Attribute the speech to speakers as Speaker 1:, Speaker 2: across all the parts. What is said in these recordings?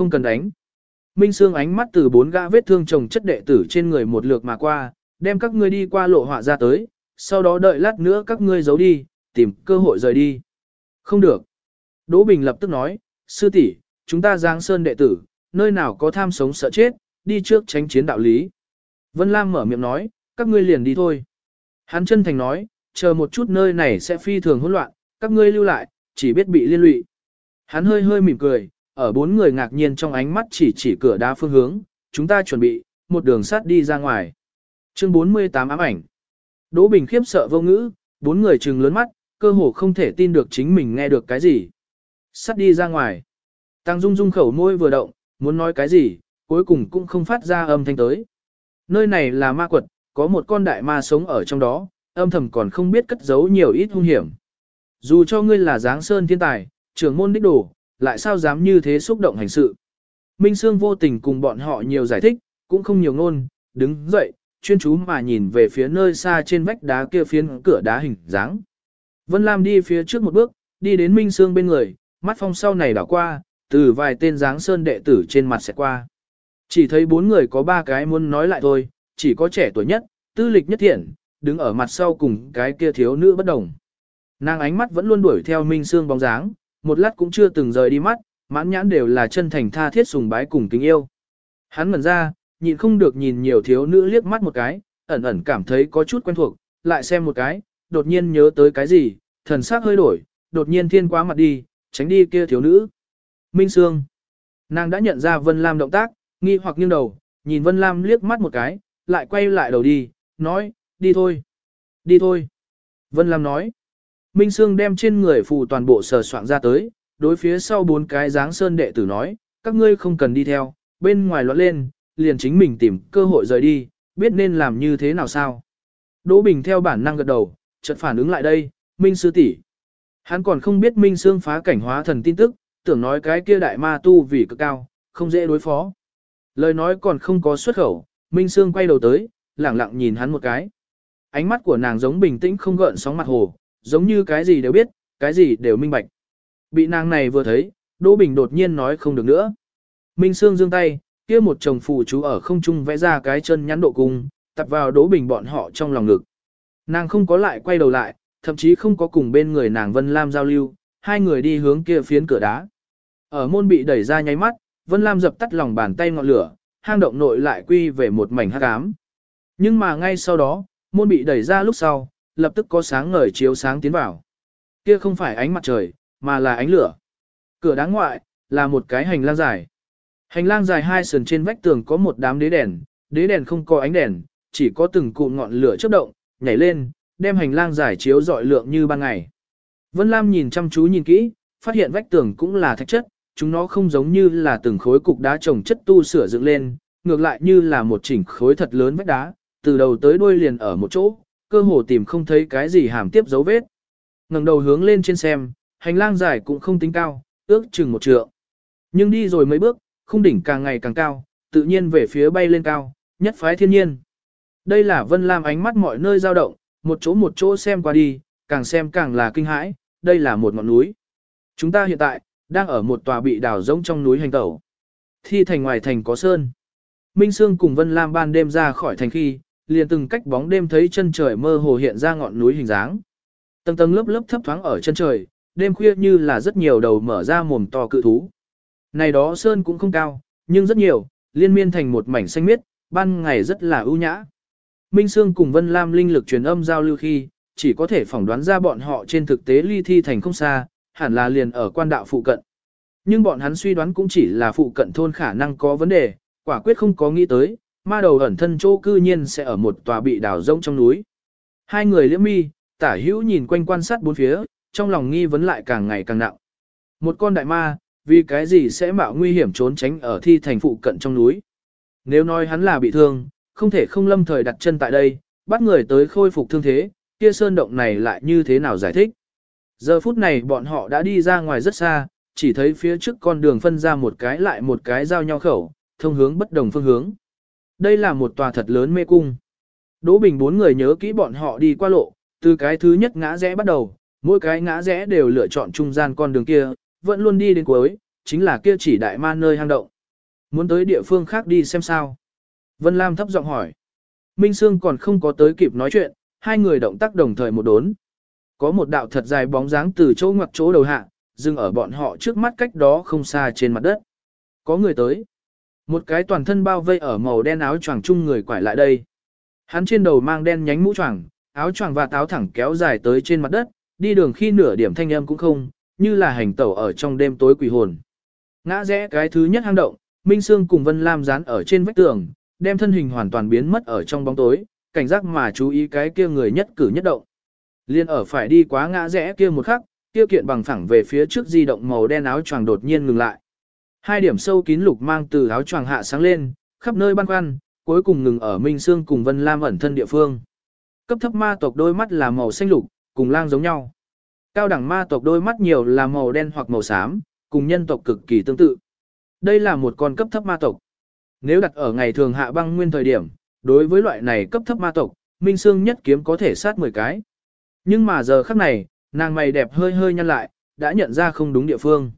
Speaker 1: không cần đánh. Minh Sương ánh mắt từ bốn gã vết thương chồng chất đệ tử trên người một lượt mà qua, đem các ngươi đi qua lộ họa ra tới, sau đó đợi lát nữa các ngươi giấu đi, tìm cơ hội rời đi. Không được. Đỗ Bình lập tức nói, sư tỷ, chúng ta giang sơn đệ tử, nơi nào có tham sống sợ chết, đi trước tránh chiến đạo lý. Vân Lam mở miệng nói, các ngươi liền đi thôi. Hắn chân thành nói, chờ một chút nơi này sẽ phi thường hỗn loạn, các ngươi lưu lại, chỉ biết bị liên lụy. Hắn hơi hơi mỉm cười, ở bốn người ngạc nhiên trong ánh mắt chỉ chỉ cửa đá phương hướng, chúng ta chuẩn bị, một đường sát đi ra ngoài. Chương 48 ám ảnh. Đỗ Bình khiếp sợ vô ngữ, bốn người trừng lớn mắt, cơ hồ không thể tin được chính mình nghe được cái gì. Sát đi ra ngoài. Tăng Dung Dung khẩu môi vừa động, muốn nói cái gì, cuối cùng cũng không phát ra âm thanh tới. Nơi này là ma quật, có một con đại ma sống ở trong đó, âm thầm còn không biết cất giấu nhiều ít hung hiểm. Dù cho ngươi là giáng sơn thiên tài, trưởng môn đích đồ, lại sao dám như thế xúc động hành sự. Minh Sương vô tình cùng bọn họ nhiều giải thích, cũng không nhiều ngôn, đứng dậy, chuyên chú mà nhìn về phía nơi xa trên vách đá kia phiến cửa đá hình dáng. Vân Lam đi phía trước một bước, đi đến Minh Sương bên người, mắt phong sau này đảo qua, từ vài tên dáng sơn đệ tử trên mặt sẽ qua. Chỉ thấy bốn người có ba cái muốn nói lại thôi, chỉ có trẻ tuổi nhất, tư lịch nhất thiện, đứng ở mặt sau cùng cái kia thiếu nữ bất đồng. Nàng ánh mắt vẫn luôn đuổi theo Minh Sương bóng dáng, một lát cũng chưa từng rời đi mắt, mãn nhãn đều là chân thành tha thiết sùng bái cùng kính yêu. Hắn ngẩn ra, nhịn không được nhìn nhiều thiếu nữ liếc mắt một cái, ẩn ẩn cảm thấy có chút quen thuộc, lại xem một cái, đột nhiên nhớ tới cái gì, thần sắc hơi đổi, đột nhiên thiên quá mặt đi, tránh đi kia thiếu nữ. Minh Sương. Nàng đã nhận ra Vân Lam động tác, nghi hoặc nghiêng đầu, nhìn Vân Lam liếc mắt một cái, lại quay lại đầu đi, nói, đi thôi. Đi thôi. Vân Lam nói. Minh Sương đem trên người phù toàn bộ sờ soạn ra tới, đối phía sau bốn cái dáng sơn đệ tử nói, các ngươi không cần đi theo, bên ngoài loạn lên, liền chính mình tìm cơ hội rời đi, biết nên làm như thế nào sao. Đỗ Bình theo bản năng gật đầu, chợt phản ứng lại đây, Minh Sư tỷ. Hắn còn không biết Minh Sương phá cảnh hóa thần tin tức, tưởng nói cái kia đại ma tu vì cực cao, không dễ đối phó. Lời nói còn không có xuất khẩu, Minh Sương quay đầu tới, lẳng lặng nhìn hắn một cái. Ánh mắt của nàng giống bình tĩnh không gợn sóng mặt hồ, giống như cái gì đều biết, cái gì đều minh bạch. Bị nàng này vừa thấy, Đỗ Bình đột nhiên nói không được nữa. Minh Sương giương tay, kia một chồng phù chú ở không trung vẽ ra cái chân nhắn độ cung, tập vào Đỗ Bình bọn họ trong lòng ngực. Nàng không có lại quay đầu lại, thậm chí không có cùng bên người nàng Vân Lam giao lưu, hai người đi hướng kia phiến cửa đá. Ở môn bị đẩy ra nháy mắt, Vân Lam dập tắt lòng bàn tay ngọn lửa, hang động nội lại quy về một mảnh hắc ám. Nhưng mà ngay sau đó, môn bị đẩy ra lúc sau, lập tức có sáng ngời chiếu sáng tiến vào. Kia không phải ánh mặt trời, mà là ánh lửa. Cửa đáng ngoại, là một cái hành lang dài. Hành lang dài hai sườn trên vách tường có một đám đế đèn, đế đèn không có ánh đèn, chỉ có từng cụm ngọn lửa chớp động, nhảy lên, đem hành lang dài chiếu rọi lượng như ban ngày. Vân Lam nhìn chăm chú nhìn kỹ, phát hiện vách tường cũng là thạch chất, chúng nó không giống như là từng khối cục đá trồng chất tu sửa dựng lên, ngược lại như là một chỉnh khối thật lớn vách đá, từ đầu tới đuôi liền ở một chỗ, cơ hồ tìm không thấy cái gì hàm tiếp dấu vết. ngẩng đầu hướng lên trên xem, hành lang dài cũng không tính cao, ước chừng một trượng. Nhưng đi rồi mấy bước, khung đỉnh càng ngày càng cao, tự nhiên về phía bay lên cao, nhất phái thiên nhiên. Đây là Vân Lam ánh mắt mọi nơi dao động, một chỗ một chỗ xem qua đi, càng xem càng là kinh hãi, đây là một ngọn núi. Chúng ta hiện tại, đang ở một tòa bị đào rỗng trong núi hành tẩu. Thi thành ngoài thành có sơn. Minh Sương cùng Vân Lam ban đêm ra khỏi thành khi, liền từng cách bóng đêm thấy chân trời mơ hồ hiện ra ngọn núi hình dáng. Tầng tầng lớp lớp thấp thoáng ở chân trời, đêm khuya như là rất nhiều đầu mở ra mồm to cự thú. Này đó sơn cũng không cao, nhưng rất nhiều, liên miên thành một mảnh xanh miết, ban ngày rất là ưu nhã. Minh Sương cùng Vân Lam linh lực truyền âm giao lưu khi, chỉ có thể phỏng đoán ra bọn họ trên thực tế ly thi thành không xa, hẳn là liền ở quan đạo phụ cận. Nhưng bọn hắn suy đoán cũng chỉ là phụ cận thôn khả năng có vấn đề, quả quyết không có nghĩ tới, ma đầu ẩn thân chỗ cư nhiên sẽ ở một tòa bị đào rông trong núi. Hai người liễm mi, tả hữu nhìn quanh quan sát bốn phía, trong lòng nghi vấn lại càng ngày càng nặng. Một con đại ma, vì cái gì sẽ mạo nguy hiểm trốn tránh ở thi thành phụ cận trong núi. Nếu nói hắn là bị thương, không thể không lâm thời đặt chân tại đây, bắt người tới khôi phục thương thế, kia sơn động này lại như thế nào giải thích. Giờ phút này bọn họ đã đi ra ngoài rất xa, chỉ thấy phía trước con đường phân ra một cái lại một cái giao nhau khẩu, thông hướng bất đồng phương hướng. Đây là một tòa thật lớn mê cung. Đỗ Bình bốn người nhớ kỹ bọn họ đi qua lộ, từ cái thứ nhất ngã rẽ bắt đầu, mỗi cái ngã rẽ đều lựa chọn trung gian con đường kia, vẫn luôn đi đến cuối, chính là kia chỉ đại ma nơi hang động. Muốn tới địa phương khác đi xem sao. Vân Lam thấp giọng hỏi. Minh Sương còn không có tới kịp nói chuyện, hai người động tác đồng thời một đốn. Có một đạo thật dài bóng dáng từ chỗ ngoặc chỗ đầu hạ, dừng ở bọn họ trước mắt cách đó không xa trên mặt đất. Có người tới. Một cái toàn thân bao vây ở màu đen áo choàng chung người quải lại đây. Hắn trên đầu mang đen nhánh mũ choàng, áo choàng và táo thẳng kéo dài tới trên mặt đất, đi đường khi nửa điểm thanh âm cũng không, như là hành tẩu ở trong đêm tối quỷ hồn. Ngã rẽ cái thứ nhất hang động, Minh Sương cùng Vân Lam dán ở trên vách tường, đem thân hình hoàn toàn biến mất ở trong bóng tối, cảnh giác mà chú ý cái kia người nhất cử nhất động. Liên ở phải đi quá ngã rẽ kia một khắc, kia kiện bằng phẳng về phía trước di động màu đen áo choàng đột nhiên ngừng lại. Hai điểm sâu kín lục mang từ áo choàng hạ sáng lên, khắp nơi băn khoăn, cuối cùng ngừng ở Minh Sương cùng Vân Lam ẩn thân địa phương. Cấp thấp ma tộc đôi mắt là màu xanh lục, cùng lang giống nhau. Cao đẳng ma tộc đôi mắt nhiều là màu đen hoặc màu xám, cùng nhân tộc cực kỳ tương tự. Đây là một con cấp thấp ma tộc. Nếu đặt ở ngày thường hạ băng nguyên thời điểm, đối với loại này cấp thấp ma tộc, Minh Sương nhất kiếm có thể sát 10 cái. Nhưng mà giờ khắc này, nàng mày đẹp hơi hơi nhăn lại, đã nhận ra không đúng địa phương.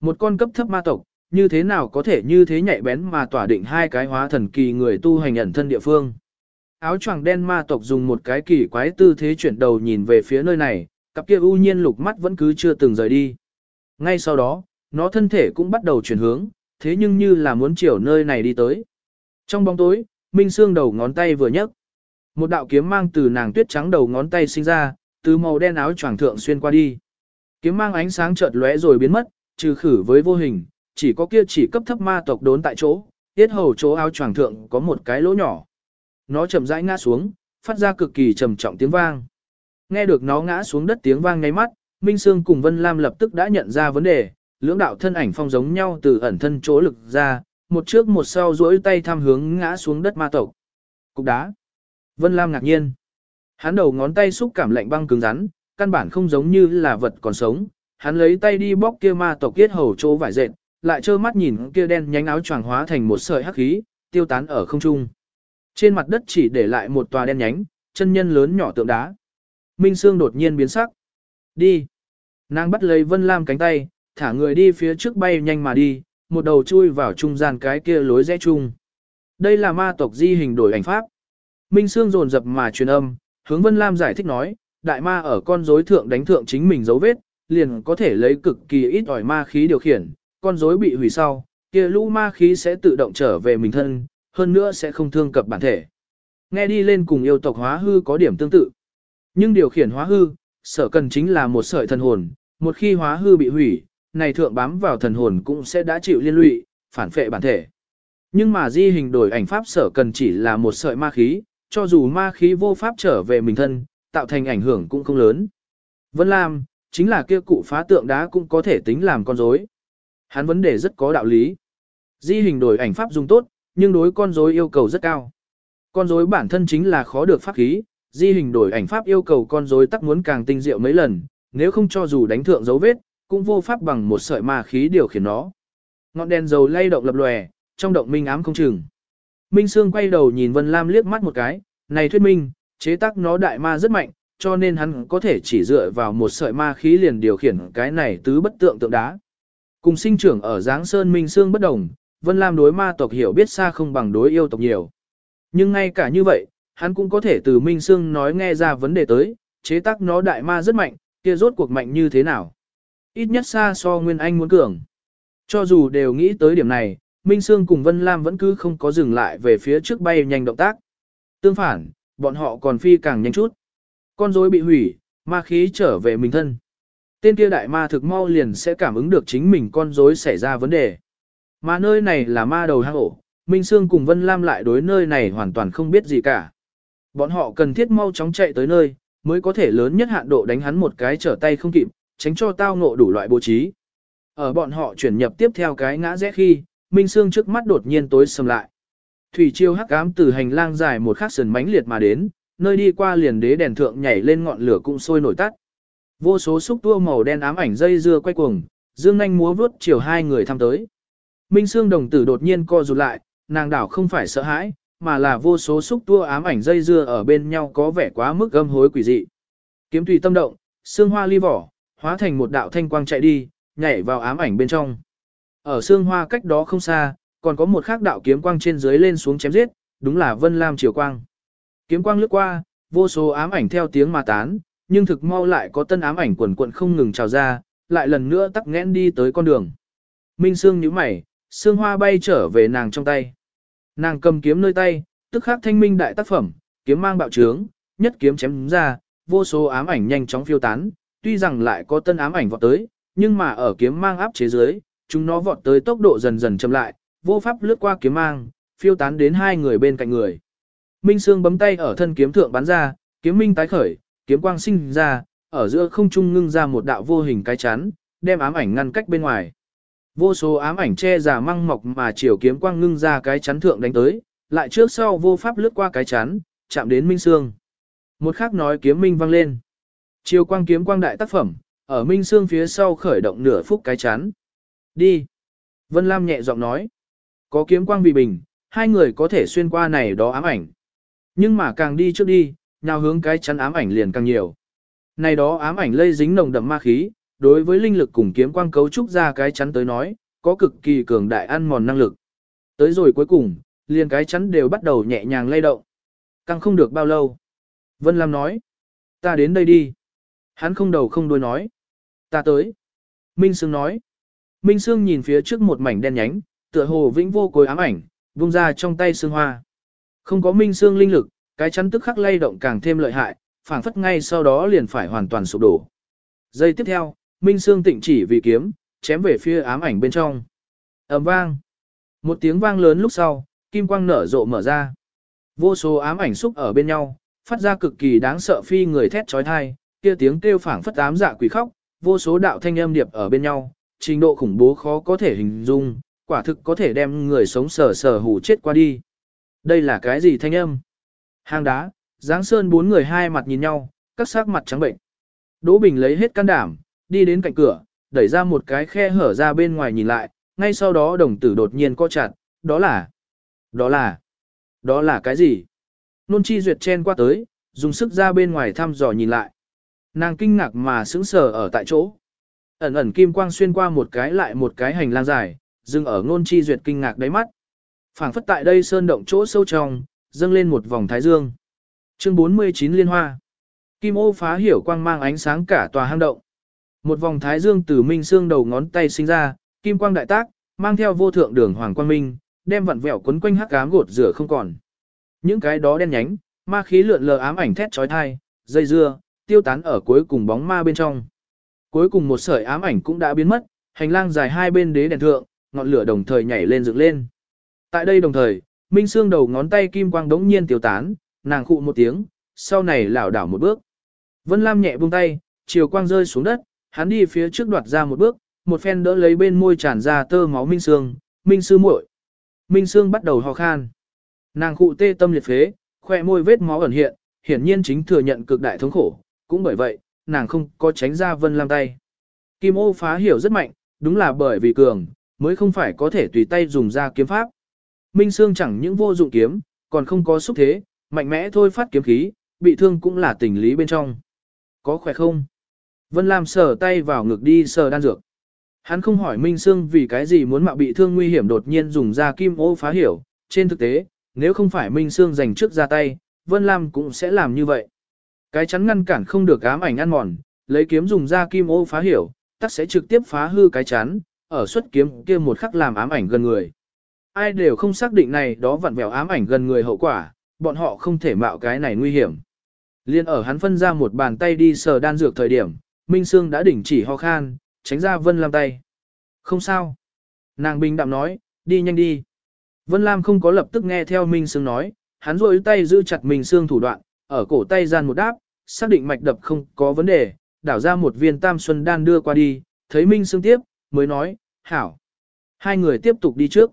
Speaker 1: Một con cấp thấp ma tộc, như thế nào có thể như thế nhạy bén mà tỏa định hai cái hóa thần kỳ người tu hành ẩn thân địa phương. Áo choàng đen ma tộc dùng một cái kỳ quái tư thế chuyển đầu nhìn về phía nơi này, cặp kia u nhiên lục mắt vẫn cứ chưa từng rời đi. Ngay sau đó, nó thân thể cũng bắt đầu chuyển hướng, thế nhưng như là muốn chiều nơi này đi tới. Trong bóng tối, Minh Sương đầu ngón tay vừa nhấc. Một đạo kiếm mang từ nàng tuyết trắng đầu ngón tay sinh ra, từ màu đen áo choàng thượng xuyên qua đi. Kiếm mang ánh sáng chợt lóe rồi biến mất, trừ khử với vô hình, chỉ có kia chỉ cấp thấp ma tộc đốn tại chỗ, tiết hầu chỗ áo choàng thượng có một cái lỗ nhỏ. Nó chậm rãi ngã xuống, phát ra cực kỳ trầm trọng tiếng vang. Nghe được nó ngã xuống đất tiếng vang ngay mắt, Minh Sương cùng Vân Lam lập tức đã nhận ra vấn đề, lưỡng đạo thân ảnh phong giống nhau từ ẩn thân chỗ lực ra, một trước một sau duỗi tay tham hướng ngã xuống đất ma tộc. Cục đá. Vân Lam ngạc nhiên. Hắn đầu ngón tay xúc cảm lạnh băng cứng rắn, căn bản không giống như là vật còn sống. Hắn lấy tay đi bóc kia ma tộc kiết hầu chỗ vải dệt, lại trơ mắt nhìn kia đen nhánh áo choàng hóa thành một sợi hắc khí, tiêu tán ở không trung. Trên mặt đất chỉ để lại một tòa đen nhánh, chân nhân lớn nhỏ tượng đá. Minh Sương đột nhiên biến sắc. Đi. Nàng bắt lấy Vân Lam cánh tay, thả người đi phía trước bay nhanh mà đi, một đầu chui vào trung gian cái kia lối rẽ chung. Đây là ma tộc di hình đổi ảnh pháp. Minh Sương dồn dập mà truyền âm, hướng Vân Lam giải thích nói, đại ma ở con rối thượng đánh thượng chính mình dấu vết, liền có thể lấy cực kỳ ít ỏi ma khí điều khiển, con rối bị hủy sau, kia lũ ma khí sẽ tự động trở về mình thân, hơn nữa sẽ không thương cập bản thể. Nghe đi lên cùng yêu tộc hóa hư có điểm tương tự. Nhưng điều khiển hóa hư, sở cần chính là một sợi thần hồn, một khi hóa hư bị hủy, này thượng bám vào thần hồn cũng sẽ đã chịu liên lụy, phản phệ bản thể. Nhưng mà di hình đổi ảnh pháp sở cần chỉ là một sợi ma khí, cho dù ma khí vô pháp trở về mình thân, tạo thành ảnh hưởng cũng không lớn. Vân Lam, chính là kia cụ phá tượng đá cũng có thể tính làm con rối. Hắn vấn đề rất có đạo lý. Di hình đổi ảnh pháp dùng tốt, nhưng đối con rối yêu cầu rất cao. Con rối bản thân chính là khó được pháp khí, di hình đổi ảnh pháp yêu cầu con rối tắc muốn càng tinh diệu mấy lần, nếu không cho dù đánh thượng dấu vết, cũng vô pháp bằng một sợi ma khí điều khiển nó. Ngọn đèn dầu lay động lập lòe, trong động minh ám không chừng. Minh Sương quay đầu nhìn Vân Lam liếc mắt một cái, này thuyết minh, chế tác nó đại ma rất mạnh, cho nên hắn có thể chỉ dựa vào một sợi ma khí liền điều khiển cái này tứ bất tượng tượng đá. Cùng sinh trưởng ở Giáng Sơn Minh Sương bất đồng, Vân Lam đối ma tộc hiểu biết xa không bằng đối yêu tộc nhiều. Nhưng ngay cả như vậy, hắn cũng có thể từ Minh Sương nói nghe ra vấn đề tới, chế tác nó đại ma rất mạnh, kia rốt cuộc mạnh như thế nào. Ít nhất xa so Nguyên Anh muốn cường. Cho dù đều nghĩ tới điểm này, Minh Sương cùng Vân Lam vẫn cứ không có dừng lại về phía trước bay nhanh động tác. Tương phản, bọn họ còn phi càng nhanh chút. Con rối bị hủy, ma khí trở về mình thân. Tên kia đại ma thực mau liền sẽ cảm ứng được chính mình con rối xảy ra vấn đề. Mà nơi này là ma đầu hang ổ, Minh Sương cùng Vân Lam lại đối nơi này hoàn toàn không biết gì cả. Bọn họ cần thiết mau chóng chạy tới nơi, mới có thể lớn nhất hạn độ đánh hắn một cái trở tay không kịp, tránh cho tao ngộ đủ loại bố trí. Ở bọn họ chuyển nhập tiếp theo cái ngã rẽ khi, Minh Sương trước mắt đột nhiên tối sầm lại. Thủy chiêu hắc ám từ hành lang dài một khắc sườn mãnh liệt mà đến, nơi đi qua liền đế đèn thượng nhảy lên ngọn lửa cũng sôi nổi tắt. Vô số xúc tua màu đen ám ảnh dây dưa quay cuồng, dương nhanh múa vuốt chiều hai người thăm tới. Minh Sương đồng tử đột nhiên co rụt lại, nàng đảo không phải sợ hãi, mà là vô số xúc tua ám ảnh dây dưa ở bên nhau có vẻ quá mức gâm hối quỷ dị. Kiếm tùy tâm động, xương hoa ly vỏ, hóa thành một đạo thanh quang chạy đi, nhảy vào ám ảnh bên trong. Ở xương hoa cách đó không xa, còn có một khác đạo kiếm quang trên dưới lên xuống chém giết, đúng là Vân Lam chiều quang. Kiếm quang lướt qua, vô số ám ảnh theo tiếng mà tán, nhưng thực mau lại có tân ám ảnh quần quận không ngừng trào ra, lại lần nữa tắc nghẽn đi tới con đường. Minh Sương nhíu mày, sương hoa bay trở về nàng trong tay. Nàng cầm kiếm nơi tay, tức khắc thanh minh đại tác phẩm, kiếm mang bạo trướng, nhất kiếm chém ra, vô số ám ảnh nhanh chóng phiêu tán, tuy rằng lại có tân ám ảnh vọt tới, nhưng mà ở kiếm mang áp chế dưới, chúng nó vọt tới tốc độ dần dần chậm lại, vô pháp lướt qua kiếm mang, phiêu tán đến hai người bên cạnh người. Minh Sương bấm tay ở thân kiếm thượng bắn ra, kiếm minh tái khởi, kiếm quang sinh ra, ở giữa không trung ngưng ra một đạo vô hình cái chắn, đem ám ảnh ngăn cách bên ngoài. Vô số ám ảnh che giả măng mọc mà chiều kiếm quang ngưng ra cái chắn thượng đánh tới, lại trước sau vô pháp lướt qua cái chắn, chạm đến Minh Sương. Một khắc nói kiếm minh vang lên. Chiều quang kiếm quang đại tác phẩm, ở Minh Sương phía sau khởi động nửa phút cái chắn. Đi. Vân Lam nhẹ giọng nói. Có kiếm quang vì bình, hai người có thể xuyên qua này đó ám ảnh. Nhưng mà càng đi trước đi, nào hướng cái chắn ám ảnh liền càng nhiều. Này đó ám ảnh lây dính nồng đậm ma khí, đối với linh lực cùng kiếm quang cấu trúc ra cái chắn tới nói, có cực kỳ cường đại ăn mòn năng lực. Tới rồi cuối cùng, liền cái chắn đều bắt đầu nhẹ nhàng lay động. Càng không được bao lâu. Vân Lam nói, ta đến đây đi. Hắn không đầu không đuôi nói, ta tới. Minh Sương nói, Minh Sương nhìn phía trước một mảnh đen nhánh, tựa hồ vĩnh vô cối ám ảnh, vung ra trong tay Sương Hoa. Không có Minh Sương linh lực, cái chắn tức khắc lay động càng thêm lợi hại, phảng phất ngay sau đó liền phải hoàn toàn sụp đổ. Giây tiếp theo, Minh Sương tịnh chỉ vì kiếm, chém về phía ám ảnh bên trong. ầm vang. Một tiếng vang lớn lúc sau, kim quang nở rộ mở ra. Vô số ám ảnh xúc ở bên nhau, phát ra cực kỳ đáng sợ phi người thét trói thai, kia tiếng kêu phảng phất ám dạ quỷ khóc, vô số đạo thanh âm điệp ở bên nhau, trình độ khủng bố khó có thể hình dung, quả thực có thể đem người sống sờ sờ hù chết qua đi. Đây là cái gì thanh âm? Hang đá, Giáng Sơn bốn người hai mặt nhìn nhau, các sắc mặt trắng bệnh. Đỗ Bình lấy hết can đảm, đi đến cạnh cửa, đẩy ra một cái khe hở ra bên ngoài nhìn lại, ngay sau đó đồng tử đột nhiên co chặt, đó là, đó là, đó là cái gì? Nôn chi duyệt chen qua tới, dùng sức ra bên ngoài thăm dò nhìn lại. Nàng kinh ngạc mà sững sờ ở tại chỗ. Ẩn ẩn kim quang xuyên qua một cái lại một cái hành lang dài, dừng ở nôn chi duyệt kinh ngạc đáy mắt. phảng phất tại đây sơn động chỗ sâu trong, dâng lên một vòng thái dương. Chương 49 Liên Hoa Kim ô phá hiểu quang mang ánh sáng cả tòa hang động. Một vòng thái dương từ minh xương đầu ngón tay sinh ra, kim quang đại tác, mang theo vô thượng đường hoàng quang minh, đem vặn vẹo quấn quanh hắc ám gột rửa không còn. Những cái đó đen nhánh, ma khí lượn lờ ám ảnh thét chói tai, dây dưa, tiêu tán ở cuối cùng bóng ma bên trong. Cuối cùng một sợi ám ảnh cũng đã biến mất, hành lang dài hai bên đế đèn thượng, ngọn lửa đồng thời nhảy lên dựng lên. Tại đây đồng thời, Minh Sương đầu ngón tay kim quang đống nhiên tiêu tán, nàng khụ một tiếng, sau này lảo đảo một bước. Vân Lam nhẹ buông tay, chiều quang rơi xuống đất, hắn đi phía trước đoạt ra một bước, một phen đỡ lấy bên môi tràn ra tơ máu Minh Sương, Minh Sư muội. Minh Sương bắt đầu ho khan. Nàng khụ tê tâm liệt phế, khoe môi vết máu ẩn hiện, hiển nhiên chính thừa nhận cực đại thống khổ, cũng bởi vậy, nàng không có tránh ra Vân Lam tay. Kim ô phá hiểu rất mạnh, đúng là bởi vì cường, mới không phải có thể tùy tay dùng ra kiếm pháp. Minh Sương chẳng những vô dụng kiếm, còn không có xúc thế, mạnh mẽ thôi phát kiếm khí, bị thương cũng là tình lý bên trong. Có khỏe không? Vân Lam sờ tay vào ngực đi sờ đan dược. Hắn không hỏi Minh Sương vì cái gì muốn mạo bị thương nguy hiểm đột nhiên dùng ra kim ô phá hiểu. Trên thực tế, nếu không phải Minh Sương dành trước ra tay, Vân Lam cũng sẽ làm như vậy. Cái chắn ngăn cản không được ám ảnh ăn mòn, lấy kiếm dùng ra kim ô phá hiểu, tắc sẽ trực tiếp phá hư cái chắn, ở xuất kiếm kia một khắc làm ám ảnh gần người. Ai đều không xác định này đó vặn vẹo ám ảnh gần người hậu quả, bọn họ không thể mạo cái này nguy hiểm. Liên ở hắn phân ra một bàn tay đi sờ đan dược thời điểm, Minh Sương đã đỉnh chỉ ho khan, tránh ra Vân Lam tay. Không sao. Nàng bình đạm nói, đi nhanh đi. Vân Lam không có lập tức nghe theo Minh Sương nói, hắn rôi tay giữ chặt Minh Sương thủ đoạn, ở cổ tay gian một đáp, xác định mạch đập không có vấn đề, đảo ra một viên tam xuân đan đưa qua đi, thấy Minh Sương tiếp, mới nói, hảo. Hai người tiếp tục đi trước.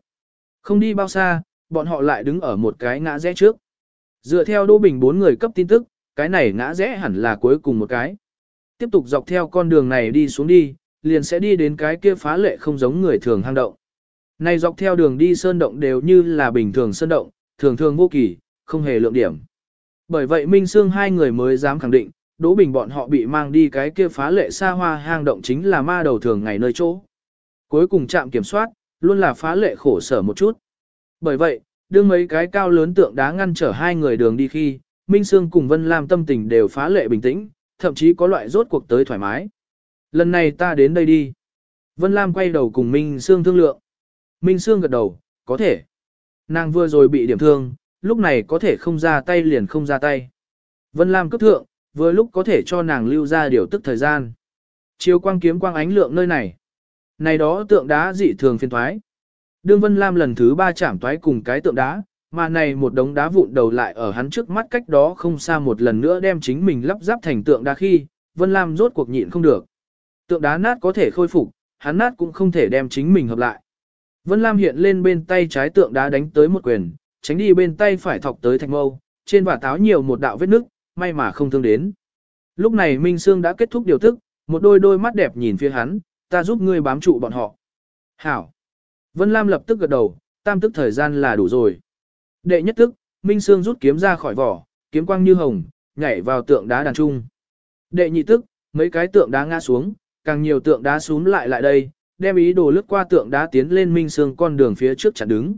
Speaker 1: Không đi bao xa, bọn họ lại đứng ở một cái ngã rẽ trước. Dựa theo Đỗ Bình bốn người cấp tin tức, cái này ngã rẽ hẳn là cuối cùng một cái. Tiếp tục dọc theo con đường này đi xuống đi, liền sẽ đi đến cái kia phá lệ không giống người thường hang động. Này dọc theo đường đi sơn động đều như là bình thường sơn động, thường thường vô kỳ, không hề lượng điểm. Bởi vậy Minh Sương hai người mới dám khẳng định, Đỗ Bình bọn họ bị mang đi cái kia phá lệ xa hoa hang động chính là ma đầu thường ngày nơi chỗ. Cuối cùng trạm kiểm soát, luôn là phá lệ khổ sở một chút. Bởi vậy, đương mấy cái cao lớn tượng đá ngăn trở hai người đường đi khi, Minh Sương cùng Vân Lam tâm tình đều phá lệ bình tĩnh, thậm chí có loại rốt cuộc tới thoải mái. Lần này ta đến đây đi. Vân Lam quay đầu cùng Minh Sương thương lượng. Minh Sương gật đầu, có thể. Nàng vừa rồi bị điểm thương, lúc này có thể không ra tay liền không ra tay. Vân Lam cấp thượng, vừa lúc có thể cho nàng lưu ra điều tức thời gian. Chiếu quang kiếm quang ánh lượng nơi này. Này đó tượng đá dị thường phiên thoái. Đương Vân Lam lần thứ ba chạm toái cùng cái tượng đá, mà này một đống đá vụn đầu lại ở hắn trước mắt cách đó không xa một lần nữa đem chính mình lắp ráp thành tượng đá khi, Vân Lam rốt cuộc nhịn không được. Tượng đá nát có thể khôi phục, hắn nát cũng không thể đem chính mình hợp lại. Vân Lam hiện lên bên tay trái tượng đá đánh tới một quyền, tránh đi bên tay phải thọc tới thạch mâu, trên bả táo nhiều một đạo vết nứt, may mà không thương đến. Lúc này Minh Sương đã kết thúc điều thức, một đôi đôi mắt đẹp nhìn phía hắn, ta giúp ngươi bám trụ bọn họ. Hảo. Vân Lam lập tức gật đầu, tam tức thời gian là đủ rồi. Đệ nhất tức, Minh Sương rút kiếm ra khỏi vỏ, kiếm quang như hồng, nhảy vào tượng đá đàn trung. Đệ nhị tức, mấy cái tượng đá ngã xuống, càng nhiều tượng đá xuống lại lại đây, đem ý đồ lướt qua tượng đá tiến lên Minh Sương con đường phía trước chặn đứng.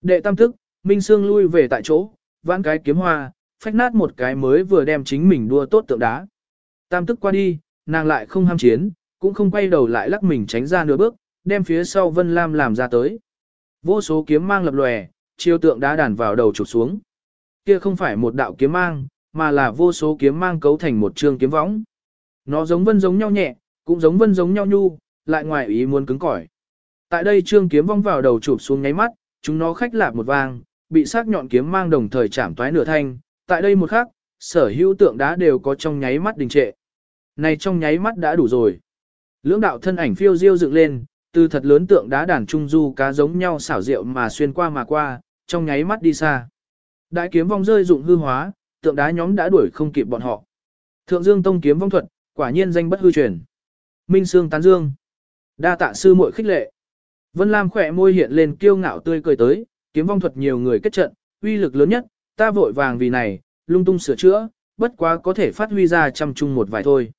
Speaker 1: Đệ tam tức, Minh Sương lui về tại chỗ, vãn cái kiếm hoa, phách nát một cái mới vừa đem chính mình đua tốt tượng đá. Tam tức qua đi, nàng lại không ham chiến, cũng không quay đầu lại lắc mình tránh ra nửa bước, đem phía sau Vân Lam làm ra tới. Vô số kiếm mang lập lòe, chiêu tượng đá đàn vào đầu chụp xuống. Kia không phải một đạo kiếm mang, mà là vô số kiếm mang cấu thành một trường kiếm võng. Nó giống vân giống nhau nhẹ, cũng giống vân giống nhau nhu, lại ngoài ý muốn cứng cỏi. Tại đây trương kiếm vong vào đầu chụp xuống nháy mắt, chúng nó khách lạp một vang, bị sắc nhọn kiếm mang đồng thời chạm toái nửa thanh. Tại đây một khắc, sở hữu tượng đá đều có trong nháy mắt đình trệ. Này trong nháy mắt đã đủ rồi. Lưỡng đạo thân ảnh phiêu diêu dựng lên, từ thật lớn tượng đá đàn trung du cá giống nhau xảo diệu mà xuyên qua mà qua, trong nháy mắt đi xa. Đại kiếm vong rơi dụng hư hóa, tượng đá nhóm đã đuổi không kịp bọn họ. Thượng Dương Tông kiếm vong thuật, quả nhiên danh bất hư truyền. Minh Sương tán dương. Đa tạ sư muội khích lệ. Vân Lam khỏe môi hiện lên kiêu ngạo tươi cười tới, kiếm vong thuật nhiều người kết trận, uy lực lớn nhất, ta vội vàng vì này, lung tung sửa chữa, bất quá có thể phát huy ra trăm chung một vài thôi.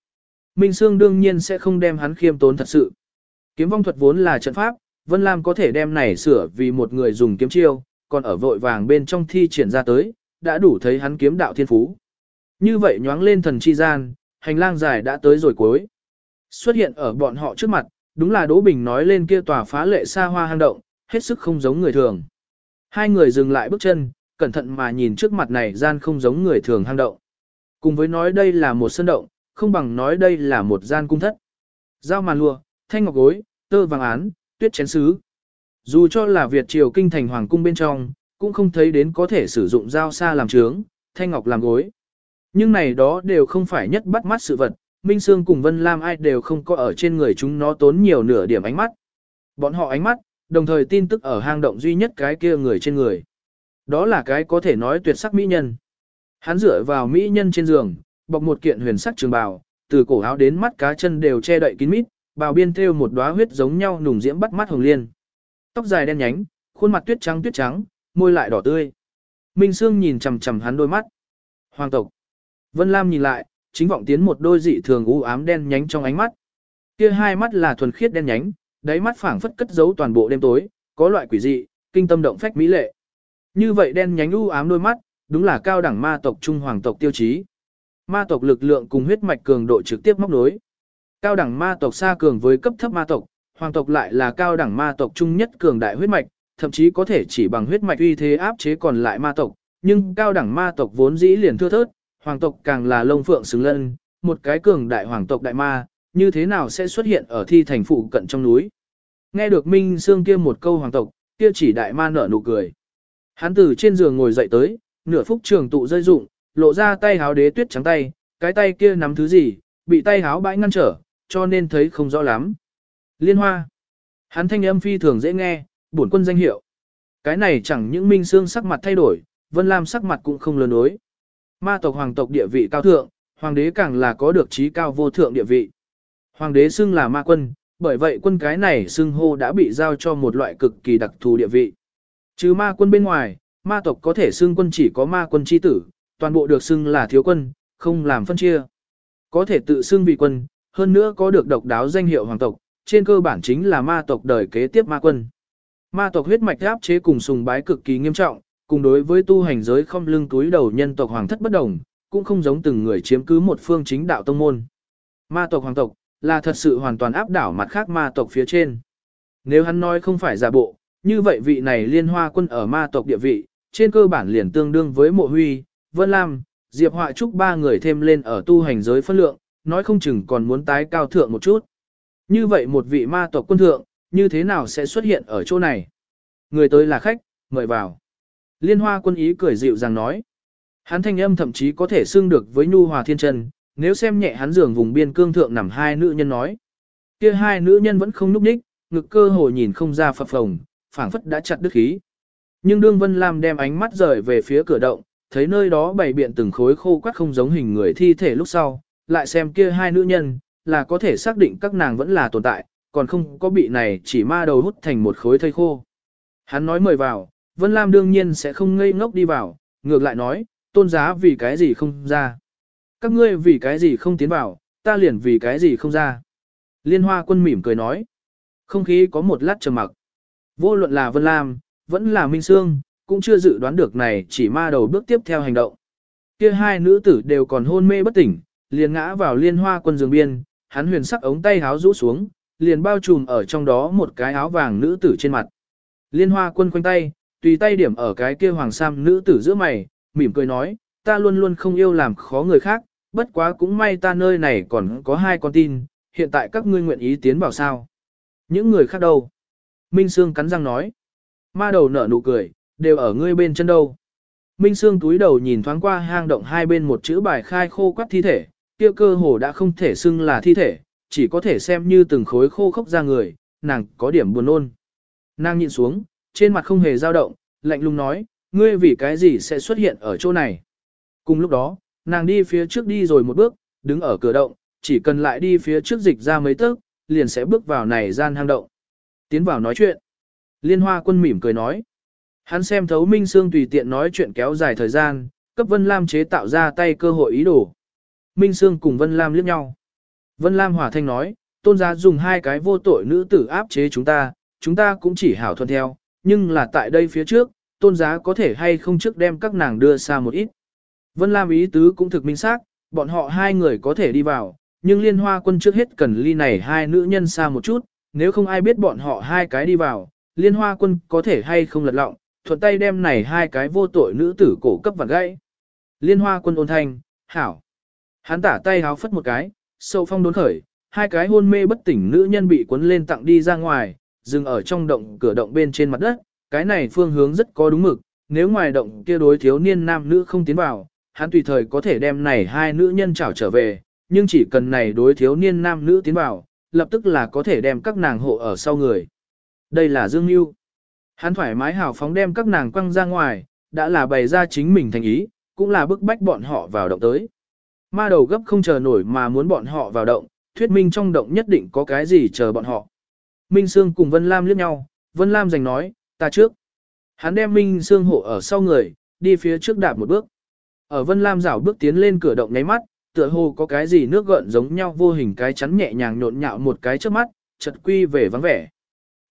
Speaker 1: Minh Sương đương nhiên sẽ không đem hắn khiêm tốn thật sự. Kiếm vong thuật vốn là trận pháp, Vân Lam có thể đem này sửa vì một người dùng kiếm chiêu, còn ở vội vàng bên trong thi triển ra tới, đã đủ thấy hắn kiếm đạo thiên phú. Như vậy nhoáng lên thần chi gian, hành lang dài đã tới rồi cuối. Xuất hiện ở bọn họ trước mặt, đúng là Đỗ Bình nói lên kia tòa phá lệ xa hoa hang động, hết sức không giống người thường. Hai người dừng lại bước chân, cẩn thận mà nhìn trước mặt này gian không giống người thường hang động. Cùng với nói đây là một sân động, không bằng nói đây là một gian cung thất. Giao màn lùa, thanh ngọc gối, tơ vàng án, tuyết chén sứ. Dù cho là Việt triều kinh thành hoàng cung bên trong, cũng không thấy đến có thể sử dụng dao xa làm trướng, thanh ngọc làm gối. Nhưng này đó đều không phải nhất bắt mắt sự vật, Minh Sương cùng Vân Lam ai đều không có ở trên người chúng nó tốn nhiều nửa điểm ánh mắt. Bọn họ ánh mắt, đồng thời tin tức ở hang động duy nhất cái kia người trên người. Đó là cái có thể nói tuyệt sắc mỹ nhân. Hắn dựa vào mỹ nhân trên giường, bọc một kiện huyền sắc trường bào, từ cổ áo đến mắt cá chân đều che đậy kín mít, bào biên thêu một đóa huyết giống nhau nùng diễm bắt mắt hồng liên. Tóc dài đen nhánh, khuôn mặt tuyết trắng tuyết trắng, môi lại đỏ tươi. Minh Sương nhìn chằm chằm hắn đôi mắt. Hoàng tộc. Vân Lam nhìn lại, chính vọng tiến một đôi dị thường u ám đen nhánh trong ánh mắt. Kia hai mắt là thuần khiết đen nhánh, đáy mắt phảng phất cất giấu toàn bộ đêm tối, có loại quỷ dị, kinh tâm động phách mỹ lệ. Như vậy đen nhánh u ám đôi mắt, đúng là cao đẳng ma tộc trung hoàng tộc tiêu chí. Ma tộc lực lượng cùng huyết mạch cường độ trực tiếp móc nối. Cao đẳng ma tộc xa cường với cấp thấp ma tộc, hoàng tộc lại là cao đẳng ma tộc trung nhất cường đại huyết mạch, thậm chí có thể chỉ bằng huyết mạch uy thế áp chế còn lại ma tộc, nhưng cao đẳng ma tộc vốn dĩ liền thưa thớt, hoàng tộc càng là lông phượng xứng lân, một cái cường đại hoàng tộc đại ma, như thế nào sẽ xuất hiện ở thi thành phụ cận trong núi. Nghe được Minh Sương kia một câu hoàng tộc, kia chỉ đại ma nở nụ cười. Hắn từ trên giường ngồi dậy tới, nửa phúc trường tụ rơi dụng lộ ra tay háo đế tuyết trắng tay, cái tay kia nắm thứ gì, bị tay háo bãi ngăn trở, cho nên thấy không rõ lắm. Liên hoa. Hắn thanh âm phi thường dễ nghe, bổn quân danh hiệu. Cái này chẳng những minh xương sắc mặt thay đổi, Vân Lam sắc mặt cũng không lớn đối. Ma tộc hoàng tộc địa vị cao thượng, hoàng đế càng là có được trí cao vô thượng địa vị. Hoàng đế xưng là ma quân, bởi vậy quân cái này xưng hô đã bị giao cho một loại cực kỳ đặc thù địa vị. Chứ ma quân bên ngoài, ma tộc có thể xưng quân chỉ có ma quân chi tử, toàn bộ được xưng là thiếu quân, không làm phân chia. Có thể tự xưng vị quân, hơn nữa có được độc đáo danh hiệu hoàng tộc, trên cơ bản chính là ma tộc đời kế tiếp ma quân. Ma tộc huyết mạch áp chế cùng sùng bái cực kỳ nghiêm trọng, cùng đối với tu hành giới không lưng túi đầu nhân tộc hoàng thất bất đồng, cũng không giống từng người chiếm cứ một phương chính đạo tông môn. Ma tộc hoàng tộc, là thật sự hoàn toàn áp đảo mặt khác ma tộc phía trên. Nếu hắn nói không phải giả bộ, như vậy vị này liên hoa quân ở ma tộc địa vị, trên cơ bản liền tương đương với mộ huy, Vân Lam, Diệp Họa Trúc ba người thêm lên ở tu hành giới phân lượng, nói không chừng còn muốn tái cao thượng một chút. Như vậy một vị ma tộc quân thượng, như thế nào sẽ xuất hiện ở chỗ này? Người tới là khách, mời vào. Liên hoa quân ý cười dịu dàng nói. Hắn thanh âm thậm chí có thể xưng được với nhu hòa thiên Trần. nếu xem nhẹ hắn giường vùng biên cương thượng nằm hai nữ nhân nói. kia hai nữ nhân vẫn không núp đích, ngực cơ hồ nhìn không ra phập phồng, phảng phất đã chặt đứt khí. Nhưng đương Vân Lam đem ánh mắt rời về phía cửa động, thấy nơi đó bày biện từng khối khô quắt không giống hình người thi thể lúc sau, lại xem kia hai nữ nhân, là có thể xác định các nàng vẫn là tồn tại, còn không có bị này chỉ ma đầu hút thành một khối thây khô. Hắn nói mời vào, Vân Lam đương nhiên sẽ không ngây ngốc đi vào, ngược lại nói, tôn giá vì cái gì không ra. Các ngươi vì cái gì không tiến vào, ta liền vì cái gì không ra. Liên hoa quân mỉm cười nói. Không khí có một lát trầm mặc. Vô luận là Vân Lam, vẫn là Minh Sương, cũng chưa dự đoán được này chỉ ma đầu bước tiếp theo hành động. Kia hai nữ tử đều còn hôn mê bất tỉnh, liền ngã vào liên hoa quân giường biên, hắn huyền sắc ống tay háo rũ xuống, liền bao trùm ở trong đó một cái áo vàng nữ tử trên mặt. Liên hoa quân quanh tay, tùy tay điểm ở cái kia hoàng sam nữ tử giữa mày, mỉm cười nói, ta luôn luôn không yêu làm khó người khác, bất quá cũng may ta nơi này còn có hai con tin, hiện tại các ngươi nguyện ý tiến vào sao. Những người khác đâu? Minh Sương cắn răng nói. Ma đầu nở nụ cười, đều ở ngươi bên chân đâu. Minh Sương túi đầu nhìn thoáng qua hang động hai bên một chữ bài khai khô quắt thi thể, kia cơ hồ đã không thể xưng là thi thể, chỉ có thể xem như từng khối khô khốc ra người, nàng có điểm buồn ôn. Nàng nhìn xuống, trên mặt không hề dao động, lạnh lùng nói, ngươi vì cái gì sẽ xuất hiện ở chỗ này. Cùng lúc đó, nàng đi phía trước đi rồi một bước, đứng ở cửa động, chỉ cần lại đi phía trước dịch ra mấy tấc, liền sẽ bước vào này gian hang động. Tiến vào nói chuyện. Liên hoa quân mỉm cười nói. Hắn xem thấu Minh Sương tùy tiện nói chuyện kéo dài thời gian, cấp Vân Lam chế tạo ra tay cơ hội ý đồ. Minh Sương cùng Vân Lam liếc nhau. Vân Lam hòa thanh nói, tôn giá dùng hai cái vô tội nữ tử áp chế chúng ta, chúng ta cũng chỉ hảo thuận theo, nhưng là tại đây phía trước, tôn giá có thể hay không trước đem các nàng đưa xa một ít. Vân Lam ý tứ cũng thực minh xác, bọn họ hai người có thể đi vào, nhưng liên hoa quân trước hết cần ly này hai nữ nhân xa một chút, nếu không ai biết bọn họ hai cái đi vào, liên hoa quân có thể hay không lật lọng, thuận tay đem này hai cái vô tội nữ tử cổ cấp vặn gãy. Liên hoa quân ôn thanh, hảo. Hắn tả tay háo phất một cái, sâu phong đốn khởi, hai cái hôn mê bất tỉnh nữ nhân bị cuốn lên tặng đi ra ngoài, dừng ở trong động cửa động bên trên mặt đất, cái này phương hướng rất có đúng mực, nếu ngoài động kia đối thiếu niên nam nữ không tiến vào, hắn tùy thời có thể đem này hai nữ nhân trảo trở về, nhưng chỉ cần này đối thiếu niên nam nữ tiến vào, lập tức là có thể đem các nàng hộ ở sau người. Đây là Dương Nhu. Hắn thoải mái hào phóng đem các nàng quăng ra ngoài, đã là bày ra chính mình thành ý, cũng là bức bách bọn họ vào động tới. Ma đầu gấp không chờ nổi mà muốn bọn họ vào động, thuyết minh trong động nhất định có cái gì chờ bọn họ. Minh Sương cùng Vân Lam liếc nhau, Vân Lam giành nói, ta trước. Hắn đem Minh Sương hộ ở sau người, đi phía trước đạp một bước. Ở Vân Lam rảo bước tiến lên cửa động nháy mắt, tựa hồ có cái gì nước gợn giống nhau vô hình cái chắn nhẹ nhàng nhộn nhạo một cái trước mắt, chợt quy về vắng vẻ.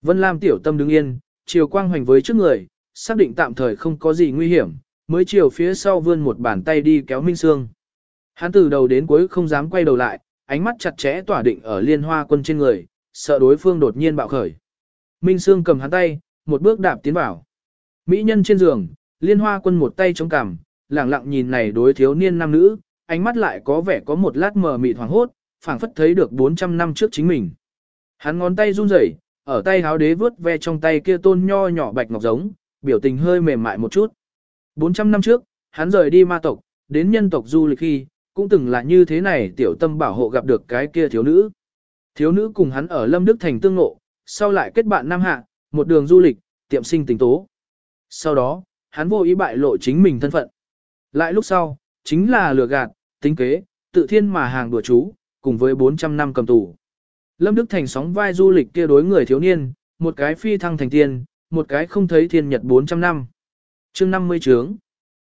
Speaker 1: Vân Lam tiểu tâm đứng yên, chiều quang hoành với trước người, xác định tạm thời không có gì nguy hiểm, mới chiều phía sau vươn một bàn tay đi kéo Minh Sương. Hắn từ đầu đến cuối không dám quay đầu lại, ánh mắt chặt chẽ tỏa định ở liên hoa quân trên người, sợ đối phương đột nhiên bạo khởi. Minh Sương cầm hắn tay, một bước đạp tiến vào. Mỹ nhân trên giường, liên hoa quân một tay chống cằm, lẳng lặng nhìn này đối thiếu niên nam nữ, ánh mắt lại có vẻ có một lát mờ mịt hoàng hốt, phảng phất thấy được 400 năm trước chính mình. Hắn ngón tay run rẩy, ở tay háo đế vớt ve trong tay kia tôn nho nhỏ bạch ngọc giống, biểu tình hơi mềm mại một chút. 400 năm trước, hắn rời đi ma tộc, đến nhân tộc du lịch khi, cũng từng là như thế này tiểu tâm bảo hộ gặp được cái kia thiếu nữ. Thiếu nữ cùng hắn ở Lâm Đức Thành tương ngộ, sau lại kết bạn Nam Hạ, một đường du lịch, tiệm sinh tình tố. Sau đó, hắn vô ý bại lộ chính mình thân phận. Lại lúc sau, chính là lừa gạt, tính kế, tự thiên mà hàng đùa chú, cùng với 400 năm cầm tù. Lâm Đức Thành sóng vai du lịch kia đối người thiếu niên, một cái phi thăng thành tiên, một cái không thấy thiên nhật 400 năm. chương 50 trướng.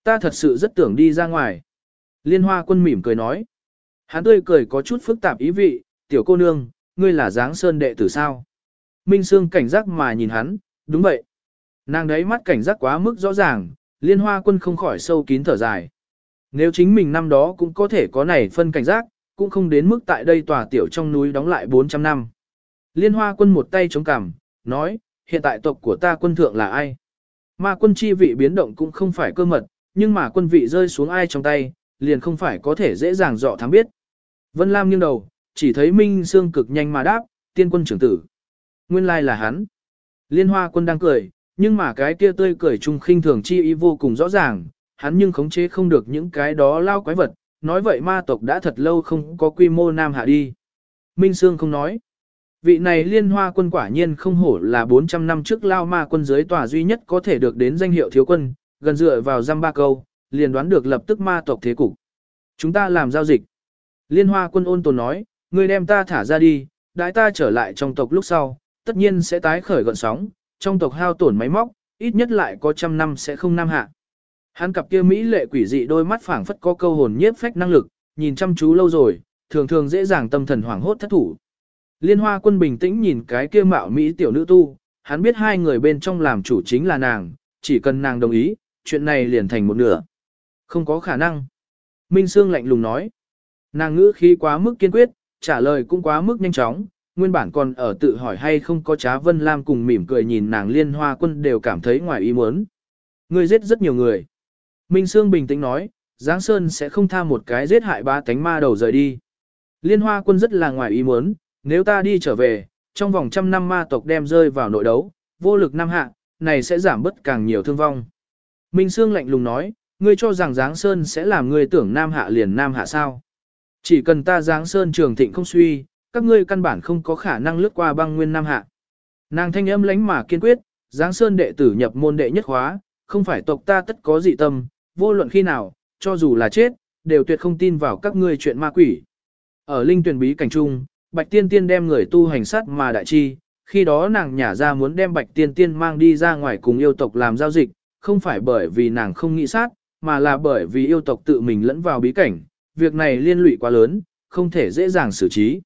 Speaker 1: Ta thật sự rất tưởng đi ra ngoài. Liên hoa quân mỉm cười nói. Hắn tươi cười có chút phức tạp ý vị, tiểu cô nương, ngươi là dáng sơn đệ tử sao. Minh Sương cảnh giác mà nhìn hắn, Đúng vậy. Nàng đấy mắt cảnh giác quá mức rõ ràng, liên hoa quân không khỏi sâu kín thở dài. Nếu chính mình năm đó cũng có thể có này phân cảnh giác, cũng không đến mức tại đây tòa tiểu trong núi đóng lại 400 năm. Liên hoa quân một tay chống cằm, nói, hiện tại tộc của ta quân thượng là ai? Ma quân chi vị biến động cũng không phải cơ mật, nhưng mà quân vị rơi xuống ai trong tay, liền không phải có thể dễ dàng dọ thám biết. Vân Lam nghiêng đầu, chỉ thấy Minh Sương cực nhanh mà đáp, tiên quân trưởng tử. Nguyên lai là hắn. Liên hoa quân đang cười, nhưng mà cái kia tươi cười trung khinh thường chi ý vô cùng rõ ràng, hắn nhưng khống chế không được những cái đó lao quái vật, nói vậy ma tộc đã thật lâu không có quy mô nam hạ đi. Minh Sương không nói. Vị này liên hoa quân quả nhiên không hổ là 400 năm trước lao ma quân giới tòa duy nhất có thể được đến danh hiệu thiếu quân, gần dựa vào giam ba câu, liền đoán được lập tức ma tộc thế cục. Chúng ta làm giao dịch. Liên hoa quân ôn tồn nói, người đem ta thả ra đi, đãi ta trở lại trong tộc lúc sau, tất nhiên sẽ tái khởi gọn sóng, trong tộc hao tổn máy móc, ít nhất lại có trăm năm sẽ không nam hạ. Hắn cặp kia mỹ lệ quỷ dị đôi mắt phảng phất có câu hồn nhiếp phách năng lực, nhìn chăm chú lâu rồi, thường thường dễ dàng tâm thần hoảng hốt thất thủ. Liên hoa quân bình tĩnh nhìn cái kia mạo mỹ tiểu nữ tu, hắn biết hai người bên trong làm chủ chính là nàng, chỉ cần nàng đồng ý, chuyện này liền thành một nửa. Không có khả năng. Minh Sương lạnh lùng nói. Nàng ngữ khí quá mức kiên quyết, trả lời cũng quá mức nhanh chóng, nguyên bản còn ở tự hỏi hay không có trá Vân Lam cùng mỉm cười nhìn nàng liên hoa quân đều cảm thấy ngoài ý muốn. Ngươi giết rất nhiều người. Minh Sương bình tĩnh nói, Giáng Sơn sẽ không tha một cái giết hại ba tánh ma đầu rời đi. Liên hoa quân rất là ngoài ý muốn, nếu ta đi trở về, trong vòng trăm năm ma tộc đem rơi vào nội đấu, vô lực nam hạ, này sẽ giảm bớt càng nhiều thương vong. Minh Sương lạnh lùng nói, ngươi cho rằng Giáng Sơn sẽ làm ngươi tưởng nam hạ liền nam hạ sao. Chỉ cần ta Giáng Sơn trường thịnh không suy, các ngươi căn bản không có khả năng lướt qua băng nguyên nam hạ. Nàng thanh âm lánh mà kiên quyết, Giáng Sơn đệ tử nhập môn đệ nhất hóa, không phải tộc ta tất có dị tâm, vô luận khi nào, cho dù là chết, đều tuyệt không tin vào các ngươi chuyện ma quỷ. Ở linh tuyển bí cảnh trung, Bạch Tiên Tiên đem người tu hành sát mà đại chi, khi đó nàng nhả ra muốn đem Bạch Tiên Tiên mang đi ra ngoài cùng yêu tộc làm giao dịch, không phải bởi vì nàng không nghĩ sát, mà là bởi vì yêu tộc tự mình lẫn vào bí cảnh, việc này liên lụy quá lớn, không thể dễ dàng xử trí.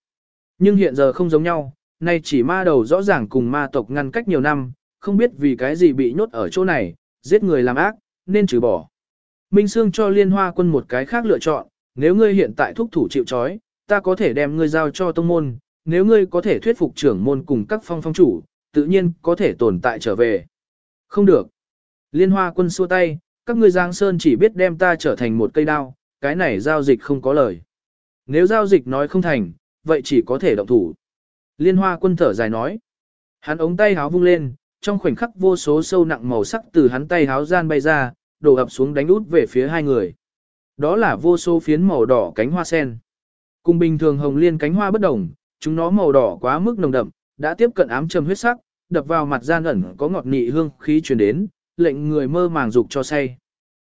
Speaker 1: Nhưng hiện giờ không giống nhau, nay chỉ ma đầu rõ ràng cùng ma tộc ngăn cách nhiều năm, không biết vì cái gì bị nhốt ở chỗ này, giết người làm ác, nên trừ bỏ. Minh Sương cho liên hoa quân một cái khác lựa chọn, nếu ngươi hiện tại thúc thủ chịu chói, ta có thể đem ngươi giao cho tông môn, nếu ngươi có thể thuyết phục trưởng môn cùng các phong phong chủ, tự nhiên có thể tồn tại trở về. Không được. Liên hoa quân xua tay, các ngươi Giang Sơn chỉ biết đem ta trở thành một cây đao, cái này giao dịch không có lời. Nếu giao dịch nói không thành, vậy chỉ có thể động thủ. Liên hoa quân thở dài nói. Hắn ống tay háo vung lên, trong khoảnh khắc vô số sâu nặng màu sắc từ hắn tay háo gian bay ra, đổ ập xuống đánh út về phía hai người. Đó là vô số phiến màu đỏ cánh hoa sen. Cùng bình thường hồng liên cánh hoa bất đồng, chúng nó màu đỏ quá mức nồng đậm, đã tiếp cận ám trầm huyết sắc, đập vào mặt gian ẩn có ngọt nị hương khí truyền đến, lệnh người mơ màng dục cho say.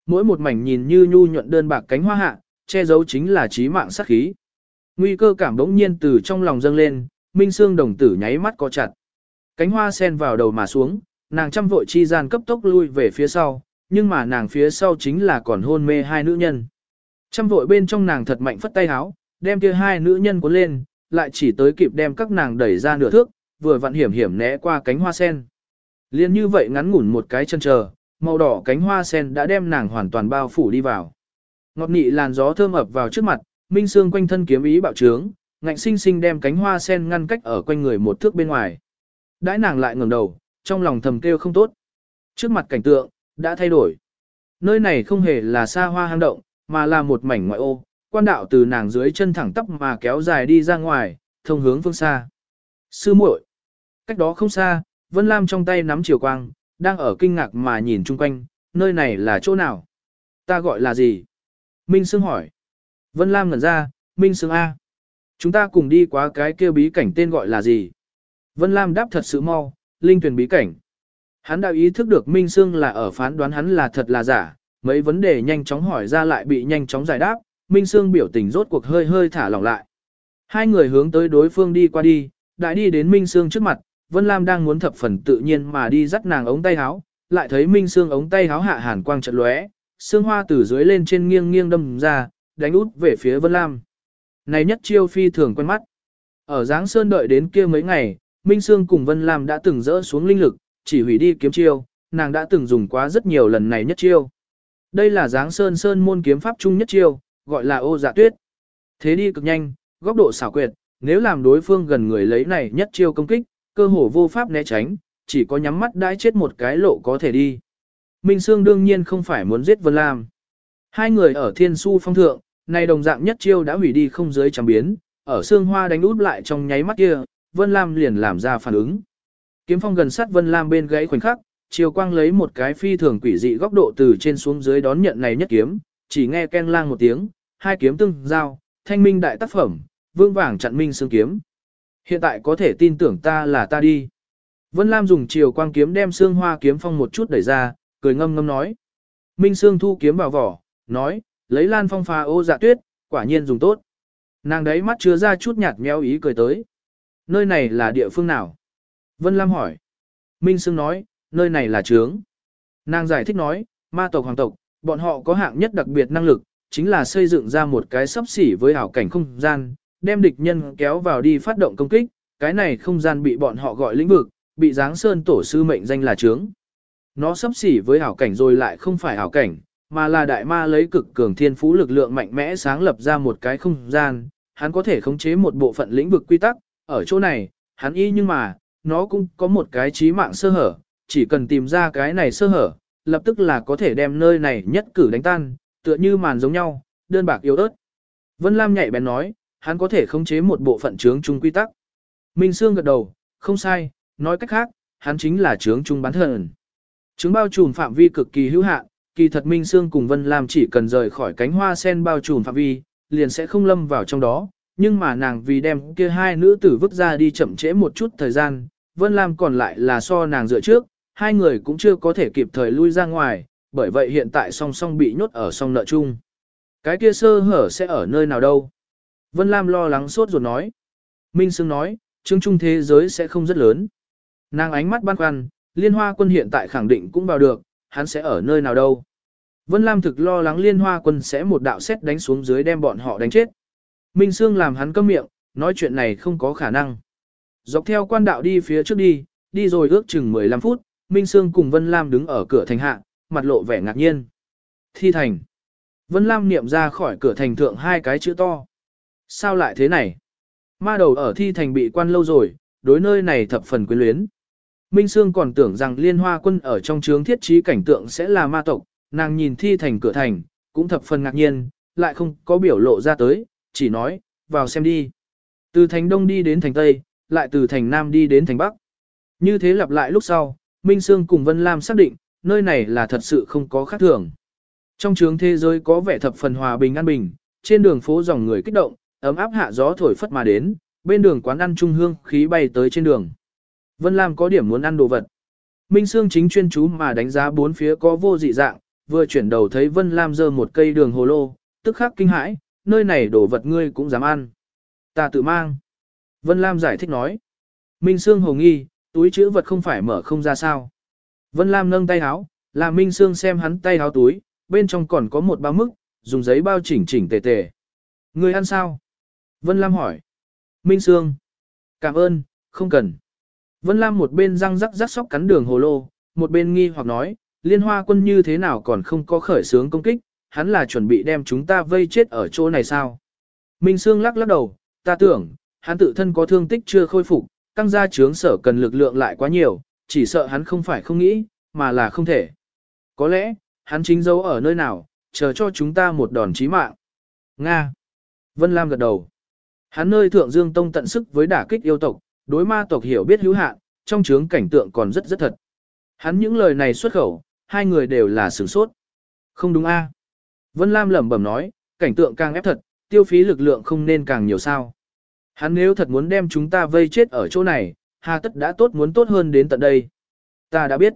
Speaker 1: Mỗi một mảnh nhìn như nhu nhuận đơn bạc cánh hoa hạ, che giấu chính là trí mạng sát khí. Nguy cơ cảm đống nhiên từ trong lòng dâng lên, Minh Sương đồng tử nháy mắt co chặt. Cánh hoa sen vào đầu mà xuống, nàng chăm vội chi gian cấp tốc lui về phía sau, nhưng mà nàng phía sau chính là còn hôn mê hai nữ nhân. trăm vội bên trong nàng thật mạnh phất tay háo, đem kia hai nữ nhân cuốn lên, lại chỉ tới kịp đem các nàng đẩy ra nửa thước, vừa vặn hiểm hiểm né qua cánh hoa sen. Liên như vậy ngắn ngủn một cái chân chờ, màu đỏ cánh hoa sen đã đem nàng hoàn toàn bao phủ đi vào. Ngọt nị làn gió thơm ập vào trước mặt, minh xương quanh thân kiếm ý bạo trướng, ngạnh sinh sinh đem cánh hoa sen ngăn cách ở quanh người một thước bên ngoài. Đãi nàng lại ngẩng đầu, trong lòng thầm kêu không tốt. Trước mặt cảnh tượng, đã thay đổi. Nơi này không hề là xa hoa hang động, mà là một mảnh ngoại ô, quan đạo từ nàng dưới chân thẳng tắp mà kéo dài đi ra ngoài, thông hướng phương xa. Sư muội, cách đó không xa, Vân Lam trong tay nắm chiều quang, đang ở kinh ngạc mà nhìn chung quanh, nơi này là chỗ nào? Ta gọi là gì? Minh Sương hỏi. Vân Lam ngẩn ra, Minh Sương A. Chúng ta cùng đi qua cái kêu bí cảnh tên gọi là gì? Vân Lam đáp thật sự mau, linh tuyển bí cảnh. Hắn đã ý thức được Minh Sương là ở phán đoán hắn là thật là giả, mấy vấn đề nhanh chóng hỏi ra lại bị nhanh chóng giải đáp, Minh Sương biểu tình rốt cuộc hơi hơi thả lỏng lại. Hai người hướng tới đối phương đi qua đi, đã đi đến Minh Sương trước mặt, Vân Lam đang muốn thập phần tự nhiên mà đi dắt nàng ống tay áo, lại thấy Minh Sương ống tay áo hạ hàn quang trận lóe, sương hoa từ dưới lên trên nghiêng nghiêng đâm ra, đánh út về phía Vân Lam. Này nhất chiêu phi thường quen mắt. Ở Giáng Sơn đợi đến kia mấy ngày, Minh Sương cùng Vân Lam đã từng rỡ xuống linh lực, chỉ hủy đi kiếm chiêu, nàng đã từng dùng quá rất nhiều lần này nhất chiêu. Đây là dáng sơn sơn môn kiếm pháp chung nhất chiêu, gọi là ô dạ tuyết. Thế đi cực nhanh, góc độ xảo quyệt, nếu làm đối phương gần người lấy này nhất chiêu công kích, cơ hồ vô pháp né tránh, chỉ có nhắm mắt đãi chết một cái lộ có thể đi. Minh Sương đương nhiên không phải muốn giết Vân Lam. Hai người ở thiên su phong thượng, này đồng dạng nhất chiêu đã hủy đi không dưới trăm biến, ở xương hoa đánh út lại trong nháy mắt kia, Vân Lam liền làm ra phản ứng. Kiếm phong gần sát Vân Lam bên gãy khoảnh khắc, chiều quang lấy một cái phi thường quỷ dị góc độ từ trên xuống dưới đón nhận này nhất kiếm, chỉ nghe ken lang một tiếng, hai kiếm tương giao, thanh minh đại tác phẩm, vương vàng chặn minh xương kiếm. Hiện tại có thể tin tưởng ta là ta đi. Vân Lam dùng chiều quang kiếm đem xương hoa kiếm phong một chút đẩy ra, cười ngâm ngâm nói. Minh xương thu kiếm vào vỏ, nói, lấy lan phong phá ô dạ tuyết, quả nhiên dùng tốt. Nàng đấy mắt chứa ra chút nhạt méo ý cười tới. Nơi này là địa phương nào? Vân Lam hỏi. Minh Sương nói, nơi này là trướng. Nàng giải thích nói, ma tộc hoàng tộc, bọn họ có hạng nhất đặc biệt năng lực, chính là xây dựng ra một cái sấp xỉ với hảo cảnh không gian, đem địch nhân kéo vào đi phát động công kích, cái này không gian bị bọn họ gọi lĩnh vực, bị giáng sơn tổ sư mệnh danh là trướng. Nó sấp xỉ với hảo cảnh rồi lại không phải hảo cảnh, mà là đại ma lấy cực cường thiên phú lực lượng mạnh mẽ sáng lập ra một cái không gian, hắn có thể khống chế một bộ phận lĩnh vực quy tắc, ở chỗ này, hắn y nhưng mà, nó cũng có một cái trí mạng sơ hở, chỉ cần tìm ra cái này sơ hở, lập tức là có thể đem nơi này nhất cử đánh tan, tựa như màn giống nhau, đơn bạc yếu ớt. Vân Lam nhạy bén nói, hắn có thể khống chế một bộ phận trướng chung quy tắc. Minh Sương gật đầu, không sai, nói cách khác, hắn chính là trướng chung bán thần. Trướng bao trùm phạm vi cực kỳ hữu hạn, kỳ thật Minh Sương cùng Vân Lam chỉ cần rời khỏi cánh hoa sen bao trùm phạm vi, liền sẽ không lâm vào trong đó, nhưng mà nàng vì đem kia hai nữ tử vứt ra đi chậm trễ một chút thời gian, Vân Lam còn lại là so nàng dựa trước, hai người cũng chưa có thể kịp thời lui ra ngoài, bởi vậy hiện tại song song bị nhốt ở song nợ chung. Cái kia sơ hở sẽ ở nơi nào đâu? Vân Lam lo lắng sốt ruột nói. Minh Sương nói, chứng trung thế giới sẽ không rất lớn. Nàng ánh mắt băn khoăn, liên hoa quân hiện tại khẳng định cũng vào được, hắn sẽ ở nơi nào đâu. Vân Lam thực lo lắng liên hoa quân sẽ một đạo xét đánh xuống dưới đem bọn họ đánh chết. Minh Sương làm hắn câm miệng, nói chuyện này không có khả năng. Dọc theo quan đạo đi phía trước đi, đi rồi ước chừng 15 phút, Minh Sương cùng Vân Lam đứng ở cửa thành hạ, mặt lộ vẻ ngạc nhiên. Thi thành. Vân Lam niệm ra khỏi cửa thành thượng hai cái chữ to. Sao lại thế này? Ma đầu ở thi thành bị quan lâu rồi, đối nơi này thập phần quyến luyến. Minh Sương còn tưởng rằng liên hoa quân ở trong trướng thiết trí cảnh tượng sẽ là ma tộc, nàng nhìn thi thành cửa thành, cũng thập phần ngạc nhiên, lại không có biểu lộ ra tới, chỉ nói, vào xem đi. Từ thành đông đi đến thành tây, lại từ thành nam đi đến thành bắc. Như thế lặp lại lúc sau, Minh Sương cùng Vân Lam xác định, nơi này là thật sự không có khác thường. Trong trường thế giới có vẻ thập phần hòa bình an bình, trên đường phố dòng người kích động, ấm áp hạ gió thổi phất mà đến, bên đường quán ăn trung hương khí bay tới trên đường. Vân Lam có điểm muốn ăn đồ vật. Minh Sương chính chuyên chú mà đánh giá bốn phía có vô dị dạng, vừa chuyển đầu thấy Vân Lam giơ một cây đường hồ lô, tức khắc kinh hãi, nơi này đồ vật ngươi cũng dám ăn. Ta tự mang. Vân Lam giải thích nói. Minh Sương hồ nghi, túi chữ vật không phải mở không ra sao. Vân Lam nâng tay áo, làm Minh Sương xem hắn tay áo túi, bên trong còn có một bao mức, dùng giấy bao chỉnh chỉnh tề tề. Ngươi ăn sao? Vân Lam hỏi. Minh Sương. Cảm ơn, không cần. Vân Lam một bên răng rắc rắc sóc cắn đường hồ lô, một bên nghi hoặc nói, liên hoa quân như thế nào còn không có khởi sướng công kích, hắn là chuẩn bị đem chúng ta vây chết ở chỗ này sao? Minh Sương lắc lắc đầu, ta tưởng, hắn tự thân có thương tích chưa khôi phục, căng ra trướng sở cần lực lượng lại quá nhiều, chỉ sợ hắn không phải không nghĩ, mà là không thể. Có lẽ, hắn chính giấu ở nơi nào, chờ cho chúng ta một đòn chí mạng. Nga. Vân Lam gật đầu. Hắn nơi thượng dương tông tận sức với đả kích yêu tộc, đối ma tộc hiểu biết hữu hạn, trong trướng cảnh tượng còn rất rất thật. Hắn những lời này xuất khẩu, hai người đều là sửng sốt. Không đúng a? Vân Lam lẩm bẩm nói, cảnh tượng càng ép thật, tiêu phí lực lượng không nên càng nhiều sao. Hắn nếu thật muốn đem chúng ta vây chết ở chỗ này, hà tất đã tốt muốn tốt hơn đến tận đây. Ta đã biết.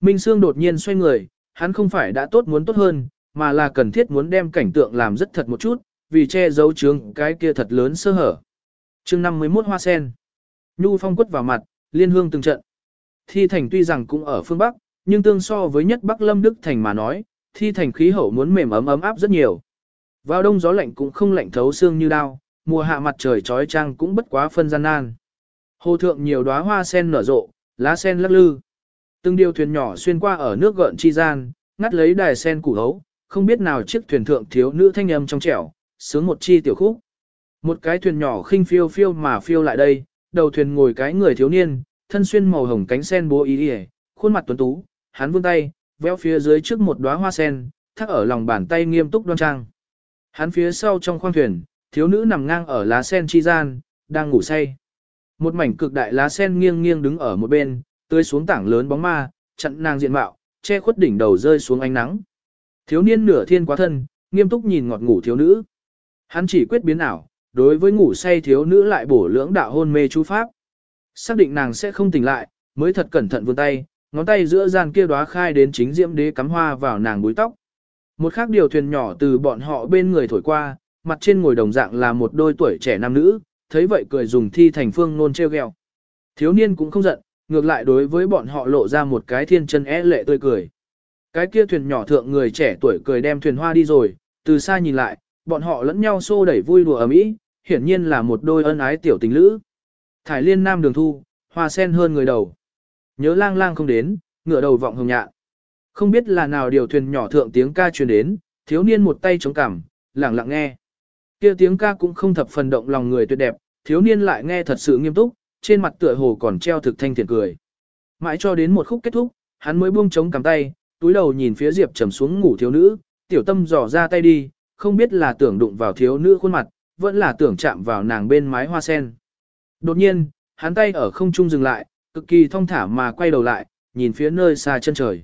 Speaker 1: Minh Sương đột nhiên xoay người, hắn không phải đã tốt muốn tốt hơn, mà là cần thiết muốn đem cảnh tượng làm rất thật một chút, vì che giấu chướng cái kia thật lớn sơ hở. chương 51 hoa sen. Nhu phong quất vào mặt, liên hương từng trận. Thi thành tuy rằng cũng ở phương Bắc, nhưng tương so với nhất Bắc Lâm Đức Thành mà nói, thi thành khí hậu muốn mềm ấm ấm áp rất nhiều. Vào đông gió lạnh cũng không lạnh thấu xương như đao, mùa hạ mặt trời trói trang cũng bất quá phân gian nan. Hồ thượng nhiều đóa hoa sen nở rộ, lá sen lắc lư. Từng điều thuyền nhỏ xuyên qua ở nước gợn chi gian, ngắt lấy đài sen củ hấu, không biết nào chiếc thuyền thượng thiếu nữ thanh âm trong trẻo, sướng một chi tiểu khúc. Một cái thuyền nhỏ khinh phiêu phiêu mà phiêu lại đây, đầu thuyền ngồi cái người thiếu niên, thân xuyên màu hồng cánh sen bố ý đi khuôn mặt tuấn tú, hắn vươn tay, véo phía dưới trước một đóa hoa sen, thắt ở lòng bàn tay nghiêm túc đoan trang. Hắn phía sau trong khoang thuyền, thiếu nữ nằm ngang ở lá sen chi gian, đang ngủ say. Một mảnh cực đại lá sen nghiêng nghiêng đứng ở một bên, tươi xuống tảng lớn bóng ma, chặn nàng diện mạo, che khuất đỉnh đầu rơi xuống ánh nắng. Thiếu niên nửa thiên quá thân, nghiêm túc nhìn ngọt ngủ thiếu nữ. Hắn chỉ quyết biến ảo, đối với ngủ say thiếu nữ lại bổ lưỡng đạo hôn mê chú pháp. Xác định nàng sẽ không tỉnh lại, mới thật cẩn thận vươn tay, ngón tay giữa gian kia đóa khai đến chính diễm đế cắm hoa vào nàng búi tóc. Một khác điều thuyền nhỏ từ bọn họ bên người thổi qua, mặt trên ngồi đồng dạng là một đôi tuổi trẻ nam nữ, thấy vậy cười dùng thi thành phương nôn treo gheo. Thiếu niên cũng không giận, ngược lại đối với bọn họ lộ ra một cái thiên chân é lệ tươi cười. Cái kia thuyền nhỏ thượng người trẻ tuổi cười đem thuyền hoa đi rồi, từ xa nhìn lại, bọn họ lẫn nhau xô đẩy vui đùa ầm ĩ, hiển nhiên là một đôi ân ái tiểu tình lữ. Thải liên nam đường thu, hoa sen hơn người đầu. Nhớ lang lang không đến, ngựa đầu vọng hồng nhạn. Không biết là nào điều thuyền nhỏ thượng tiếng ca truyền đến, thiếu niên một tay chống cằm, lặng lặng nghe. Kia tiếng ca cũng không thập phần động lòng người tuyệt đẹp, thiếu niên lại nghe thật sự nghiêm túc, trên mặt tựa hồ còn treo thực thanh thiện cười. Mãi cho đến một khúc kết thúc, hắn mới buông chống cằm tay, túi đầu nhìn phía Diệp trầm xuống ngủ thiếu nữ, tiểu tâm dò ra tay đi, không biết là tưởng đụng vào thiếu nữ khuôn mặt, vẫn là tưởng chạm vào nàng bên mái hoa sen. Đột nhiên, hắn tay ở không trung dừng lại, cực kỳ thong thả mà quay đầu lại, nhìn phía nơi xa chân trời.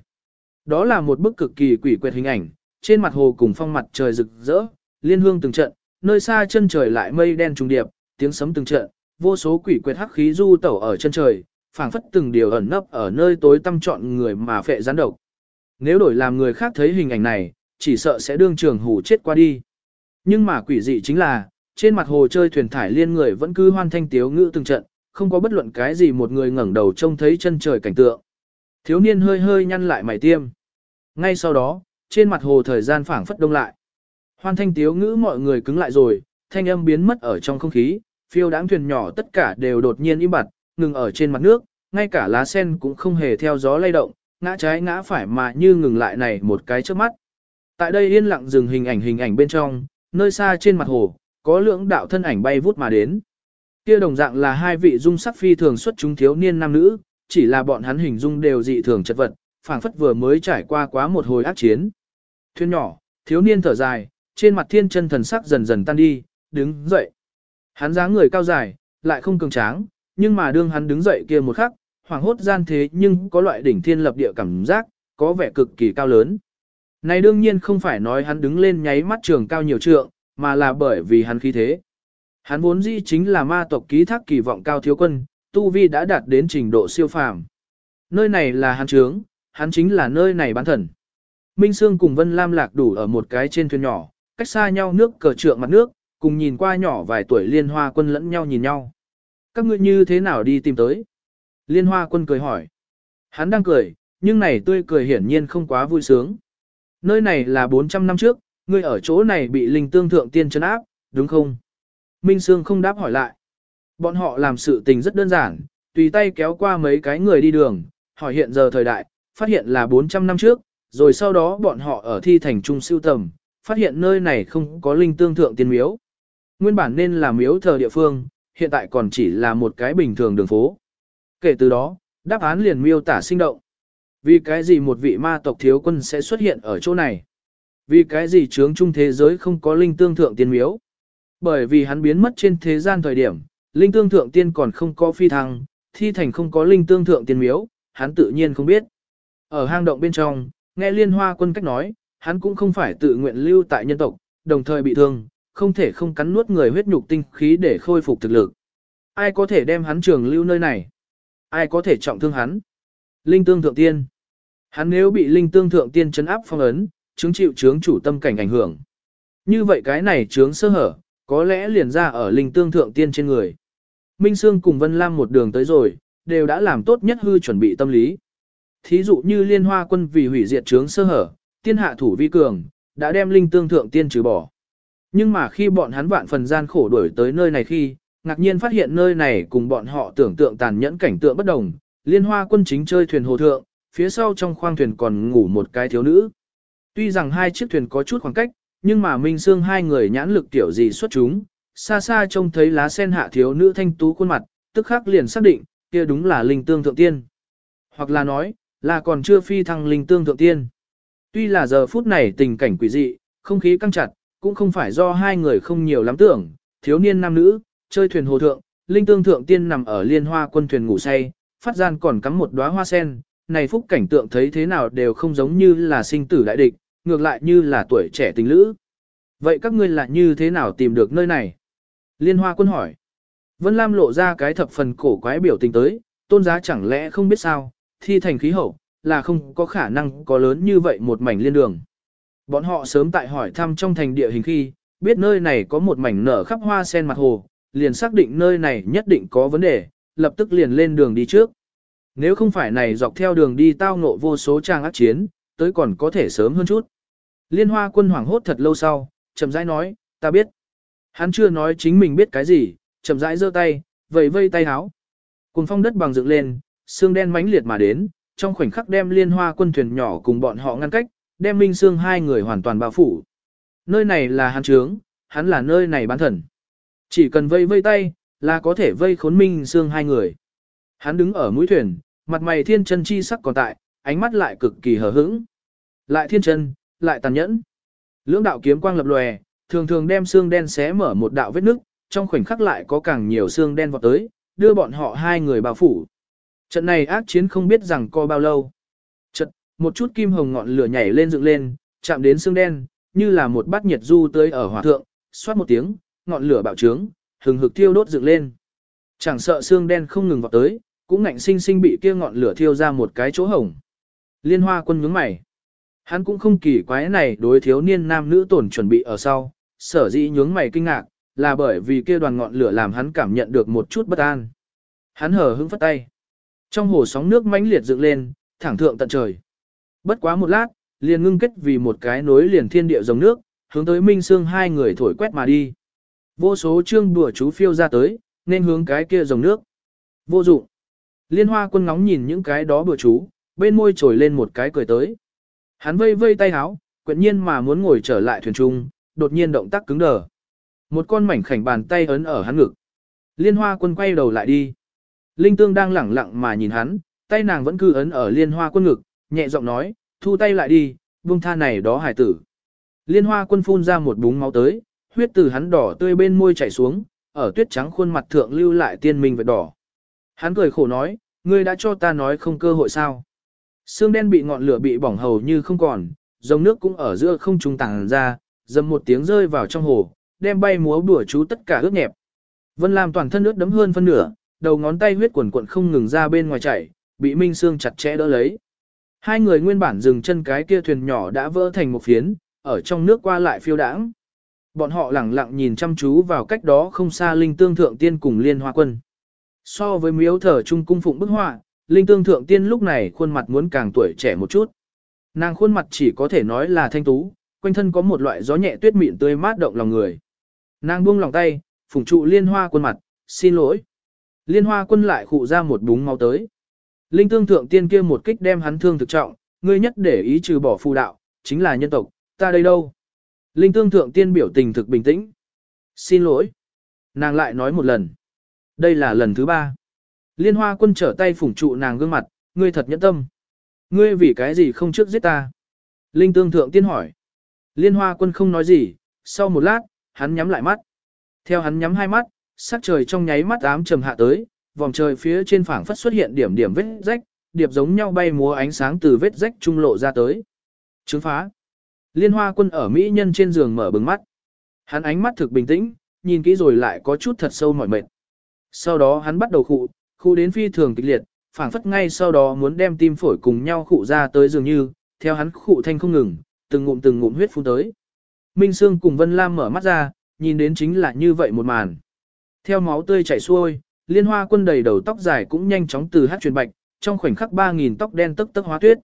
Speaker 1: Đó là một bức cực kỳ quỷ quyệt hình ảnh, trên mặt hồ cùng phong mặt trời rực rỡ, liên hương từng trận, nơi xa chân trời lại mây đen trùng điệp, tiếng sấm từng trận, vô số quỷ quyệt hắc khí du tẩu ở chân trời, phảng phất từng điều ẩn nấp ở nơi tối tăm chọn người mà phệ gián độc. Nếu đổi làm người khác thấy hình ảnh này, chỉ sợ sẽ đương trường hủ chết qua đi. Nhưng mà quỷ dị chính là, trên mặt hồ chơi thuyền thải liên người vẫn cứ hoan thanh tiếu ngữ từng trận, không có bất luận cái gì một người ngẩng đầu trông thấy chân trời cảnh tượng. Thiếu niên hơi hơi nhăn lại mày tiêm. Ngay sau đó, trên mặt hồ thời gian phảng phất đông lại. Hoan thanh tiếu ngữ mọi người cứng lại rồi, thanh âm biến mất ở trong không khí, phiêu đáng thuyền nhỏ tất cả đều đột nhiên im bặt, ngừng ở trên mặt nước, ngay cả lá sen cũng không hề theo gió lay động, ngã trái ngã phải mà như ngừng lại này một cái trước mắt. Tại đây yên lặng dừng hình ảnh hình ảnh bên trong, nơi xa trên mặt hồ, có lưỡng đạo thân ảnh bay vút mà đến. Kia đồng dạng là hai vị dung sắc phi thường xuất chúng thiếu niên nam nữ, chỉ là bọn hắn hình dung đều dị thường chất vật, phảng phất vừa mới trải qua quá một hồi ác chiến. Thuyền nhỏ, thiếu niên thở dài, trên mặt thiên chân thần sắc dần dần tan đi, đứng dậy. Hắn dáng người cao dài, lại không cường tráng, nhưng mà đương hắn đứng dậy kia một khắc, hoàng hốt gian thế nhưng có loại đỉnh thiên lập địa cảm giác, có vẻ cực kỳ cao lớn. Này đương nhiên không phải nói hắn đứng lên nháy mắt trường cao nhiều trượng, mà là bởi vì hắn khí thế. Hắn vốn dĩ chính là ma tộc ký thác kỳ vọng cao thiếu quân, tu vi đã đạt đến trình độ siêu phàm. Nơi này là hắn trướng, hắn chính là nơi này bán thần. Minh Sương cùng Vân Lam lạc đủ ở một cái trên thuyền nhỏ, cách xa nhau nước cờ trượng mặt nước, cùng nhìn qua nhỏ vài tuổi liên hoa quân lẫn nhau nhìn nhau. Các ngươi như thế nào đi tìm tới? Liên hoa quân cười hỏi. Hắn đang cười, nhưng này tươi cười hiển nhiên không quá vui sướng. Nơi này là 400 năm trước, ngươi ở chỗ này bị linh tương thượng tiên trấn áp, đúng không? Minh Sương không đáp hỏi lại. Bọn họ làm sự tình rất đơn giản, tùy tay kéo qua mấy cái người đi đường, hỏi hiện giờ thời đại, phát hiện là 400 năm trước, rồi sau đó bọn họ ở thi thành trung siêu tầm, phát hiện nơi này không có linh tương thượng tiên miếu. Nguyên bản nên là miếu thờ địa phương, hiện tại còn chỉ là một cái bình thường đường phố. Kể từ đó, đáp án liền miêu tả sinh động. Vì cái gì một vị ma tộc thiếu quân sẽ xuất hiện ở chỗ này? Vì cái gì trướng trung thế giới không có linh tương thượng tiên miếu? Bởi vì hắn biến mất trên thế gian thời điểm, linh tương thượng tiên còn không có phi thăng, thi thành không có linh tương thượng tiên miếu, hắn tự nhiên không biết. Ở hang động bên trong, nghe liên hoa quân cách nói, hắn cũng không phải tự nguyện lưu tại nhân tộc, đồng thời bị thương, không thể không cắn nuốt người huyết nhục tinh khí để khôi phục thực lực. Ai có thể đem hắn trường lưu nơi này? Ai có thể trọng thương hắn? Linh tương thượng tiên. Hắn nếu bị linh tương thượng tiên chấn áp phong ấn, chứng chịu chướng chủ tâm cảnh ảnh hưởng. Như vậy cái này chướng sơ hở, có lẽ liền ra ở linh tương thượng tiên trên người. Minh Sương cùng Vân Lam một đường tới rồi, đều đã làm tốt nhất hư chuẩn bị tâm lý. Thí dụ như liên hoa quân vì hủy diệt trướng sơ hở, tiên hạ thủ vi cường, đã đem linh tương thượng tiên trừ bỏ. Nhưng mà khi bọn hắn vạn phần gian khổ đuổi tới nơi này khi, ngạc nhiên phát hiện nơi này cùng bọn họ tưởng tượng tàn nhẫn cảnh tượng bất đồng, liên hoa quân chính chơi thuyền hồ thượng, phía sau trong khoang thuyền còn ngủ một cái thiếu nữ. Tuy rằng hai chiếc thuyền có chút khoảng cách, nhưng mà Minh Sương hai người nhãn lực tiểu gì xuất chúng, xa xa trông thấy lá sen hạ thiếu nữ thanh tú khuôn mặt, tức khắc liền xác định, kia đúng là linh tương thượng tiên. Hoặc là nói, là còn chưa phi thăng linh tương thượng tiên. Tuy là giờ phút này tình cảnh quỷ dị, không khí căng chặt, cũng không phải do hai người không nhiều lắm tưởng, thiếu niên nam nữ, chơi thuyền hồ thượng, linh tương thượng tiên nằm ở liên hoa quân thuyền ngủ say, phát gian còn cắm một đóa hoa sen, này phúc cảnh tượng thấy thế nào đều không giống như là sinh tử đại địch, ngược lại như là tuổi trẻ tình lữ. Vậy các ngươi là như thế nào tìm được nơi này? Liên hoa quân hỏi. Vân Lam lộ ra cái thập phần cổ quái biểu tình tới, tôn giá chẳng lẽ không biết sao, thi thành khí hậu, là không có khả năng có lớn như vậy một mảnh liên đường. Bọn họ sớm tại hỏi thăm trong thành địa hình khi, biết nơi này có một mảnh nở khắp hoa sen mặt hồ, liền xác định nơi này nhất định có vấn đề, lập tức liền lên đường đi trước. Nếu không phải này dọc theo đường đi tao ngộ vô số trang ác chiến, tới còn có thể sớm hơn chút. Liên hoa quân hoảng hốt thật lâu sau, chậm rãi nói, ta biết. Hắn chưa nói chính mình biết cái gì, chậm rãi giơ tay, vẫy vây tay háo. Cùng phong đất bằng dựng lên, xương đen mãnh liệt mà đến, trong khoảnh khắc đem liên hoa quân thuyền nhỏ cùng bọn họ ngăn cách, đem minh xương hai người hoàn toàn bao phủ. Nơi này là hắn trướng, hắn là nơi này bán thần. Chỉ cần vây vây tay, là có thể vây khốn minh xương hai người. Hắn đứng ở mũi thuyền, mặt mày thiên chân chi sắc còn tại, ánh mắt lại cực kỳ hờ hững. Lại thiên chân, lại tàn nhẫn. Lưỡng đạo kiếm quang lập lòe, thường thường đem xương đen xé mở một đạo vết nứt, trong khoảnh khắc lại có càng nhiều xương đen vọt tới, đưa bọn họ hai người bao phủ. Trận này ác chiến không biết rằng co bao lâu. Trận, một chút kim hồng ngọn lửa nhảy lên dựng lên, chạm đến xương đen, như là một bát nhiệt du tới ở hỏa thượng, xoát một tiếng, ngọn lửa bạo trướng, hừng hực thiêu đốt dựng lên. Chẳng sợ xương đen không ngừng vọt tới, cũng ngạnh sinh sinh bị kia ngọn lửa thiêu ra một cái chỗ hổng. Liên hoa quân nhướng mày. Hắn cũng không kỳ quái này đối thiếu niên nam nữ tổn chuẩn bị ở sau, sở dĩ nhướng mày kinh ngạc, là bởi vì kia đoàn ngọn lửa làm hắn cảm nhận được một chút bất an. Hắn hở hững phất tay. Trong hồ sóng nước mãnh liệt dựng lên, thẳng thượng tận trời. Bất quá một lát, liền ngưng kết vì một cái nối liền thiên địa dòng nước, hướng tới Minh Sương hai người thổi quét mà đi. Vô số chương đùa chú phiêu ra tới, nên hướng cái kia dòng nước. Vô dụng. Liên hoa quân ngóng nhìn những cái đó bừa chú, bên môi trồi lên một cái cười tới. Hắn vây vây tay háo, quyện nhiên mà muốn ngồi trở lại thuyền trung, đột nhiên động tác cứng đờ. Một con mảnh khảnh bàn tay ấn ở hắn ngực. Liên hoa quân quay đầu lại đi. Linh tương đang lẳng lặng mà nhìn hắn, tay nàng vẫn cứ ấn ở liên hoa quân ngực, nhẹ giọng nói, thu tay lại đi, buông tha này đó hải tử. Liên hoa quân phun ra một búng máu tới, huyết từ hắn đỏ tươi bên môi chảy xuống, ở tuyết trắng khuôn mặt thượng lưu lại tiên minh vệt đỏ. Hắn cười khổ nói, ngươi đã cho ta nói không cơ hội sao. Xương đen bị ngọn lửa bị bỏng hầu như không còn, dòng nước cũng ở giữa không trung tàng ra, dầm một tiếng rơi vào trong hồ, đem bay múa đùa chú tất cả ướt nhẹp. Vân Lam toàn thân ướt đấm hơn phân nửa, đầu ngón tay huyết quần quận không ngừng ra bên ngoài chảy, bị Minh Sương chặt chẽ đỡ lấy. Hai người nguyên bản dừng chân cái kia thuyền nhỏ đã vỡ thành một phiến, ở trong nước qua lại phiêu đãng. Bọn họ lẳng lặng nhìn chăm chú vào cách đó không xa linh tương thượng tiên cùng liên hoa quân. So với miếu thờ trung cung phụng bức họa, linh tương thượng tiên lúc này khuôn mặt muốn càng tuổi trẻ một chút. Nàng khuôn mặt chỉ có thể nói là thanh tú, quanh thân có một loại gió nhẹ tuyết mịn tươi mát động lòng người. Nàng buông lòng tay, phủng trụ liên hoa quân mặt, xin lỗi. Liên hoa quân lại khụ ra một búng máu tới. Linh tương thượng tiên kia một kích đem hắn thương thực trọng, ngươi nhất để ý trừ bỏ phù đạo, chính là nhân tộc, ta đây đâu. Linh tương thượng tiên biểu tình thực bình tĩnh. Xin lỗi. Nàng lại nói một lần. Đây là lần thứ ba. Liên hoa quân trở tay phủng trụ nàng gương mặt, ngươi thật nhẫn tâm. Ngươi vì cái gì không trước giết ta? Linh tương thượng tiên hỏi. Liên hoa quân không nói gì, sau một lát, hắn nhắm lại mắt. Theo hắn nhắm hai mắt, sắc trời trong nháy mắt ám trầm hạ tới, vòng trời phía trên phảng phất xuất hiện điểm điểm vết rách, điệp giống nhau bay múa ánh sáng từ vết rách trung lộ ra tới. Trứng phá. Liên hoa quân ở Mỹ nhân trên giường mở bừng mắt. Hắn ánh mắt thực bình tĩnh, nhìn kỹ rồi lại có chút thật sâu mỏi mệt. Sau đó hắn bắt đầu khụ, Khu đến phi thường kịch liệt, phảng phất ngay sau đó muốn đem tim phổi cùng nhau khụ ra tới dường như, theo hắn khụ thanh không ngừng, từng ngụm từng ngụm huyết phun tới. Minh Sương cùng Vân Lam mở mắt ra, nhìn đến chính là như vậy một màn. Theo máu tươi chảy xuôi, liên hoa quân đầy đầu tóc dài cũng nhanh chóng từ hát truyền bạch, trong khoảnh khắc 3.000 tóc đen tức tức hóa tuyết.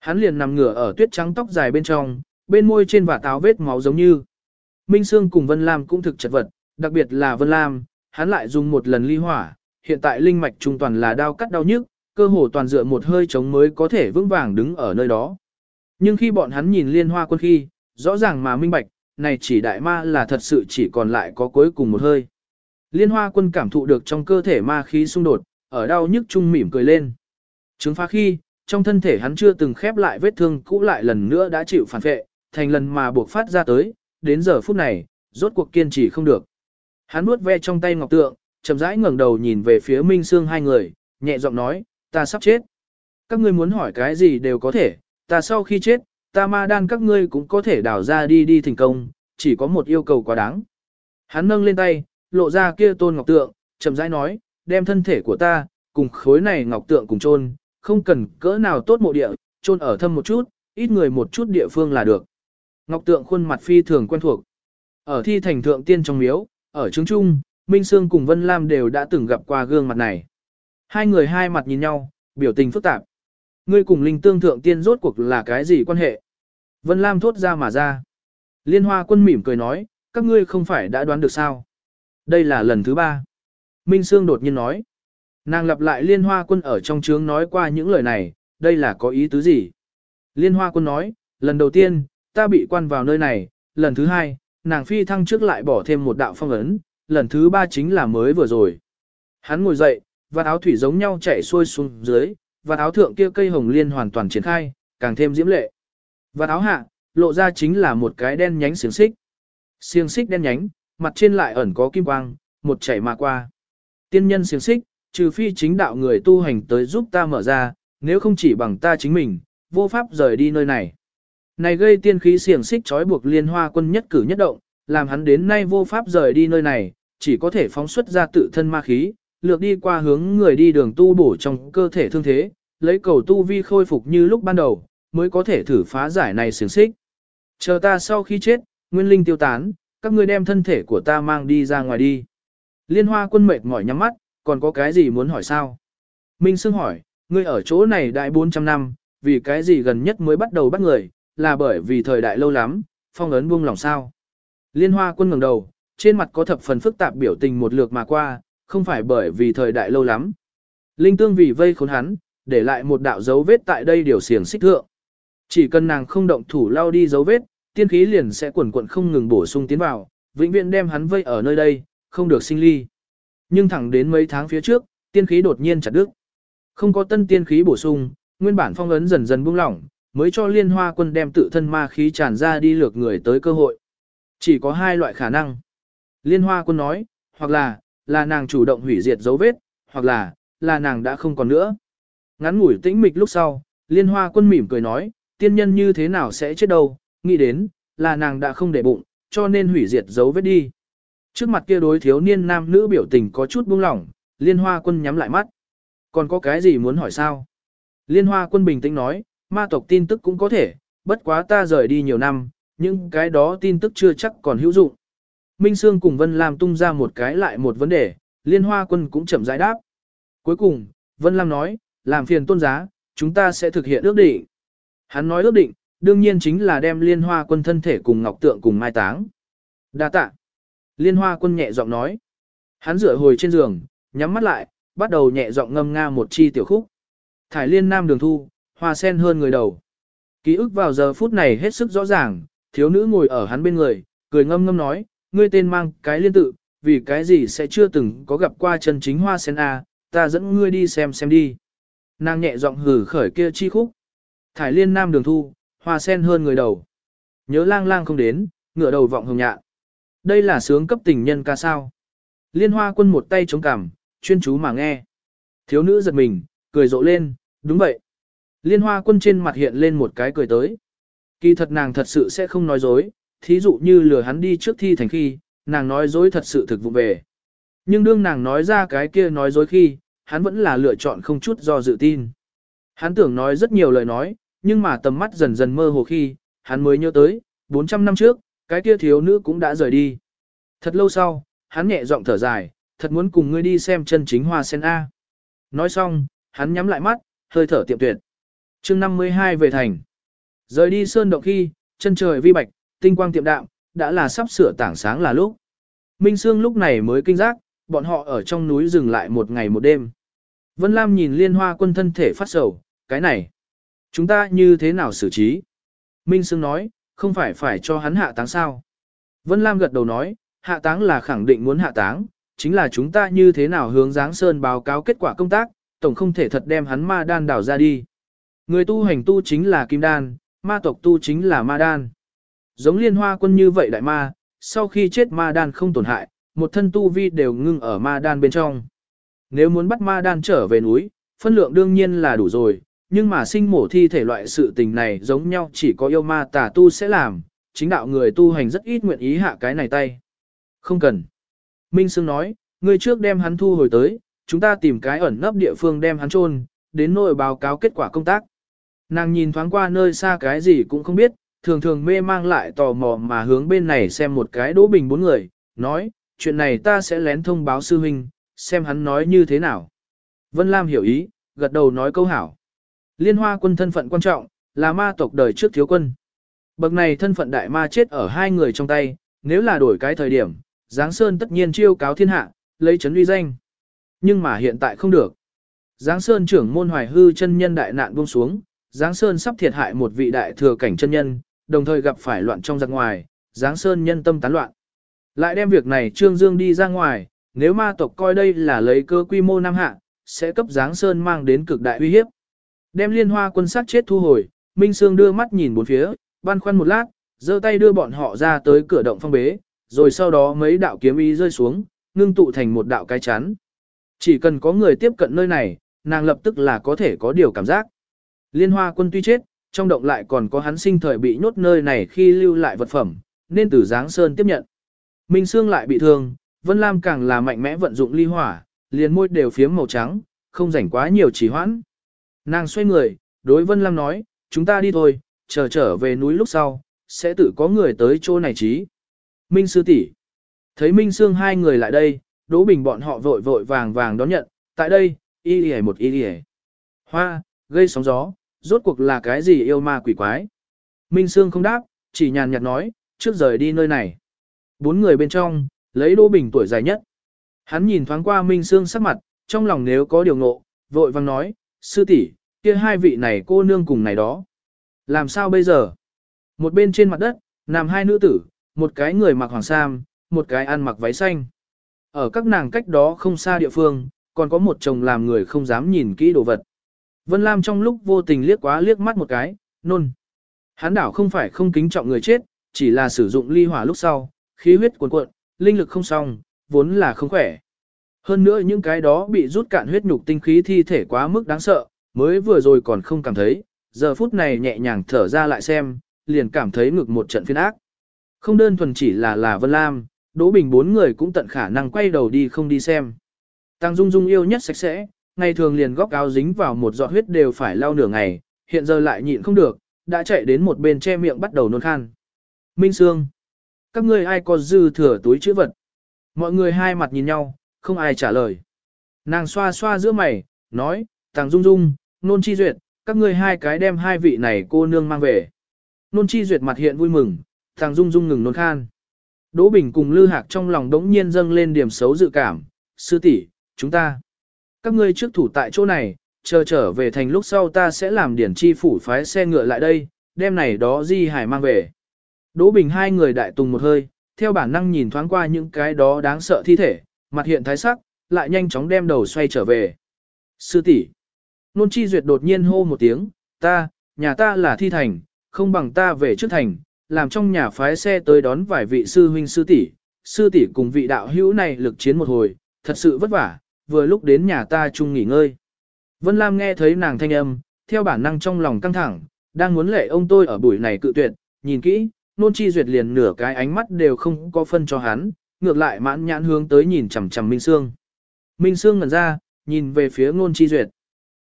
Speaker 1: Hắn liền nằm ngửa ở tuyết trắng tóc dài bên trong, bên môi trên và táo vết máu giống như. Minh Sương cùng Vân Lam cũng thực chật vật, đặc biệt là Vân Lam, hắn lại dùng một lần ly hỏa, hiện tại linh mạch trung toàn là đau cắt đau nhức, cơ hồ toàn dựa một hơi chống mới có thể vững vàng đứng ở nơi đó. Nhưng khi bọn hắn nhìn liên hoa quân khi, rõ ràng mà minh bạch, này chỉ đại ma là thật sự chỉ còn lại có cuối cùng một hơi. Liên hoa quân cảm thụ được trong cơ thể ma khí xung đột, ở đau nhức trung mỉm cười lên. Chứng phá khi, trong thân thể hắn chưa từng khép lại vết thương cũ lại lần nữa đã chịu phản vệ, thành lần mà buộc phát ra tới, đến giờ phút này, rốt cuộc kiên trì không được. Hắn nuốt ve trong tay ngọc tượng, chậm rãi ngẩng đầu nhìn về phía Minh Sương hai người, nhẹ giọng nói, ta sắp chết. Các ngươi muốn hỏi cái gì đều có thể, ta sau khi chết, ta ma đan các ngươi cũng có thể đào ra đi đi thành công, chỉ có một yêu cầu quá đáng. Hắn nâng lên tay, lộ ra kia tôn ngọc tượng, chậm rãi nói, đem thân thể của ta, cùng khối này ngọc tượng cùng chôn, không cần cỡ nào tốt mộ địa, chôn ở thâm một chút, ít người một chút địa phương là được. Ngọc tượng khuôn mặt phi thường quen thuộc. Ở thi thành thượng tiên trong miếu, ở trứng trung, Minh Sương cùng Vân Lam đều đã từng gặp qua gương mặt này. Hai người hai mặt nhìn nhau, biểu tình phức tạp. Ngươi cùng linh tương thượng tiên rốt cuộc là cái gì quan hệ? Vân Lam thốt ra mà ra. Liên hoa quân mỉm cười nói, các ngươi không phải đã đoán được sao? Đây là lần thứ ba. Minh Sương đột nhiên nói. Nàng lặp lại liên hoa quân ở trong trướng nói qua những lời này, đây là có ý tứ gì? Liên hoa quân nói, lần đầu tiên, ta bị quan vào nơi này, lần thứ hai, nàng phi thăng trước lại bỏ thêm một đạo phong ấn, lần thứ ba chính là mới vừa rồi. Hắn ngồi dậy, và áo thủy giống nhau chạy xuôi xuống dưới, và áo thượng kia cây hồng liên hoàn toàn triển khai, càng thêm diễm lệ. Và áo hạ, lộ ra chính là một cái đen nhánh xiềng xích. Xiềng xích đen nhánh, mặt trên lại ẩn có kim quang, một chảy mà qua. Tiên nhân xiềng xích, trừ phi chính đạo người tu hành tới giúp ta mở ra, nếu không chỉ bằng ta chính mình, vô pháp rời đi nơi này. Này gây tiên khí xiềng xích trói buộc liên hoa quân nhất cử nhất động, làm hắn đến nay vô pháp rời đi nơi này, chỉ có thể phóng xuất ra tự thân ma khí, lược đi qua hướng người đi đường tu bổ trong cơ thể thương thế, lấy cầu tu vi khôi phục như lúc ban đầu, mới có thể thử phá giải này xiềng xích. Chờ ta sau khi chết, nguyên linh tiêu tán, các ngươi đem thân thể của ta mang đi ra ngoài đi. Liên hoa quân mệt mỏi nhắm mắt, còn có cái gì muốn hỏi sao? Minh Sương hỏi, ngươi ở chỗ này đại 400 năm, vì cái gì gần nhất mới bắt đầu bắt người, là bởi vì thời đại lâu lắm, phong ấn buông lòng sao? Liên hoa quân ngẩng đầu, trên mặt có thập phần phức tạp biểu tình một lượt mà qua, không phải bởi vì thời đại lâu lắm. Linh tương vì vây khốn hắn, để lại một đạo dấu vết tại đây điều xiềng xích thượng. Chỉ cần nàng không động thủ lao đi dấu vết, tiên khí liền sẽ quần quận không ngừng bổ sung tiến vào, vĩnh viễn đem hắn vây ở nơi đây, không được sinh ly. Nhưng thẳng đến mấy tháng phía trước, tiên khí đột nhiên chặt đứt. Không có tân tiên khí bổ sung, nguyên bản phong ấn dần dần buông lỏng, mới cho liên hoa quân đem tự thân ma khí tràn ra đi lược người tới cơ hội. Chỉ có hai loại khả năng. Liên hoa quân nói, hoặc là, là nàng chủ động hủy diệt dấu vết, hoặc là, là nàng đã không còn nữa. Ngắn ngủi tĩnh mịch lúc sau, liên hoa quân mỉm cười nói, tiên nhân như thế nào sẽ chết đâu, nghĩ đến, là nàng đã không để bụng, cho nên hủy diệt dấu vết đi. Trước mặt kia đối thiếu niên nam nữ biểu tình có chút buông lỏng, liên hoa quân nhắm lại mắt. Còn có cái gì muốn hỏi sao? Liên hoa quân bình tĩnh nói, ma tộc tin tức cũng có thể, bất quá ta rời đi nhiều năm, nhưng cái đó tin tức chưa chắc còn hữu dụng. Minh Sương cùng Vân Lam tung ra một cái lại một vấn đề, liên hoa quân cũng chậm giải đáp. Cuối cùng, Vân Lam nói, làm phiền tôn giá, chúng ta sẽ thực hiện ước định. Hắn nói ước định, đương nhiên chính là đem liên hoa quân thân thể cùng ngọc tượng cùng mai táng. Đa tạ. Liên hoa quân nhẹ giọng nói. Hắn rửa hồi trên giường, nhắm mắt lại, bắt đầu nhẹ giọng ngâm nga một chi tiểu khúc. Thải liên nam đường thu, hoa sen hơn người đầu. Ký ức vào giờ phút này hết sức rõ ràng, thiếu nữ ngồi ở hắn bên người, cười ngâm ngâm nói, ngươi tên mang cái liên tự, vì cái gì sẽ chưa từng có gặp qua chân chính hoa sen A, ta dẫn ngươi đi xem xem đi. Nàng nhẹ giọng hử khởi kia chi khúc. Thải liên nam đường thu, hoa sen hơn người đầu. Nhớ lang lang không đến, ngựa đầu vọng hồng nhạn. Đây là sướng cấp tình nhân ca sao. Liên hoa quân một tay chống cằm, chuyên chú mà nghe. Thiếu nữ giật mình, cười rộ lên, đúng vậy. Liên hoa quân trên mặt hiện lên một cái cười tới. Kỳ thật nàng thật sự sẽ không nói dối, thí dụ như lừa hắn đi trước thi thành khi, nàng nói dối thật sự thực vụ về. Nhưng đương nàng nói ra cái kia nói dối khi, hắn vẫn là lựa chọn không chút do dự tin. Hắn tưởng nói rất nhiều lời nói, nhưng mà tầm mắt dần dần mơ hồ khi, hắn mới nhớ tới, 400 năm trước, cái kia thiếu nữ cũng đã rời đi. Thật lâu sau, hắn nhẹ giọng thở dài, thật muốn cùng ngươi đi xem chân chính hoa sen A. Nói xong, hắn nhắm lại mắt, hơi thở tiệm tuyệt. chương 52 về thành. Rời đi sơn động khi, chân trời vi bạch, tinh quang tiệm đạm, đã là sắp sửa tảng sáng là lúc. Minh Sương lúc này mới kinh giác, bọn họ ở trong núi dừng lại một ngày một đêm. Vân Lam nhìn liên hoa quân thân thể phát sầu, cái này, chúng ta như thế nào xử trí? Minh Sương nói, không phải phải cho hắn hạ táng sao? Vân Lam gật đầu nói, hạ táng là khẳng định muốn hạ táng, chính là chúng ta như thế nào hướng Giáng Sơn báo cáo kết quả công tác, tổng không thể thật đem hắn ma đan đảo ra đi. Người tu hành tu chính là kim đan, ma tộc tu chính là ma đan. Giống liên hoa quân như vậy đại ma, sau khi chết ma đan không tổn hại, một thân tu vi đều ngưng ở ma đan bên trong. Nếu muốn bắt ma đan trở về núi, phân lượng đương nhiên là đủ rồi, nhưng mà sinh mổ thi thể loại sự tình này giống nhau chỉ có yêu ma tà tu sẽ làm, chính đạo người tu hành rất ít nguyện ý hạ cái này tay. Không cần. Minh Sương nói, người trước đem hắn thu hồi tới, chúng ta tìm cái ẩn nấp địa phương đem hắn chôn, đến nội báo cáo kết quả công tác. Nàng nhìn thoáng qua nơi xa cái gì cũng không biết, thường thường mê mang lại tò mò mà hướng bên này xem một cái đỗ bình bốn người, nói, chuyện này ta sẽ lén thông báo sư huynh, xem hắn nói như thế nào. Vân Lam hiểu ý, gật đầu nói câu hảo. Liên hoa quân thân phận quan trọng, là ma tộc đời trước thiếu quân. Bậc này thân phận đại ma chết ở hai người trong tay, nếu là đổi cái thời điểm, Giáng Sơn tất nhiên chiêu cáo thiên hạ, lấy chấn uy danh. Nhưng mà hiện tại không được. Giáng Sơn trưởng môn hoài hư chân nhân đại nạn buông xuống, Giáng Sơn sắp thiệt hại một vị đại thừa cảnh chân nhân, đồng thời gặp phải loạn trong giặc ngoài, Giáng Sơn nhân tâm tán loạn. Lại đem việc này Trương Dương đi ra ngoài, nếu ma tộc coi đây là lấy cơ quy mô nam hạ, sẽ cấp Giáng Sơn mang đến cực đại uy hiếp. Đem liên hoa quân sát chết thu hồi, Minh Sương đưa mắt nhìn bốn phía, băn khoăn một lát, giơ tay đưa bọn họ ra tới cửa động phong bế, rồi sau đó mấy đạo kiếm ý rơi xuống, ngưng tụ thành một đạo cái chắn. Chỉ cần có người tiếp cận nơi này, nàng lập tức là có thể có điều cảm giác. Liên hoa quân tuy chết, trong động lại còn có hắn sinh thời bị nhốt nơi này khi lưu lại vật phẩm, nên từ Giáng Sơn tiếp nhận. Minh Sương lại bị thương, Vân Lam càng là mạnh mẽ vận dụng ly hỏa, liền môi đều phiếm màu trắng, không rảnh quá nhiều trì hoãn. Nàng xoay người, đối Vân Lam nói, chúng ta đi thôi, chờ trở về núi lúc sau, sẽ tự có người tới chỗ này trí. Minh Sư tỷ Thấy Minh Sương hai người lại đây, Đỗ Bình bọn họ vội vội vàng vàng đón nhận, tại đây, y y một y y Hoa, gây sóng gió, rốt cuộc là cái gì yêu ma quỷ quái. Minh Sương không đáp, chỉ nhàn nhạt nói, trước rời đi nơi này. Bốn người bên trong, lấy Đỗ Bình tuổi dài nhất. Hắn nhìn thoáng qua Minh Sương sắc mặt, trong lòng nếu có điều ngộ, vội vang nói, sư tỷ, kia hai vị này cô nương cùng này đó. Làm sao bây giờ? Một bên trên mặt đất, nằm hai nữ tử, một cái người mặc hoàng sam, một cái ăn mặc váy xanh. Ở các nàng cách đó không xa địa phương, còn có một chồng làm người không dám nhìn kỹ đồ vật. Vân Lam trong lúc vô tình liếc quá liếc mắt một cái, nôn. Hán đảo không phải không kính trọng người chết, chỉ là sử dụng ly hỏa lúc sau, khí huyết cuồn cuộn, linh lực không xong, vốn là không khỏe. Hơn nữa những cái đó bị rút cạn huyết nhục tinh khí thi thể quá mức đáng sợ, mới vừa rồi còn không cảm thấy, giờ phút này nhẹ nhàng thở ra lại xem, liền cảm thấy ngực một trận phiên ác. Không đơn thuần chỉ là là Vân Lam, Đỗ Bình bốn người cũng tận khả năng quay đầu đi không đi xem. Tăng Dung Dung yêu nhất sạch sẽ, ngày thường liền góc áo dính vào một giọt huyết đều phải lau nửa ngày, hiện giờ lại nhịn không được, đã chạy đến một bên che miệng bắt đầu nôn khan. Minh Sương, các ngươi ai có dư thừa túi chữ vật? Mọi người hai mặt nhìn nhau, không ai trả lời. Nàng xoa xoa giữa mày, nói, Tàng Dung Dung, Nôn Chi Duyệt, các ngươi hai cái đem hai vị này cô nương mang về. Nôn Chi Duyệt mặt hiện vui mừng, Tàng Dung Dung ngừng nôn khan. Đỗ Bình cùng Lư Hạc trong lòng đống nhiên dâng lên điểm xấu dự cảm, sư tỷ, chúng ta. Các ngươi trước thủ tại chỗ này, chờ trở về thành lúc sau ta sẽ làm điển chi phủ phái xe ngựa lại đây, đem này đó di hải mang về. Đỗ Bình hai người đại tùng một hơi, theo bản năng nhìn thoáng qua những cái đó đáng sợ thi thể, mặt hiện thái sắc, lại nhanh chóng đem đầu xoay trở về. Sư tỷ, Nôn chi duyệt đột nhiên hô một tiếng, ta, nhà ta là thi thành, không bằng ta về trước thành, làm trong nhà phái xe tới đón vài vị sư huynh sư tỷ, sư tỷ cùng vị đạo hữu này lực chiến một hồi, thật sự vất vả, vừa lúc đến nhà ta chung nghỉ ngơi. Vân Lam nghe thấy nàng thanh âm, theo bản năng trong lòng căng thẳng, đang muốn lệ ông tôi ở buổi này cự tuyệt, nhìn kỹ, nôn chi duyệt liền nửa cái ánh mắt đều không có phân cho hắn, ngược lại mãn nhãn hướng tới nhìn chằm chằm Minh Sương. Minh Sương ngẩn ra, nhìn về phía nôn chi duyệt.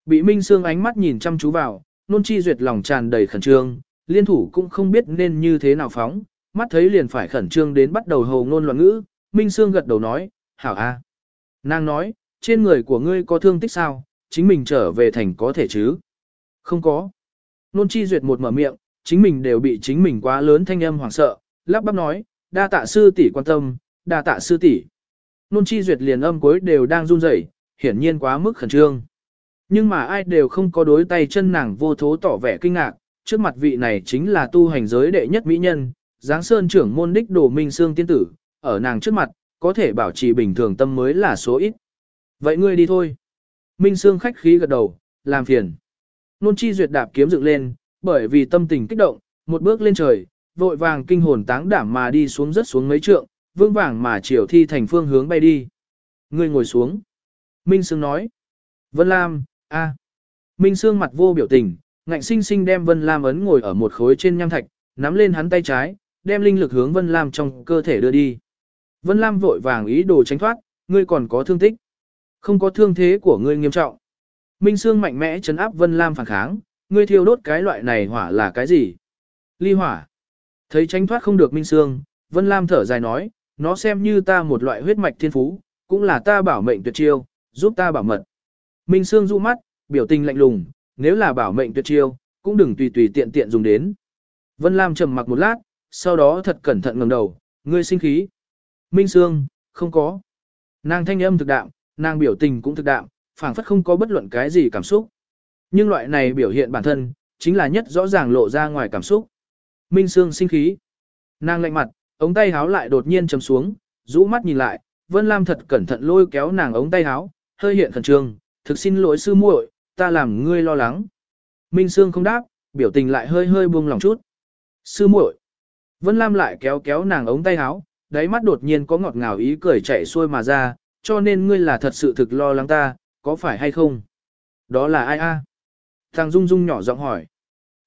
Speaker 1: Bị Minh Sương ánh mắt nhìn chăm chú vào, nôn chi duyệt lòng tràn đầy khẩn trương, liên thủ cũng không biết nên như thế nào phóng, mắt thấy liền phải khẩn trương đến bắt đầu hầu ngôn loạn ngữ, Minh Sương gật đầu nói, hảo a. Nàng nói, trên người của ngươi có thương tích sao, chính mình trở về thành có thể chứ? Không có. Nôn chi duyệt một mở miệng, chính mình đều bị chính mình quá lớn thanh âm hoảng sợ, lắp bắp nói, đa tạ sư tỷ quan tâm, đa tạ sư tỷ. Nôn chi duyệt liền âm cuối đều đang run rẩy, hiển nhiên quá mức khẩn trương. Nhưng mà ai đều không có đối tay chân nàng vô thố tỏ vẻ kinh ngạc, trước mặt vị này chính là tu hành giới đệ nhất mỹ nhân, Giáng Sơn trưởng môn đích đồ minh xương tiên tử, ở nàng trước mặt, có thể bảo trì bình thường tâm mới là số ít. Vậy ngươi đi thôi. Minh Sương khách khí gật đầu, làm phiền. Nôn chi duyệt đạp kiếm dựng lên, bởi vì tâm tình kích động, một bước lên trời, vội vàng kinh hồn táng đảm mà đi xuống rất xuống mấy trượng, vương vàng mà chiều thi thành phương hướng bay đi. Ngươi ngồi xuống. Minh Sương nói. Vân Lam, a. Minh Sương mặt vô biểu tình, ngạnh sinh sinh đem Vân Lam ấn ngồi ở một khối trên nham thạch, nắm lên hắn tay trái, đem linh lực hướng Vân Lam trong cơ thể đưa đi. Vân Lam vội vàng ý đồ tránh thoát, ngươi còn có thương tích. Không có thương thế của ngươi nghiêm trọng. Minh Sương mạnh mẽ chấn áp Vân Lam phản kháng, ngươi thiêu đốt cái loại này hỏa là cái gì? Ly hỏa. Thấy tránh thoát không được Minh Sương, Vân Lam thở dài nói, nó xem như ta một loại huyết mạch thiên phú, cũng là ta bảo mệnh tuyệt chiêu, giúp ta bảo mật. Minh Sương du mắt, biểu tình lạnh lùng, nếu là bảo mệnh tuyệt chiêu, cũng đừng tùy tùy tiện tiện dùng đến. Vân Lam trầm mặc một lát, sau đó thật cẩn thận ngẩng đầu, ngươi sinh khí. Minh Sương, không có. Nàng thanh âm thực đạm, nàng biểu tình cũng thực đạm, phảng phất không có bất luận cái gì cảm xúc. Nhưng loại này biểu hiện bản thân, chính là nhất rõ ràng lộ ra ngoài cảm xúc. Minh Sương sinh khí. Nàng lạnh mặt, ống tay háo lại đột nhiên chấm xuống, rũ mắt nhìn lại, Vân Lam thật cẩn thận lôi kéo nàng ống tay háo, hơi hiện khẩn trương, thực xin lỗi sư muội, ta làm ngươi lo lắng. Minh Sương không đáp, biểu tình lại hơi hơi buông lòng chút. Sư muội. Vân Lam lại kéo kéo nàng ống tay háo, đáy mắt đột nhiên có ngọt ngào ý cười chạy xuôi mà ra, cho nên ngươi là thật sự thực lo lắng ta, có phải hay không? Đó là ai a? Thằng Dung Dung nhỏ giọng hỏi.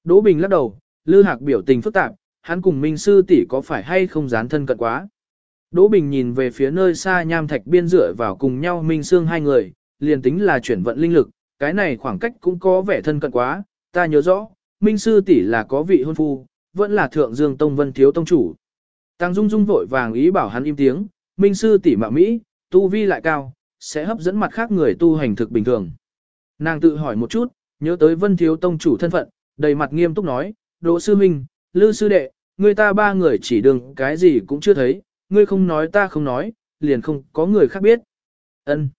Speaker 1: Đỗ Bình lắc đầu, Lư Hạc biểu tình phức tạp, hắn cùng Minh sư tỷ có phải hay không dán thân cận quá? Đỗ Bình nhìn về phía nơi xa nham thạch biên rửa vào cùng nhau Minh Sương hai người, liền tính là chuyển vận linh lực, cái này khoảng cách cũng có vẻ thân cận quá, ta nhớ rõ, Minh sư tỷ là có vị hôn phu, vẫn là thượng dương tông vân thiếu tông chủ. Tăng Dung Dung vội vàng ý bảo hắn im tiếng, Minh sư tỷ mạo Mỹ, tu vi lại cao, sẽ hấp dẫn mặt khác người tu hành thực bình thường. Nàng tự hỏi một chút, nhớ tới vân thiếu tông chủ thân phận, đầy mặt nghiêm túc nói, Đỗ sư minh, Lư sư đệ, người ta ba người chỉ đường cái gì cũng chưa thấy, ngươi không nói ta không nói, liền không có người khác biết. Ân.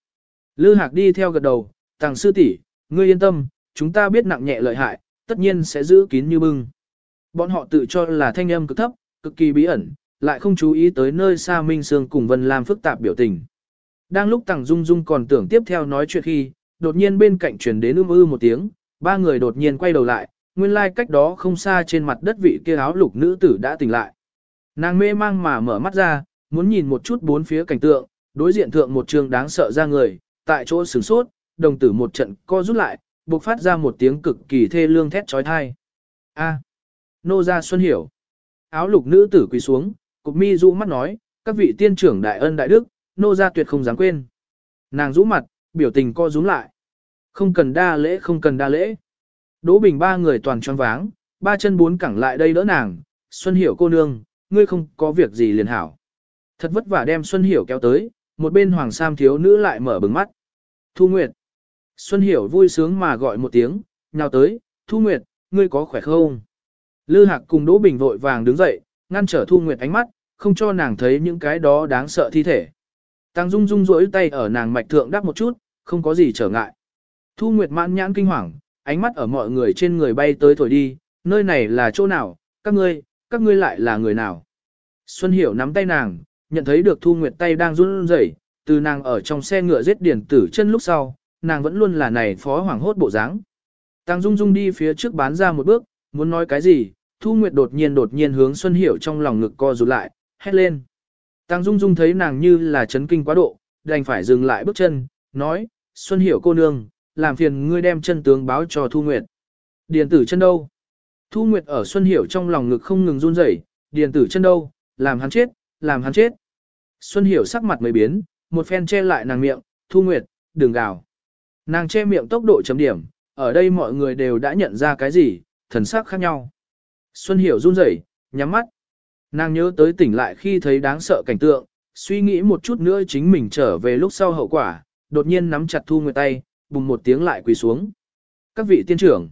Speaker 1: Lư Hạc đi theo gật đầu, Tàng sư tỷ, ngươi yên tâm, chúng ta biết nặng nhẹ lợi hại, tất nhiên sẽ giữ kín như bưng. Bọn họ tự cho là thanh âm cực thấp, cực kỳ bí ẩn, lại không chú ý tới nơi xa Minh Sương cùng Vân Lam phức tạp biểu tình. Đang lúc Tằng Dung Dung còn tưởng tiếp theo nói chuyện khi, đột nhiên bên cạnh truyền đến ưm ư một tiếng, ba người đột nhiên quay đầu lại, nguyên lai like cách đó không xa trên mặt đất vị kia áo lục nữ tử đã tỉnh lại. Nàng mê mang mà mở mắt ra, muốn nhìn một chút bốn phía cảnh tượng, đối diện thượng một trường đáng sợ ra người, tại chỗ sửng sốt, đồng tử một trận co rút lại, bộc phát ra một tiếng cực kỳ thê lương thét trói thai. A. Nô gia Xuân hiểu. Áo lục nữ tử quỳ xuống, cục mi du mắt nói, các vị tiên trưởng đại ân đại đức, nô gia tuyệt không dám quên. Nàng rũ mặt, biểu tình co rúm lại. Không cần đa lễ không cần đa lễ. Đỗ Bình ba người toàn choáng váng, ba chân bốn cẳng lại đây đỡ nàng, Xuân Hiểu cô nương, ngươi không có việc gì liền hảo. Thật vất vả đem Xuân Hiểu kéo tới, một bên hoàng sam thiếu nữ lại mở bừng mắt. Thu Nguyệt. Xuân Hiểu vui sướng mà gọi một tiếng, nhào tới, Thu Nguyệt, ngươi có khỏe không? Lư Hạc cùng Đỗ Bình vội vàng đứng dậy, ngăn trở Thu Nguyệt ánh mắt, không cho nàng thấy những cái đó đáng sợ thi thể. Tăng Dung Dung rỗi tay ở nàng mạch thượng đắp một chút, không có gì trở ngại. Thu Nguyệt mãn nhãn kinh hoàng, ánh mắt ở mọi người trên người bay tới thổi đi, nơi này là chỗ nào, các ngươi, các ngươi lại là người nào. Xuân Hiểu nắm tay nàng, nhận thấy được Thu Nguyệt tay đang run rẩy, từ nàng ở trong xe ngựa giết điển tử chân lúc sau, nàng vẫn luôn là này phó hoàng hốt bộ dáng. Tăng Dung Dung đi phía trước bán ra một bước, muốn nói cái gì, Thu Nguyệt đột nhiên đột nhiên hướng Xuân Hiểu trong lòng ngực co rụt lại, hét lên. Tăng Dung Dung thấy nàng như là chấn kinh quá độ, đành phải dừng lại bước chân, nói, Xuân Hiểu cô nương, làm phiền ngươi đem chân tướng báo cho Thu Nguyệt. Điền tử chân đâu? Thu Nguyệt ở Xuân Hiểu trong lòng ngực không ngừng run rẩy, điền tử chân đâu, làm hắn chết, làm hắn chết. Xuân Hiểu sắc mặt mới biến, một phen che lại nàng miệng, Thu Nguyệt, đừng gào. Nàng che miệng tốc độ chấm điểm, ở đây mọi người đều đã nhận ra cái gì, thần sắc khác nhau. Xuân Hiểu run rẩy, nhắm mắt. Nàng nhớ tới tỉnh lại khi thấy đáng sợ cảnh tượng, suy nghĩ một chút nữa chính mình trở về lúc sau hậu quả, đột nhiên nắm chặt Thu Nguyệt tay, bùng một tiếng lại quỳ xuống. Các vị tiên trưởng.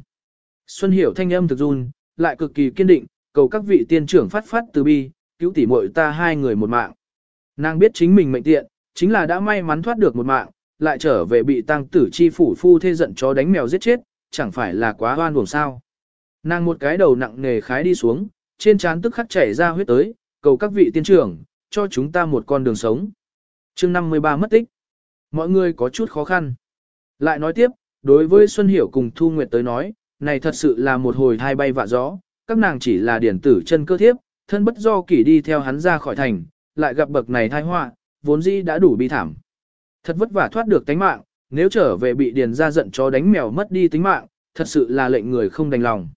Speaker 1: Xuân Hiểu thanh âm thực run, lại cực kỳ kiên định, cầu các vị tiên trưởng phát phát từ bi, cứu tỉ muội ta hai người một mạng. Nàng biết chính mình mệnh tiện, chính là đã may mắn thoát được một mạng, lại trở về bị tăng tử chi phủ phu thê giận chó đánh mèo giết chết, chẳng phải là quá hoan buồn sao. Nàng một cái đầu nặng nề khái đi xuống, trên trán tức khắc chảy ra huyết tới, cầu các vị tiên trưởng, cho chúng ta một con đường sống. chương 53 mất tích. Mọi người có chút khó khăn. Lại nói tiếp, đối với Xuân Hiểu cùng Thu Nguyệt tới nói, này thật sự là một hồi hai bay vạ gió, các nàng chỉ là điển tử chân cơ thiếp, thân bất do kỷ đi theo hắn ra khỏi thành, lại gặp bậc này thai họa, vốn dĩ đã đủ bi thảm. Thật vất vả thoát được tánh mạng, nếu trở về bị điền ra giận cho đánh mèo mất đi tính mạng, thật sự là lệnh người không đành lòng.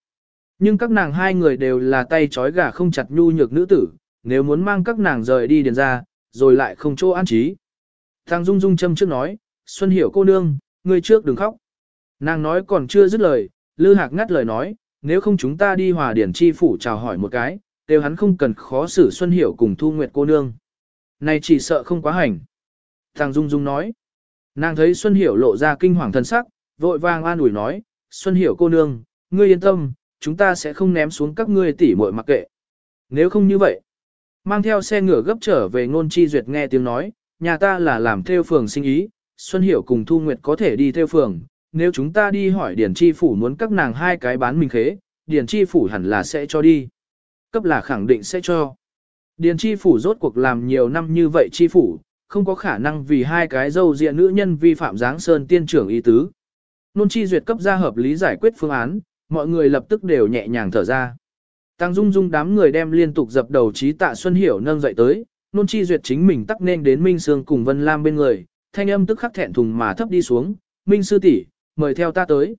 Speaker 1: Nhưng các nàng hai người đều là tay trói gà không chặt nhu nhược nữ tử, nếu muốn mang các nàng rời đi điền ra, rồi lại không chỗ an trí. Thằng Dung Dung châm trước nói, Xuân hiểu cô nương, ngươi trước đừng khóc. Nàng nói còn chưa dứt lời, Lư Hạc ngắt lời nói, nếu không chúng ta đi hòa điển chi phủ chào hỏi một cái, đều hắn không cần khó xử Xuân Hiểu cùng Thu Nguyệt cô nương. Này chỉ sợ không quá hành. Thằng Dung Dung nói, nàng thấy Xuân Hiểu lộ ra kinh hoàng thân sắc, vội vàng an ủi nói, Xuân Hiểu cô nương, ngươi yên tâm, chúng ta sẽ không ném xuống các ngươi tỉ muội mặc kệ. Nếu không như vậy, mang theo xe ngựa gấp trở về ngôn chi duyệt nghe tiếng nói, nhà ta là làm theo phường sinh ý, Xuân Hiểu cùng Thu Nguyệt có thể đi theo phường, nếu chúng ta đi hỏi điển Chi Phủ muốn các nàng hai cái bán mình khế, điển Chi Phủ hẳn là sẽ cho đi. Cấp là khẳng định sẽ cho. Điền Chi Phủ rốt cuộc làm nhiều năm như vậy Chi Phủ, không có khả năng vì hai cái dâu diện nữ nhân vi phạm giáng sơn tiên trưởng y tứ. Nôn chi duyệt cấp ra hợp lý giải quyết phương án, mọi người lập tức đều nhẹ nhàng thở ra. Tăng dung dung đám người đem liên tục dập đầu trí tạ Xuân Hiểu nâng dậy tới, nôn chi duyệt chính mình tắc nên đến Minh Sương cùng Vân Lam bên người, thanh âm tức khắc thẹn thùng mà thấp đi xuống, Minh sư tỷ, mời theo ta tới.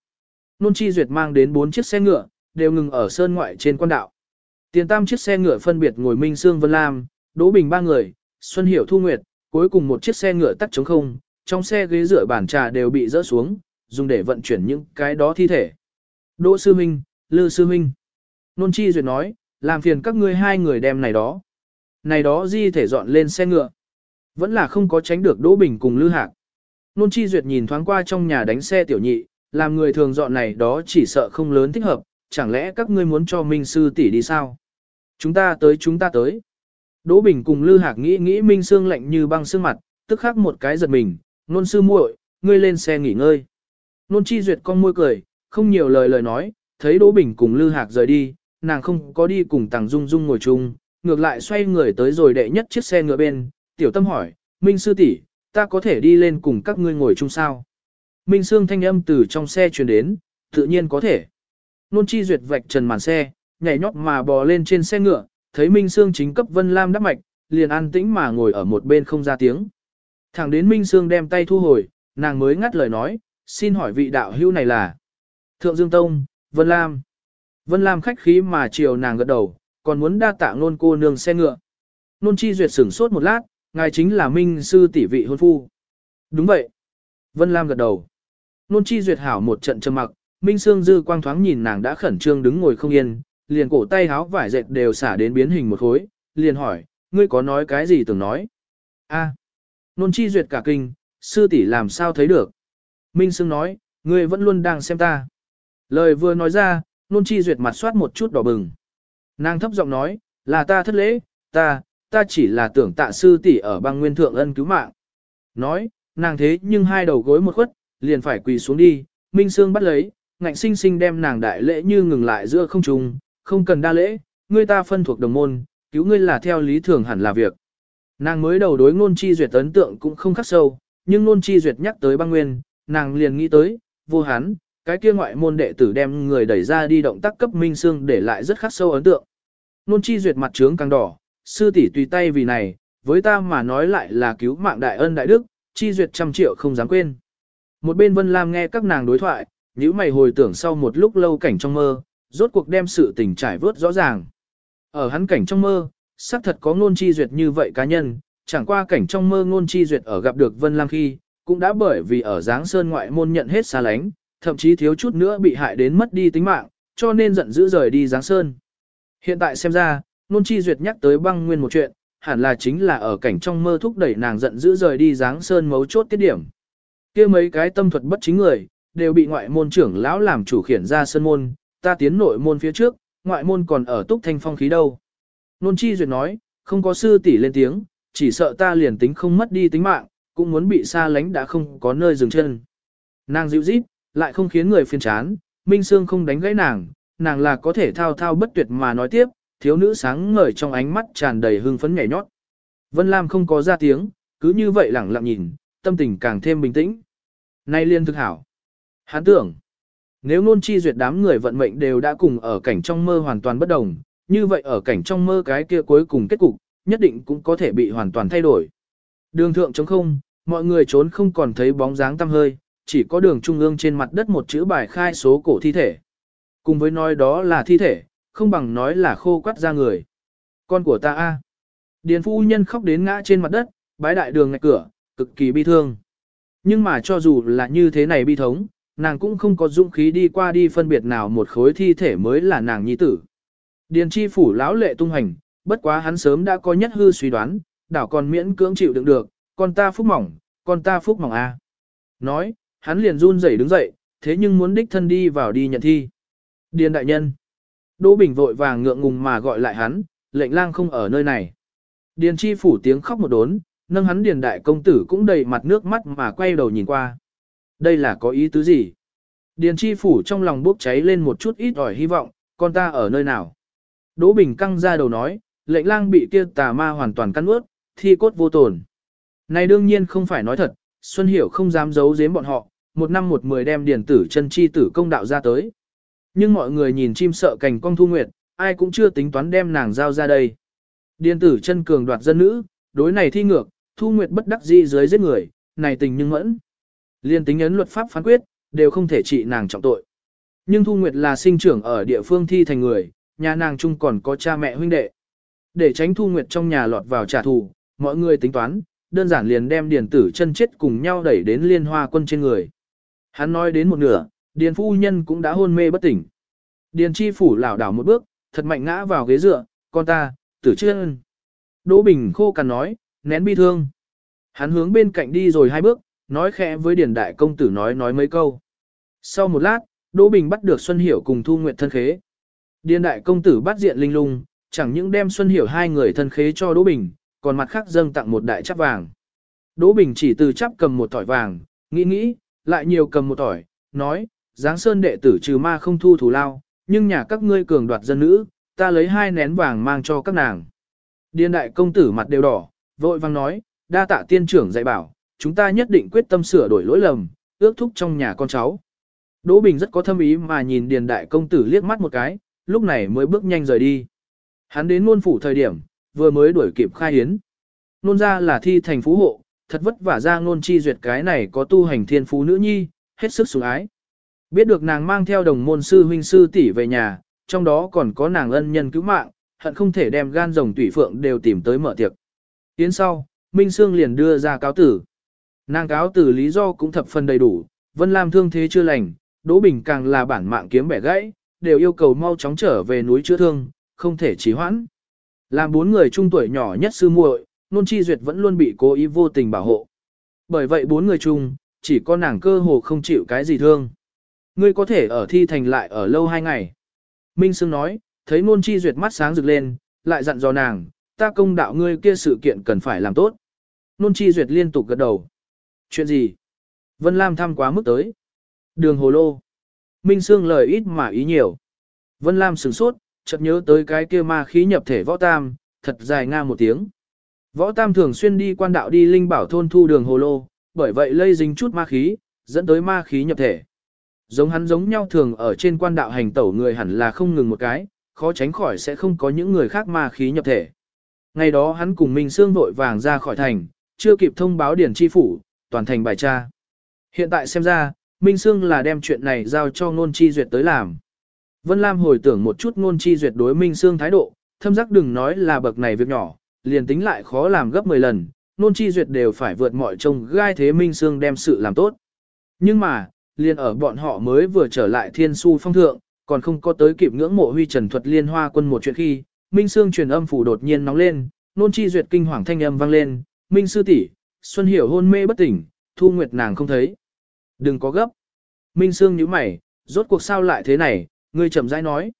Speaker 1: Nôn chi duyệt mang đến bốn chiếc xe ngựa, đều ngừng ở sơn ngoại trên quan đạo. Tiền tam chiếc xe ngựa phân biệt ngồi Minh Sương Vân Lam, Đỗ Bình ba người, Xuân Hiểu Thu Nguyệt, cuối cùng một chiếc xe ngựa tắt trống không, trong xe ghế rửa bàn trà đều bị rỡ xuống, dùng để vận chuyển những cái đó thi thể. Đỗ Sư Minh, Lư Sư Minh. Nôn Chi Duyệt nói, làm phiền các ngươi hai người đem này đó. Này đó di thể dọn lên xe ngựa. Vẫn là không có tránh được Đỗ Bình cùng Lư Hạc. Nôn Chi Duyệt nhìn thoáng qua trong nhà đánh xe tiểu nhị, làm người thường dọn này đó chỉ sợ không lớn thích hợp, chẳng lẽ các ngươi muốn cho Minh Sư tỷ đi sao? Chúng ta tới chúng ta tới. Đỗ Bình cùng Lư Hạc nghĩ nghĩ Minh Sương lạnh như băng sương mặt, tức khắc một cái giật mình, nôn sư muội, ngươi lên xe nghỉ ngơi. Nôn Chi Duyệt con môi cười, không nhiều lời lời nói, thấy Đỗ Bình cùng Lư Hạc rời đi, nàng không có đi cùng Tàng Dung Dung ngồi chung, ngược lại xoay người tới rồi đệ nhất chiếc xe ngựa bên, tiểu tâm hỏi, Minh sư tỷ, ta có thể đi lên cùng các ngươi ngồi chung sao? Minh Sương thanh âm từ trong xe truyền đến, tự nhiên có thể. Nôn chi duyệt vạch trần màn xe, nhảy nhót mà bò lên trên xe ngựa, thấy Minh Sương chính cấp Vân Lam đắp mạch, liền an tĩnh mà ngồi ở một bên không ra tiếng. Thẳng đến Minh Sương đem tay thu hồi, nàng mới ngắt lời nói, xin hỏi vị đạo hữu này là Thượng Dương Tông, Vân Lam. Vân Lam khách khí mà chiều nàng gật đầu, còn muốn đa tạ nôn cô nương xe ngựa. Nôn chi duyệt sửng sốt một lát, ngài chính là Minh sư tỷ vị hôn phu. Đúng vậy. Vân Lam gật đầu. Nôn chi duyệt hảo một trận trầm mặc, Minh Sương dư quang thoáng nhìn nàng đã khẩn trương đứng ngồi không yên, liền cổ tay háo vải dệt đều xả đến biến hình một khối, liền hỏi, ngươi có nói cái gì tưởng nói? A. Nôn chi duyệt cả kinh, sư tỷ làm sao thấy được? Minh Sương nói, ngươi vẫn luôn đang xem ta. Lời vừa nói ra, nôn chi duyệt mặt soát một chút đỏ bừng. Nàng thấp giọng nói, là ta thất lễ, ta, ta chỉ là tưởng tạ sư tỷ ở băng nguyên thượng ân cứu mạng. Nói, nàng thế nhưng hai đầu gối một khuất, liền phải quỳ xuống đi, Minh Sương bắt lấy, ngạnh sinh sinh đem nàng đại lễ như ngừng lại giữa không trung, không cần đa lễ, ngươi ta phân thuộc đồng môn, cứu ngươi là theo lý thường hẳn là việc. Nàng mới đầu đối ngôn chi duyệt ấn tượng cũng không khắc sâu, nhưng ngôn chi duyệt nhắc tới băng nguyên, nàng liền nghĩ tới, vô hắn, cái kia ngoại môn đệ tử đem người đẩy ra đi động tác cấp minh xương để lại rất khắc sâu ấn tượng. Nôn chi duyệt mặt trướng càng đỏ, sư tỷ tùy tay vì này, với ta mà nói lại là cứu mạng đại ân đại đức, chi duyệt trăm triệu không dám quên. Một bên Vân Lam nghe các nàng đối thoại, nhíu mày hồi tưởng sau một lúc lâu cảnh trong mơ, rốt cuộc đem sự tình trải vớt rõ ràng. Ở hắn cảnh trong mơ, xác thật có ngôn chi duyệt như vậy cá nhân, chẳng qua cảnh trong mơ ngôn chi duyệt ở gặp được Vân Lam khi, cũng đã bởi vì ở Giáng Sơn ngoại môn nhận hết xa lánh, thậm chí thiếu chút nữa bị hại đến mất đi tính mạng, cho nên giận dữ rời đi Giáng Sơn. Hiện tại xem ra, Nôn chi duyệt nhắc tới băng nguyên một chuyện, hẳn là chính là ở cảnh trong mơ thúc đẩy nàng giận dữ rời đi Giáng Sơn mấu chốt tiết điểm. kia mấy cái tâm thuật bất chính người, đều bị ngoại môn trưởng lão làm chủ khiển ra sơn môn, ta tiến nội môn phía trước, ngoại môn còn ở túc thanh phong khí đâu. Nôn chi duyệt nói, không có sư tỷ lên tiếng, chỉ sợ ta liền tính không mất đi tính mạng, cũng muốn bị xa lánh đã không có nơi dừng chân. Nàng dịu rít, lại không khiến người phiền chán, Minh Sương không đánh gãy nàng, nàng là có thể thao thao bất tuyệt mà nói tiếp, thiếu nữ sáng ngời trong ánh mắt tràn đầy hưng phấn nhảy nhót. Vân Lam không có ra tiếng, cứ như vậy lẳng lặng nhìn, tâm tình càng thêm bình tĩnh. Nay liên thực hảo. Hắn tưởng, nếu nôn chi duyệt đám người vận mệnh đều đã cùng ở cảnh trong mơ hoàn toàn bất đồng, như vậy ở cảnh trong mơ cái kia cuối cùng kết cục, nhất định cũng có thể bị hoàn toàn thay đổi. Đường thượng trống không, mọi người trốn không còn thấy bóng dáng tăm hơi, chỉ có đường trung ương trên mặt đất một chữ bài khai số cổ thi thể. Cùng với nói đó là thi thể, không bằng nói là khô quắt ra người. Con của ta a. Điền phu nhân khóc đến ngã trên mặt đất, bái đại đường ngạch cửa, cực kỳ bi thương. Nhưng mà cho dù là như thế này bi thống, nàng cũng không có dũng khí đi qua đi phân biệt nào một khối thi thể mới là nàng nhi tử. Điền chi phủ lão lệ tung hành, bất quá hắn sớm đã có nhất hư suy đoán, đảo còn miễn cưỡng chịu đựng được, con ta phúc mỏng, con ta phúc mỏng a. Nói, hắn liền run rẩy đứng dậy, thế nhưng muốn đích thân đi vào đi nhận thi. Điền đại nhân. Đỗ Bình vội vàng ngượng ngùng mà gọi lại hắn, lệnh lang không ở nơi này. Điền chi phủ tiếng khóc một đốn, nâng hắn điền đại công tử cũng đầy mặt nước mắt mà quay đầu nhìn qua. Đây là có ý tứ gì? Điền chi phủ trong lòng bốc cháy lên một chút ít ỏi hy vọng, con ta ở nơi nào? Đỗ Bình căng ra đầu nói, lệnh lang bị kia tà ma hoàn toàn căn ướt, thi cốt vô tổn. Này đương nhiên không phải nói thật, Xuân Hiểu không dám giấu giếm bọn họ, một năm một mười đem điền tử chân chi tử công đạo ra tới. Nhưng mọi người nhìn chim sợ cành cong thu nguyệt, ai cũng chưa tính toán đem nàng giao ra đây. Điền tử chân cường đoạt dân nữ, đối này thi ngược, thu nguyệt bất đắc dĩ dưới giết người, này tình nhưng mẫn. Liên tính ấn luật pháp phán quyết, đều không thể trị nàng trọng tội. Nhưng thu nguyệt là sinh trưởng ở địa phương thi thành người, nhà nàng chung còn có cha mẹ huynh đệ. Để tránh thu nguyệt trong nhà lọt vào trả thù, mọi người tính toán, đơn giản liền đem điền tử chân chết cùng nhau đẩy đến liên hoa quân trên người. Hắn nói đến một nửa, điền phu nhân cũng đã hôn mê bất tỉnh. Điền chi phủ lảo đảo một bước, thật mạnh ngã vào ghế dựa, con ta, tử chân. Đỗ Bình khô cằn nói, nén bi thương. Hắn hướng bên cạnh đi rồi hai bước, nói khẽ với điền đại công tử nói nói mấy câu. Sau một lát, Đỗ Bình bắt được Xuân Hiểu cùng Thu Nguyệt thân khế. Điền đại công tử bắt diện linh lung, chẳng những đem Xuân Hiểu hai người thân khế cho Đỗ Bình, còn mặt khác dâng tặng một đại chắp vàng. Đỗ Bình chỉ từ chắp cầm một tỏi vàng, nghĩ nghĩ, lại nhiều cầm một tỏi, nói, Giáng Sơn đệ tử trừ ma không thu thủ lao, nhưng nhà các ngươi cường đoạt dân nữ, ta lấy hai nén vàng mang cho các nàng. Điền đại công tử mặt đều đỏ, vội vang nói, đa tạ tiên trưởng dạy bảo, chúng ta nhất định quyết tâm sửa đổi lỗi lầm, ước thúc trong nhà con cháu. Đỗ Bình rất có thâm ý mà nhìn Điền đại công tử liếc mắt một cái, lúc này mới bước nhanh rời đi. Hắn đến nôn phủ thời điểm, vừa mới đuổi kịp khai hiến. Nôn ra là thi thành phú hộ, thật vất vả ra ngôn chi duyệt cái này có tu hành thiên phú nữ nhi, hết sức sủng ái. Biết được nàng mang theo đồng môn sư huynh sư tỷ về nhà, trong đó còn có nàng ân nhân cứu mạng, hận không thể đem gan rồng tủy phượng đều tìm tới mở tiệc. Tiến sau, Minh Sương liền đưa ra cáo tử. Nàng cáo tử lý do cũng thập phần đầy đủ, Vân Lam thương thế chưa lành, Đỗ Bình càng là bản mạng kiếm bẻ gãy, đều yêu cầu mau chóng trở về núi chữa thương, không thể trì hoãn. Làm bốn người trung tuổi nhỏ nhất sư muội, nôn chi duyệt vẫn luôn bị cố ý vô tình bảo hộ. Bởi vậy bốn người chung, chỉ có nàng cơ hồ không chịu cái gì thương. Ngươi có thể ở thi thành lại ở lâu hai ngày. Minh Sương nói, thấy nôn chi duyệt mắt sáng rực lên, lại dặn dò nàng, ta công đạo ngươi kia sự kiện cần phải làm tốt. Nôn chi duyệt liên tục gật đầu. Chuyện gì? Vân Lam thăm quá mức tới. Đường hồ lô. Minh Sương lời ít mà ý nhiều. Vân Lam sửng sốt, chợt nhớ tới cái kia ma khí nhập thể võ tam, thật dài nga một tiếng. Võ tam thường xuyên đi quan đạo đi linh bảo thôn thu đường hồ lô, bởi vậy lây dính chút ma khí, dẫn tới ma khí nhập thể. Giống hắn giống nhau thường ở trên quan đạo hành tẩu người hẳn là không ngừng một cái, khó tránh khỏi sẽ không có những người khác ma khí nhập thể. Ngày đó hắn cùng Minh Sương vội vàng ra khỏi thành, chưa kịp thông báo điển chi phủ, toàn thành bài tra. Hiện tại xem ra, Minh Sương là đem chuyện này giao cho ngôn chi duyệt tới làm. Vân Lam hồi tưởng một chút ngôn chi duyệt đối Minh Sương thái độ, thâm giác đừng nói là bậc này việc nhỏ, liền tính lại khó làm gấp 10 lần, nôn chi duyệt đều phải vượt mọi trông gai thế Minh Sương đem sự làm tốt. Nhưng mà, liền ở bọn họ mới vừa trở lại thiên su phong thượng, còn không có tới kịp ngưỡng mộ huy trần thuật liên hoa quân một chuyện khi, Minh Sương truyền âm phủ đột nhiên nóng lên, nôn chi duyệt kinh hoàng thanh âm vang lên, Minh sư tỷ, Xuân Hiểu hôn mê bất tỉnh, Thu Nguyệt nàng không thấy. Đừng có gấp. Minh Sương nhíu mày, rốt cuộc sao lại thế này, ngươi chậm rãi nói.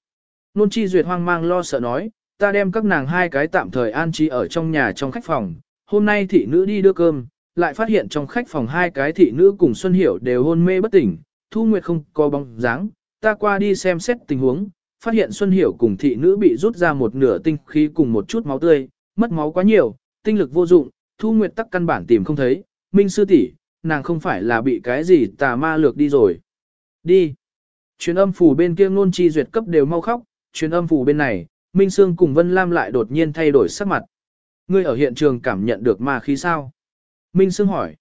Speaker 1: Nôn chi duyệt hoang mang lo sợ nói, ta đem các nàng hai cái tạm thời an trí ở trong nhà trong khách phòng, hôm nay thị nữ đi đưa cơm, lại phát hiện trong khách phòng hai cái thị nữ cùng Xuân Hiểu đều hôn mê bất tỉnh, Thu Nguyệt không có bóng dáng, ta qua đi xem xét tình huống, phát hiện Xuân Hiểu cùng thị nữ bị rút ra một nửa tinh khí cùng một chút máu tươi, mất máu quá nhiều, tinh lực vô dụng, Thu Nguyệt tắc căn bản tìm không thấy, Minh sư tỷ, nàng không phải là bị cái gì tà ma lược đi rồi. Đi. Truyền âm phủ bên kia ngôn chi duyệt cấp đều mau khóc, truyền âm phủ bên này, Minh Sương cùng Vân Lam lại đột nhiên thay đổi sắc mặt. Ngươi ở hiện trường cảm nhận được ma khí sao? Minh Sương hỏi.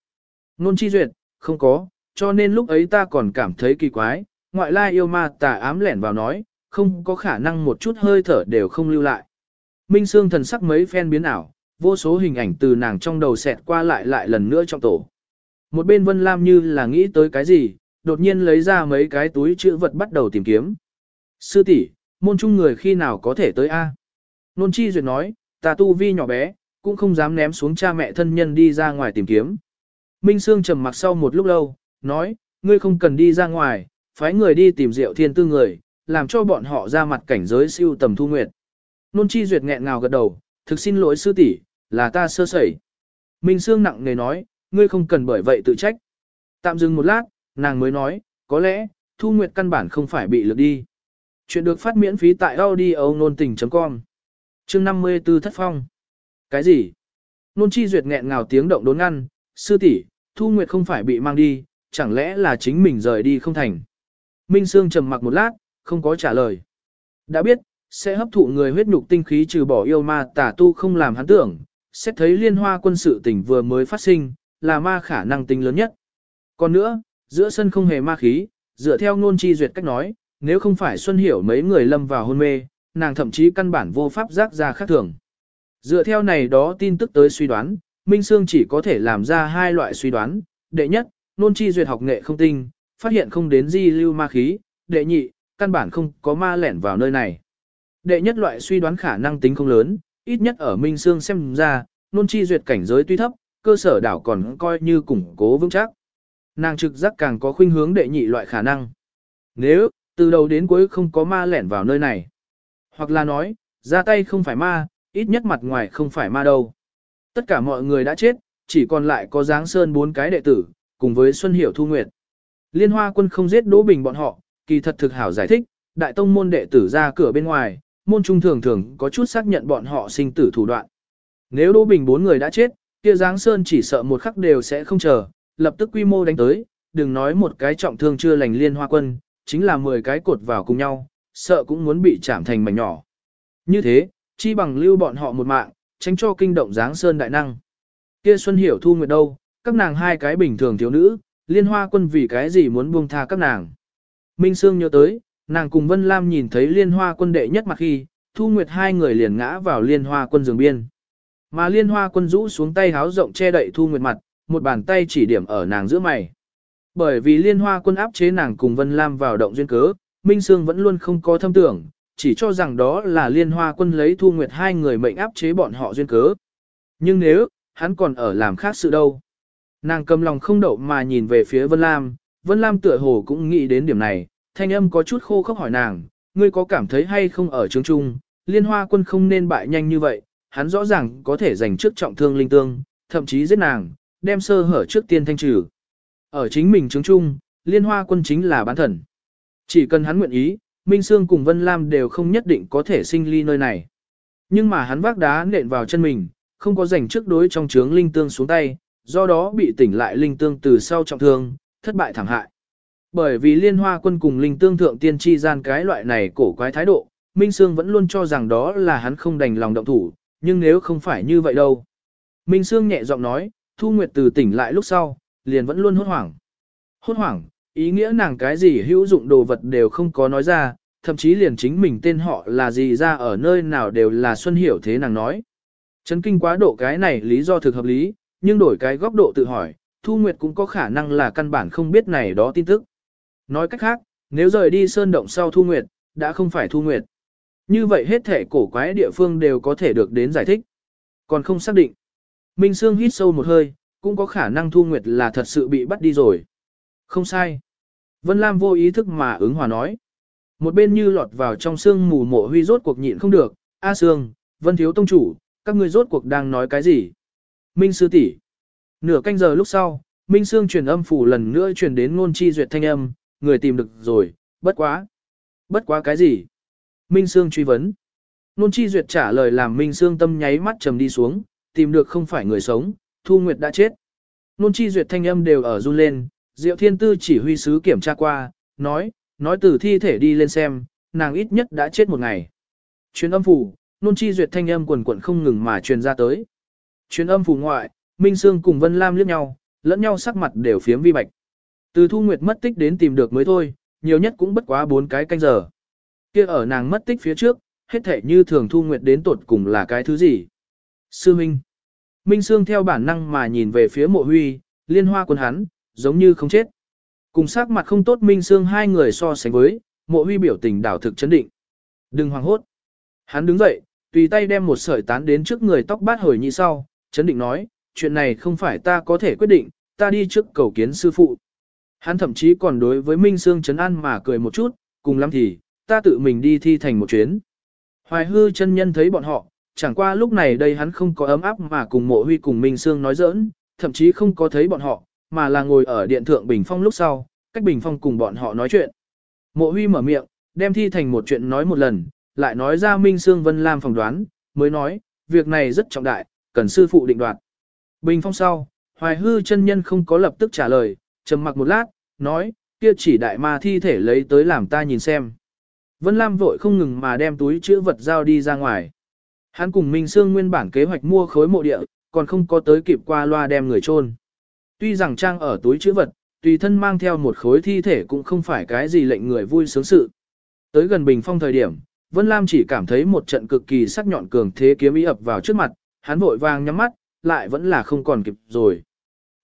Speaker 1: Nôn chi duyệt, không có, cho nên lúc ấy ta còn cảm thấy kỳ quái, ngoại lai yêu ma tà ám lẻn vào nói, không có khả năng một chút hơi thở đều không lưu lại. Minh Sương thần sắc mấy phen biến ảo, vô số hình ảnh từ nàng trong đầu xẹt qua lại lại lần nữa trong tổ. Một bên Vân Lam như là nghĩ tới cái gì, đột nhiên lấy ra mấy cái túi chữ vật bắt đầu tìm kiếm. Sư tỷ, môn chung người khi nào có thể tới A? Nôn chi duyệt nói, ta tu vi nhỏ bé, cũng không dám ném xuống cha mẹ thân nhân đi ra ngoài tìm kiếm. Minh Sương trầm mặc sau một lúc lâu, nói, ngươi không cần đi ra ngoài, phái người đi tìm rượu thiên tư người, làm cho bọn họ ra mặt cảnh giới siêu tầm thu nguyệt. Nôn chi duyệt nghẹn ngào gật đầu, thực xin lỗi sư tỷ, là ta sơ sẩy. Minh Sương nặng nề nói, ngươi không cần bởi vậy tự trách. Tạm dừng một lát, nàng mới nói, có lẽ, thu nguyệt căn bản không phải bị lực đi. Chuyện được phát miễn phí tại audio nôn tình.com Chương 54 thất phong. Cái gì? Nôn chi duyệt nghẹn ngào tiếng động đốn ngăn, sư tỷ, thu nguyệt không phải bị mang đi, chẳng lẽ là chính mình rời đi không thành. Minh Sương trầm mặc một lát, không có trả lời. Đã biết, sẽ hấp thụ người huyết nhục tinh khí trừ bỏ yêu ma tả tu không làm hắn tưởng, xét thấy liên hoa quân sự tỉnh vừa mới phát sinh, là ma khả năng tính lớn nhất. Còn nữa, giữa sân không hề ma khí, dựa theo ngôn chi duyệt cách nói, nếu không phải Xuân Hiểu mấy người lâm vào hôn mê, nàng thậm chí căn bản vô pháp giác ra khác thường. Dựa theo này đó tin tức tới suy đoán, Minh Sương chỉ có thể làm ra hai loại suy đoán. Đệ nhất, nôn chi duyệt học nghệ không tinh, phát hiện không đến di lưu ma khí. Đệ nhị, căn bản không có ma lẻn vào nơi này. Đệ nhất loại suy đoán khả năng tính không lớn, ít nhất ở Minh Sương xem ra, nôn chi duyệt cảnh giới tuy thấp, cơ sở đảo còn coi như củng cố vững chắc. Nàng trực giác càng có khuynh hướng đệ nhị loại khả năng. Nếu, từ đầu đến cuối không có ma lẻn vào nơi này. Hoặc là nói, ra tay không phải ma, ít nhất mặt ngoài không phải ma đâu. Tất cả mọi người đã chết, chỉ còn lại có Giáng Sơn bốn cái đệ tử, cùng với Xuân Hiểu Thu Nguyệt. Liên Hoa quân không giết Đỗ Bình bọn họ, kỳ thật thực hảo giải thích, đại tông môn đệ tử ra cửa bên ngoài, môn trung thường thường có chút xác nhận bọn họ sinh tử thủ đoạn. Nếu Đỗ Bình bốn người đã chết, kia Giáng Sơn chỉ sợ một khắc đều sẽ không chờ, lập tức quy mô đánh tới, đừng nói một cái trọng thương chưa lành liên hoa quân, chính là 10 cái cột vào cùng nhau, sợ cũng muốn bị chạm thành mảnh nhỏ. Như thế, chi bằng lưu bọn họ một mạng, tránh cho kinh động Giáng Sơn đại năng. Kia Xuân Hiểu Thu Nguyệt đâu, các nàng hai cái bình thường thiếu nữ, liên hoa quân vì cái gì muốn buông tha các nàng. Minh Sương nhớ tới, nàng cùng Vân Lam nhìn thấy liên hoa quân đệ nhất mặt khi, Thu Nguyệt hai người liền ngã vào liên hoa quân giường biên. Mà liên hoa quân rũ xuống tay háo rộng che đậy Thu Nguyệt mặt, một bàn tay chỉ điểm ở nàng giữa mày. Bởi vì liên hoa quân áp chế nàng cùng Vân Lam vào động duyên cớ, Minh Sương vẫn luôn không có thâm tưởng, chỉ cho rằng đó là liên hoa quân lấy Thu Nguyệt hai người mệnh áp chế bọn họ duyên cớ. Nhưng nếu, hắn còn ở làm khác sự đâu. Nàng cầm lòng không đậu mà nhìn về phía Vân Lam, Vân Lam tựa hồ cũng nghĩ đến điểm này, thanh âm có chút khô khốc hỏi nàng, ngươi có cảm thấy hay không ở trường trung, liên hoa quân không nên bại nhanh như vậy, hắn rõ ràng có thể giành trước trọng thương linh tương, thậm chí giết nàng, đem sơ hở trước tiên thanh trừ. Ở chính mình chứng trung, liên hoa quân chính là bán thần. Chỉ cần hắn nguyện ý, Minh Sương cùng Vân Lam đều không nhất định có thể sinh ly nơi này. Nhưng mà hắn vác đá nện vào chân mình, không có giành trước đối trong trướng linh tương xuống tay, do đó bị tỉnh lại linh tương từ sau trọng thương, thất bại thảm hại. Bởi vì liên hoa quân cùng linh tương thượng tiên tri gian cái loại này cổ quái thái độ, Minh Sương vẫn luôn cho rằng đó là hắn không đành lòng động thủ, nhưng nếu không phải như vậy đâu. Minh Sương nhẹ giọng nói, Thu Nguyệt từ tỉnh lại lúc sau, liền vẫn luôn hốt hoảng. Hốt hoảng, ý nghĩa nàng cái gì hữu dụng đồ vật đều không có nói ra, thậm chí liền chính mình tên họ là gì ra ở nơi nào đều là Xuân Hiểu thế nàng nói. Chấn kinh quá độ cái này lý do thực hợp lý, nhưng đổi cái góc độ tự hỏi, Thu Nguyệt cũng có khả năng là căn bản không biết này đó tin tức. Nói cách khác, nếu rời đi sơn động sau Thu Nguyệt, đã không phải Thu Nguyệt. Như vậy hết thể cổ quái địa phương đều có thể được đến giải thích. Còn không xác định. Minh Sương hít sâu một hơi, cũng có khả năng Thu Nguyệt là thật sự bị bắt đi rồi. Không sai. Vân Lam vô ý thức mà ứng hòa nói. Một bên như lọt vào trong sương mù mộ huy rốt cuộc nhịn không được. A Sương, Vân Thiếu Tông Chủ, các ngươi rốt cuộc đang nói cái gì? Minh Sư tỷ, Nửa canh giờ lúc sau, Minh Sương truyền âm phủ lần nữa truyền đến ngôn chi duyệt thanh âm, người tìm được rồi, bất quá. Bất quá cái gì? Minh Sương truy vấn. Nôn chi duyệt trả lời làm Minh Sương tâm nháy mắt trầm đi xuống, tìm được không phải người sống, Thu Nguyệt đã chết. Nôn chi duyệt thanh âm đều ở run lên, Diệu Thiên Tư chỉ huy sứ kiểm tra qua, nói, nói từ thi thể đi lên xem, nàng ít nhất đã chết một ngày. Truyền âm phủ, nôn chi duyệt thanh âm quần quận không ngừng mà truyền ra tới. Truyền âm phủ ngoại, Minh Sương cùng Vân Lam liếc nhau, lẫn nhau sắc mặt đều phiếm vi bạch. Từ Thu Nguyệt mất tích đến tìm được mới thôi, nhiều nhất cũng bất quá bốn cái canh giờ. Kia ở nàng mất tích phía trước, hết thể như thường Thu Nguyệt đến tột cùng là cái thứ gì? Sư Minh. Minh Sương theo bản năng mà nhìn về phía mộ huy, liên hoa quân hắn, giống như không chết. Cùng sắc mặt không tốt Minh Sương hai người so sánh với, mộ huy biểu tình đảo thực chấn định. Đừng hoảng hốt. Hắn đứng dậy, tùy tay đem một sợi tán đến trước người tóc bát hồi nhị sau, chấn định nói, chuyện này không phải ta có thể quyết định, ta đi trước cầu kiến sư phụ. Hắn thậm chí còn đối với Minh Sương chấn an mà cười một chút, cùng lắm thì, ta tự mình đi thi thành một chuyến. Hoài hư chân nhân thấy bọn họ, chẳng qua lúc này đây hắn không có ấm áp mà cùng mộ huy cùng Minh Sương nói giỡn, thậm chí không có thấy bọn họ, mà là ngồi ở điện thượng Bình Phong lúc sau, cách Bình Phong cùng bọn họ nói chuyện. Mộ huy mở miệng, đem thi thành một chuyện nói một lần, lại nói ra Minh Sương Vân Lam phỏng đoán, mới nói, việc này rất trọng đại, cần sư phụ định đoạt. Bình Phong sau, Hoài hư chân nhân không có lập tức trả lời, trầm mặc một lát, nói, kia chỉ đại ma thi thể lấy tới làm ta nhìn xem. Vân Lam vội không ngừng mà đem túi chữ vật giao đi ra ngoài. Hắn cùng Minh Sương nguyên bản kế hoạch mua khối mộ địa, còn không có tới kịp qua loa đem người chôn. Tuy rằng trang ở túi chữ vật, tùy thân mang theo một khối thi thể cũng không phải cái gì lệnh người vui sướng sự. Tới gần bình phong thời điểm, Vân Lam chỉ cảm thấy một trận cực kỳ sắc nhọn cường thế kiếm ý ập vào trước mặt, hắn vội vàng nhắm mắt, lại vẫn là không còn kịp rồi.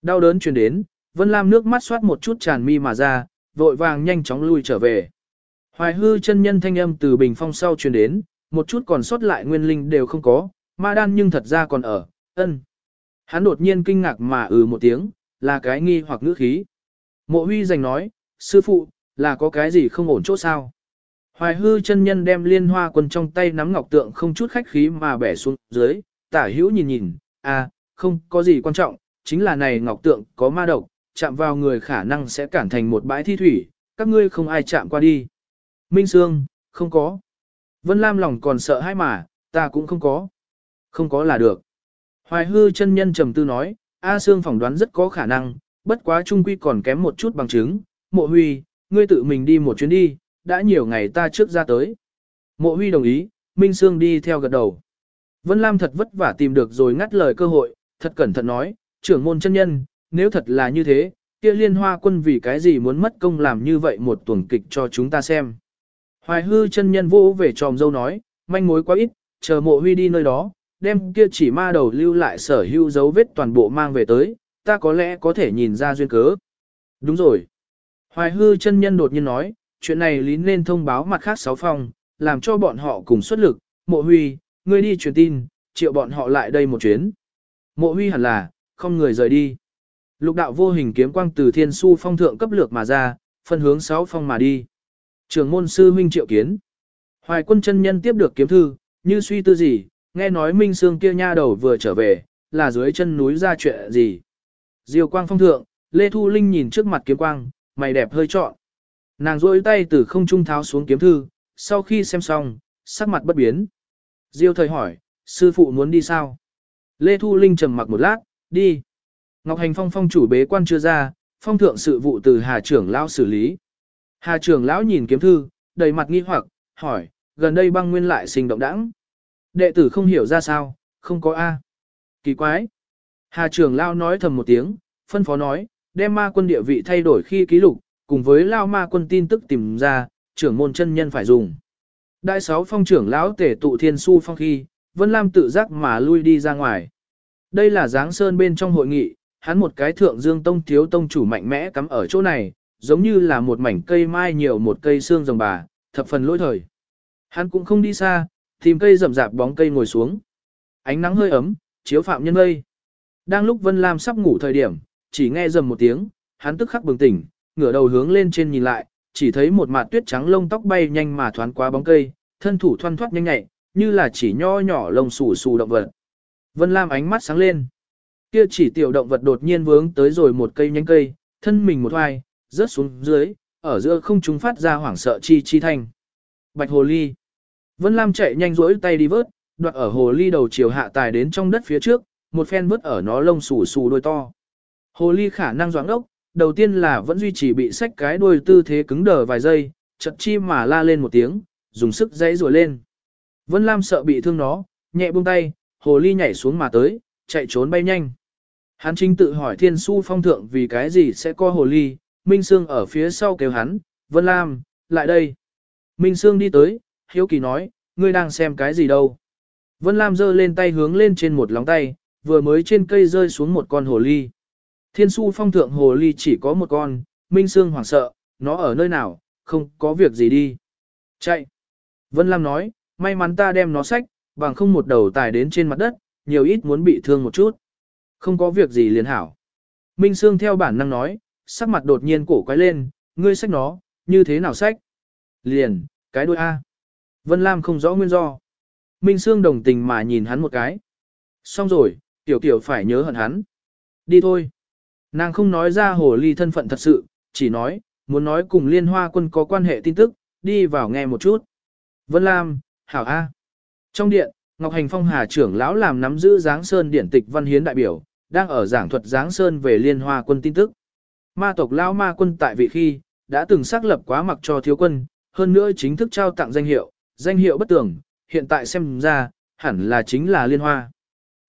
Speaker 1: Đau đớn truyền đến, Vân Lam nước mắt xoát một chút tràn mi mà ra, vội vàng nhanh chóng lui trở về. Hoài hư chân nhân thanh âm từ bình phong sau truyền đến, một chút còn sót lại nguyên linh đều không có, ma đan nhưng thật ra còn ở, ân. Hắn đột nhiên kinh ngạc mà ừ một tiếng, là cái nghi hoặc ngữ khí. Mộ huy giành nói, sư phụ, là có cái gì không ổn chỗ sao? Hoài hư chân nhân đem liên hoa quân trong tay nắm ngọc tượng không chút khách khí mà bẻ xuống dưới, tả hữu nhìn nhìn, à, không có gì quan trọng, chính là này ngọc tượng có ma độc, chạm vào người khả năng sẽ cản thành một bãi thi thủy, các ngươi không ai chạm qua đi. Minh Sương, không có. Vân Lam lòng còn sợ hai mà, ta cũng không có. Không có là được. Hoài hư chân nhân trầm tư nói, A Sương phỏng đoán rất có khả năng, bất quá trung quy còn kém một chút bằng chứng. Mộ huy, ngươi tự mình đi một chuyến đi, đã nhiều ngày ta trước ra tới. Mộ huy đồng ý, Minh Sương đi theo gật đầu. Vân Lam thật vất vả tìm được rồi ngắt lời cơ hội, thật cẩn thận nói, trưởng môn chân nhân, nếu thật là như thế, kia liên hoa quân vì cái gì muốn mất công làm như vậy một tuần kịch cho chúng ta xem. Hoài hư chân nhân vô về tròm dâu nói, manh mối quá ít, chờ mộ huy đi nơi đó, đem kia chỉ ma đầu lưu lại sở hữu dấu vết toàn bộ mang về tới, ta có lẽ có thể nhìn ra duyên cớ. Đúng rồi. Hoài hư chân nhân đột nhiên nói, chuyện này lý nên thông báo mặt khác sáu phòng, làm cho bọn họ cùng xuất lực, mộ huy, ngươi đi truyền tin, triệu bọn họ lại đây một chuyến. Mộ huy hẳn là, không người rời đi. Lục đạo vô hình kiếm quang từ thiên su phong thượng cấp lược mà ra, phân hướng sáu phong mà đi. Trường môn sư huynh triệu kiến. Hoài quân chân nhân tiếp được kiếm thư, như suy tư gì, nghe nói Minh Sương kia nha đầu vừa trở về, là dưới chân núi ra chuyện gì. Diều quang phong thượng, Lê Thu Linh nhìn trước mặt kiếm quang, mày đẹp hơi trọn. Nàng rôi tay từ không trung tháo xuống kiếm thư, sau khi xem xong, sắc mặt bất biến. Diêu thời hỏi, sư phụ muốn đi sao? Lê Thu Linh trầm mặc một lát, đi. Ngọc Hành Phong phong chủ bế quan chưa ra, phong thượng sự vụ từ Hà trưởng lão xử lý. Hà trưởng lão nhìn kiếm thư, đầy mặt nghi hoặc, hỏi, gần đây băng nguyên lại sinh động đãng. Đệ tử không hiểu ra sao, không có A. Kỳ quái. Hà trưởng lão nói thầm một tiếng, phân phó nói, đem ma quân địa vị thay đổi khi ký lục, cùng với lao ma quân tin tức tìm ra, trưởng môn chân nhân phải dùng. Đại sáu phong trưởng lão tể tụ thiên su phong khi, Vân Lam tự giác mà lui đi ra ngoài. Đây là giáng sơn bên trong hội nghị, hắn một cái thượng dương tông thiếu tông chủ mạnh mẽ cắm ở chỗ này, giống như là một mảnh cây mai nhiều một cây xương rồng bà, thập phần lỗi thời. Hắn cũng không đi xa, tìm cây rậm rạp bóng cây ngồi xuống. Ánh nắng hơi ấm, chiếu phạm nhân mây. Đang lúc Vân Lam sắp ngủ thời điểm, chỉ nghe rầm một tiếng, hắn tức khắc bừng tỉnh, ngửa đầu hướng lên trên nhìn lại, chỉ thấy một mạt tuyết trắng lông tóc bay nhanh mà thoáng qua bóng cây, thân thủ thoăn thoát nhanh nhẹ như là chỉ nho nhỏ lông xù xù động vật. Vân Lam ánh mắt sáng lên. Kia chỉ tiểu động vật đột nhiên vướng tới rồi một cây nhánh cây, thân mình một hoài, rớt xuống dưới, ở giữa không trung phát ra hoảng sợ chi chi thanh. Bạch hồ ly. Vân Lam chạy nhanh rỗi tay đi vớt, đoạt ở hồ ly đầu chiều hạ tài đến trong đất phía trước, một phen vớt ở nó lông xù xù đôi to. Hồ ly khả năng doãn ốc, đầu tiên là vẫn duy trì bị sách cái đuôi tư thế cứng đờ vài giây, chật chi mà la lên một tiếng, dùng sức dãy rùa lên. Vân Lam sợ bị thương nó, nhẹ buông tay, hồ ly nhảy xuống mà tới, chạy trốn bay nhanh. Hắn chính tự hỏi thiên su phong thượng vì cái gì sẽ co hồ ly, Minh Sương ở phía sau kêu hắn, Vân Lam, lại đây. Minh Sương đi tới, hiếu kỳ nói, ngươi đang xem cái gì đâu. Vân Lam giơ lên tay hướng lên trên một lóng tay, vừa mới trên cây rơi xuống một con hồ ly. Thiên su phong thượng hồ ly chỉ có một con, Minh Sương hoảng sợ, nó ở nơi nào, không có việc gì đi. Chạy. Vân Lam nói, may mắn ta đem nó sách, bằng không một đầu tài đến trên mặt đất, nhiều ít muốn bị thương một chút. Không có việc gì liền hảo. Minh Sương theo bản năng nói, sắc mặt đột nhiên cổ quái lên, ngươi sách nó, như thế nào sách? Liền, cái đôi A. Vân Lam không rõ nguyên do. Minh Sương đồng tình mà nhìn hắn một cái. Xong rồi, tiểu tiểu phải nhớ hận hắn. Đi thôi. Nàng không nói ra hồ ly thân phận thật sự, chỉ nói, muốn nói cùng liên hoa quân có quan hệ tin tức, đi vào nghe một chút. Vân Lam, Hảo A. Trong điện, Ngọc Hành Phong Hà trưởng lão làm nắm giữ Giáng Sơn điển tịch văn hiến đại biểu, đang ở giảng thuật Giáng Sơn về liên hoa quân tin tức. Ma tộc lão ma quân tại vị khi, đã từng xác lập quá mặc cho thiếu quân, hơn nữa chính thức trao tặng danh hiệu, danh hiệu bất tưởng. hiện tại xem ra, hẳn là chính là liên hoa.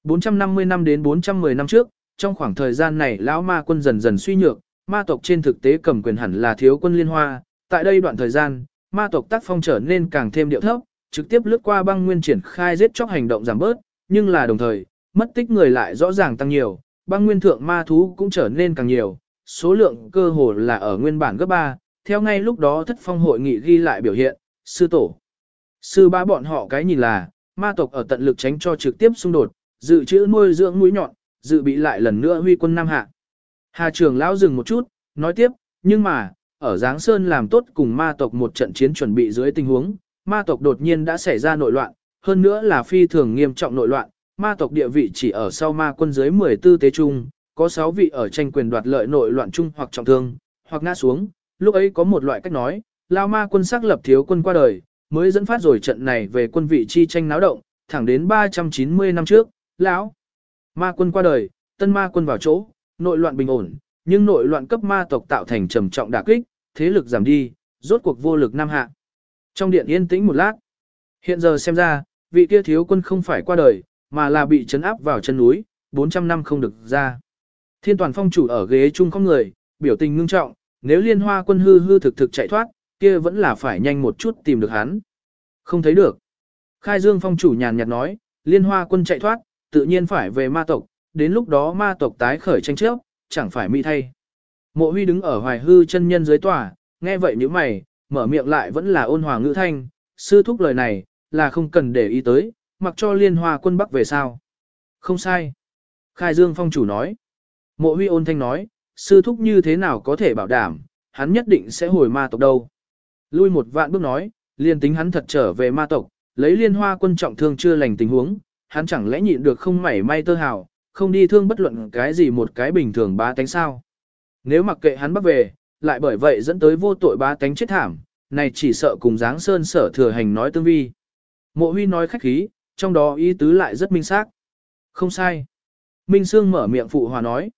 Speaker 1: 450 năm đến 410 năm trước, trong khoảng thời gian này lão ma quân dần dần suy nhược, ma tộc trên thực tế cầm quyền hẳn là thiếu quân liên hoa, tại đây đoạn thời gian, ma tộc tác phong trở nên càng thêm điệu thấp, trực tiếp lướt qua băng nguyên triển khai giết chóc hành động giảm bớt, nhưng là đồng thời, mất tích người lại rõ ràng tăng nhiều, băng nguyên thượng ma thú cũng trở nên càng nhiều, số lượng cơ hồ là ở nguyên bản gấp 3, theo ngay lúc đó thất phong hội nghị ghi lại biểu hiện, sư tổ. Sư ba bọn họ cái nhìn là, ma tộc ở tận lực tránh cho trực tiếp xung đột, dự trữ nuôi dưỡng mũi nhọn, dự bị lại lần nữa huy quân Nam Hạ. Hà trưởng lão dừng một chút, nói tiếp, nhưng mà, ở Giáng Sơn làm tốt cùng ma tộc một trận chiến chuẩn bị dưới tình huống, ma tộc đột nhiên đã xảy ra nội loạn, hơn nữa là phi thường nghiêm trọng nội loạn, ma tộc địa vị chỉ ở sau ma quân dưới 14 tế trung, có 6 vị ở tranh quyền đoạt lợi nội loạn chung hoặc trọng thương, hoặc ngã xuống, lúc ấy có một loại cách nói, lao ma quân xác lập thiếu quân qua đời, mới dẫn phát rồi trận này về quân vị chi tranh náo động, thẳng đến 390 năm trước, lão ma quân qua đời, tân ma quân vào chỗ, nội loạn bình ổn, nhưng nội loạn cấp ma tộc tạo thành trầm trọng đả kích, thế lực giảm đi, rốt cuộc vô lực nam hạ. Trong điện yên tĩnh một lát, hiện giờ xem ra, vị kia thiếu quân không phải qua đời, mà là bị trấn áp vào chân núi, 400 năm không được ra. Thiên toàn phong chủ ở ghế chung không người, biểu tình ngưng trọng, nếu liên hoa quân hư hư thực thực chạy thoát, kia vẫn là phải nhanh một chút tìm được hắn. Không thấy được. Khai Dương phong chủ nhàn nhạt nói, liên hoa quân chạy thoát, tự nhiên phải về ma tộc, đến lúc đó ma tộc tái khởi tranh chấp, chẳng phải mỹ thay. Mộ huy đứng ở hoài hư chân nhân dưới tòa, nghe vậy nếu mày, mở miệng lại vẫn là ôn hòa ngữ thanh, sư thúc lời này, là không cần để ý tới, mặc cho liên hoa quân bắc về sao. Không sai. Khai Dương phong chủ nói. Mộ huy ôn thanh nói, sư thúc như thế nào có thể bảo đảm, hắn nhất định sẽ hồi ma tộc đâu. Lui một vạn bước nói, liên tính hắn thật trở về ma tộc, lấy liên hoa quân trọng thương chưa lành tình huống, hắn chẳng lẽ nhịn được không mảy may tơ hào, không đi thương bất luận cái gì một cái bình thường bá tánh sao. Nếu mặc kệ hắn bắt về, lại bởi vậy dẫn tới vô tội bá tánh chết thảm, này chỉ sợ cùng dáng sơn sở thừa hành nói tương vi. Mộ huy nói khách khí, trong đó ý tứ lại rất minh xác. Không sai. Minh Sương mở miệng phụ hòa nói.